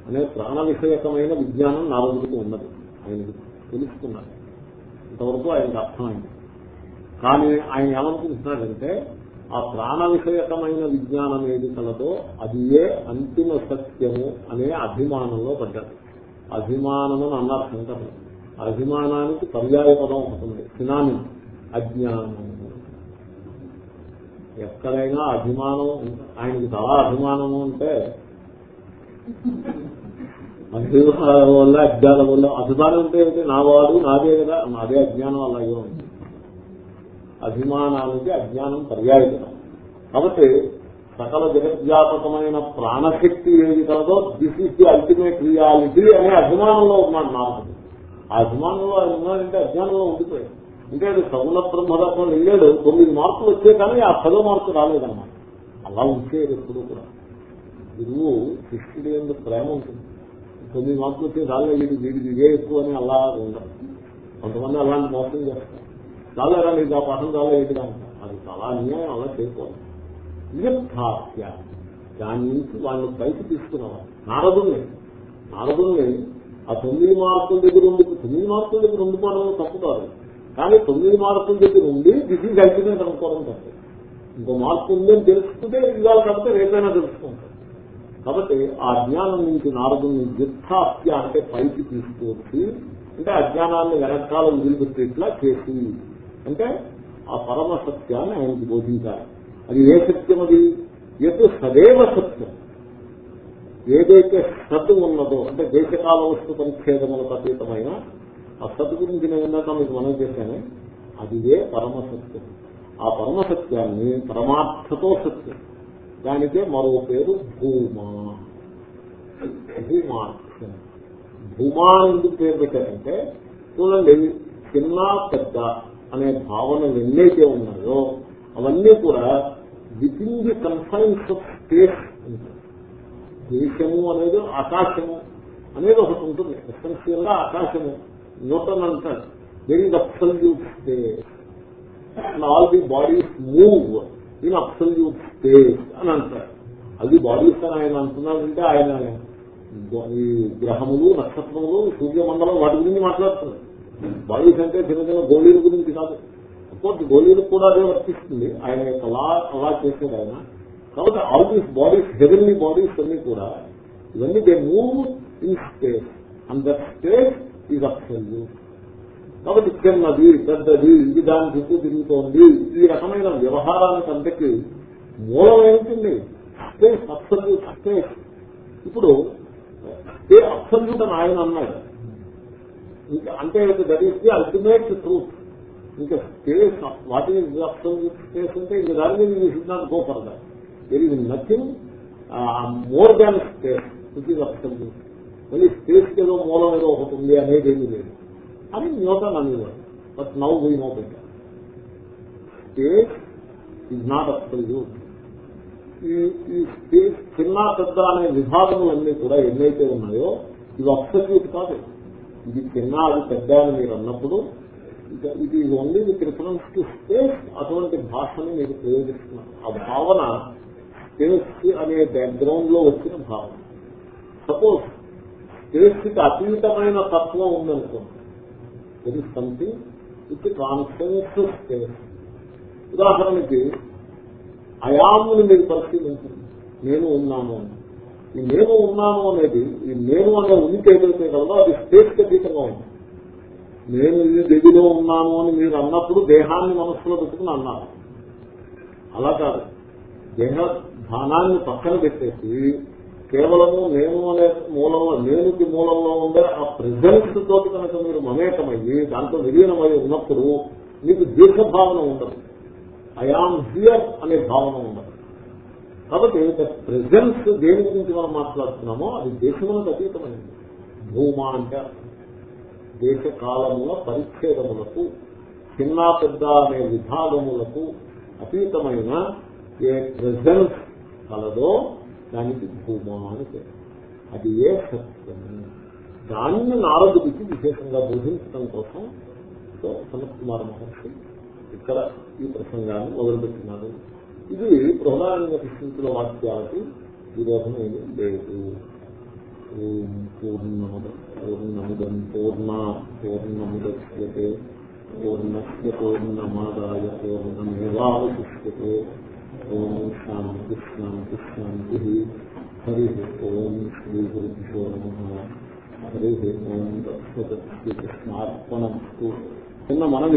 Speaker 1: అనే ప్రాణ విషయకమైన విజ్ఞానం నారదుడికి ఉన్నది. ఆయన తెలుసుకున్నాడు. ఇంతవరకు ఆయనకు అర్థమైంది. కానీ ఆయన ఏమనుకుంటున్నాడంటే ఆ ప్రాణ విషయకమైన విజ్ఞానం ఏది కలదో అది ఏ అంతిమ సత్యము అనే అభిమానంలో పడ్డాడు అభిమానం అని అన్నారు శంకరులు అభిమానానికి పర్యాయ పదం ఉంటుంది సినామి. అజ్ఞానం. ఎక్కడైనా అభిమానం ఆయనకి చాలా అభిమానము అంటే అభిమానం వల్ల అజ్ఞానం వల్ల అభిమానం అంటే నా వాడు నాదే కదా. నాదే అజ్ఞానం అలాగే ఉంది. అభిమానానికి అజ్ఞానం పర్యాయపదం కాబట్టి సకల జగద్వ్యాపకమైన ప్రాణశక్తి ఏది కలదో this is the ultimate reality అనే అభిమానంలో ఉన్నాడు నాకు ఆ అభిమానంలో ఉన్నాడంటే అజ్ఞానంలో ఉండిపోయాడు అంటే అది సగుణ బ్రహ్మరత్నం వెళ్ళాడు తొమ్మిది మార్కులు వచ్చే కానీ ఆ పదో మార్కు రాలేదన్నమాట. అలా ఉంచేది ఎప్పుడు కూడా. గురువు శిష్యుడి ఎందుకు ప్రేమ ఉంటుంది. తొమ్మిది మార్కులు వచ్చే రాలేదు వీడి వీడి ఎక్కువ అని అలా ఉండదు. కొంతమంది అలాంటి మోసం చేస్తారు. చాలారా నీకు ఆ పాఠం చాలా అది చాలా అన్యాయం అలా చేయకూడదు. దాని నుంచి వాళ్ళని పైకి తీసుకున్నవారు నారదుల్ని నారదుల్ని ఆ తొమ్మిది మార్కుల దగ్గర ఉండి తొమ్మిది మార్కుల దగ్గర ఉండిపోవడం తప్పు కాదు. కానీ తొమ్మిది మార్కుల దగ్గర ఉండి దిస్ ఈజ్ అల్టిమేట్ అనుకోవడం తప్పు. ఇంకో మార్పు ఉందని తెలుసుకుంటే ఇవాళ కాబట్టి రేపైనా తెలుసుకుంటాం. కాబట్టి ఆ అజ్ఞానం నుంచి నారదుని దిర్థాప్య అంటే పైకి తీసుకొచ్చి అంటే అజ్ఞానాన్ని వెనకాల వదిలిపెట్టేట్లా చేసి అంటే ఆ పరమ సత్యాన్ని ఆయనకి బోధించాలి. అది ఏ సత్యం అది? ఎటు సదేవ సత్యం? ఏదైతే సత్ ఉన్నదో అంటే దేశకాల వస్తు పరిచ్ఛేదములకు అతీతమైన ఆ సత్ గురించి నేను ఇందాక మీకు మనం చేశాను అదిదే పరమసత్యం పరమ సత్యం? ఆ పరమ సత్యాన్ని పరమార్థతో సత్యం. దానికే మరో పేరు భూమా. భూమాఖ్యం భూమా ఎందుకు పేరు పెట్టారంటే చూడండి చిన్న పెద్ద అనే భావనలు ఎన్నైతే ఉన్నాయో అవన్నీ కూడా within the confines of space దేశము అనేది ఆకాశము అనేది ఒకటి ఉంటుంది. ఎసెన్షియల్గా ఆకాశము. న్యూటన్ అంటాడు there is absolute space all the bodies move in absolute space అని అంటారు. అది బాడీస్ అని ఆయన అంటున్నాడంటే ఆయన ఈ గ్రహములు నక్షత్రములు సూర్యమండలం వాటి గురించి మాట్లాడుతున్నారు. బాయిస్ అంటే చిన్న చిన్న గోళీల గురించి కాదు. అఫ్కోర్స్ గోళీలకు కూడా అదే వర్తిస్తుంది. ఆయన కళా అలా చేసేది ఆయన. కాబట్టి all these bodies heavenly bodies అన్ని కూడా ఇవన్నీ they move in space and that space is absolute కాబట్టి చిన్నది పెద్దది ఇది దాని చుట్టూ తిరుగుతోంది. ఈ రకమైన వ్యవహారానికి అంతకి మూలం ఏమిటండి స్పేస్ అప్సల్యూట్ స్పేస్ ఇప్పుడు ఏ అప్సల్యూట్ అని ఆయన అన్నాడు. అంటే that is the ultimate truth ఇంకా స్పేస్ వాట్ ఈస్ స్పేస్ అంటే ఇంకా దాని మీద you should not go for that there is nothing more than space which is absolute మళ్ళీ స్పేస్ ఏదో మూలం ఏదో ఒకటి ఉంది అనేది ఏమీ లేదు. అని న్యూటన్ అనేవాడు but now we know better space is not absolute ఈ ఈ స్పేస్ చిన్న పెద్ద అనే విభాగములన్నీ కూడా ఎన్నైతే ఉన్నాయో ఇవి అబ్సల్యూట్ కాదు. ఇది చిన్న అది పెద్ద అని మీరు అన్నప్పుడు ఇది only with reference to space అటువంటి భాషని మీరు ప్రయోగిస్తున్నారు. ఆ భావన స్పేస్ అనే బ్యాక్గ్రౌండ్లో వచ్చిన భావన. సపోజ్ స్పేస్కి అతీతమైన తత్వం ఉందనుకోండి. ఇది సంథింగ్ ఇట్ కాన్ఫిడెన్స్ స్పేస్ ఉదాహరణకి అయాముని మీరు పరిశీలించండి. నేను ఉన్నాను ఈ నేను ఉన్నాను అనేది ఈ నేను అనే ఉనికి ఏదైతే కలదో అది స్పేస్ అతీతంగా ఉంది. నేను ఇది గదిలో ఉన్నాను అని మీరు అన్నప్పుడు దేహాన్ని మనస్సులో పెట్టుకుని అన్నారు. అలా కాదు. దేహ ధానాన్ని పక్కన పెట్టేసి కేవలము నేను అనే మూలంలో నేనుకి మూలంలో ఉండే ఆ ప్రెజెన్స్ తోటి కనుక మీరు మమేకమయ్యి దాంట్లో విలీనమై ఉన్నప్పుడు మీకు దీర్ఘభావన ఉండదు. ఐఆమ్ హియర్ అనే భావన ఉండదు. కాబట్టి ప్రెజెన్స్ దేని గురించి మనం మాట్లాడుతున్నామో అది దేశములకు అతీతమైనది. భూమా అంటే దేశ కాలముల పరిచ్ఛేదములకు చిన్న పెద్ద అనే విభాగములకు అతీతమైన ఏ ప్రెజెన్స్ కలదో దానికి భూమా అని పేరు. అది ఏ సత్యం దాన్ని నారదుడికి విశేషంగా బోధించడం కోసం సనత్ కుమార్ మహర్షి ఇక్కడ ఈ ప్రసంగాన్ని మొదలుపెట్టినారు ఇది బృహదారంగ కృష్ణుల వాక్యాలకి విరోధం ఏమీ లేదు. ఓం పూర్ణముద పూర్ణముదం పూర్ణ పూర్ణముద్యతే పూర్ణస్ పూర్ణమాదాయ పూర్ణమేవాశిష్యే ఓం శాంతి శాంతి శాంతి. హరి ఓం శ్రీ గురుభ్యో నమ. హరి ఓం దక్ష కృష్ణార్పణం చిన్న మనవి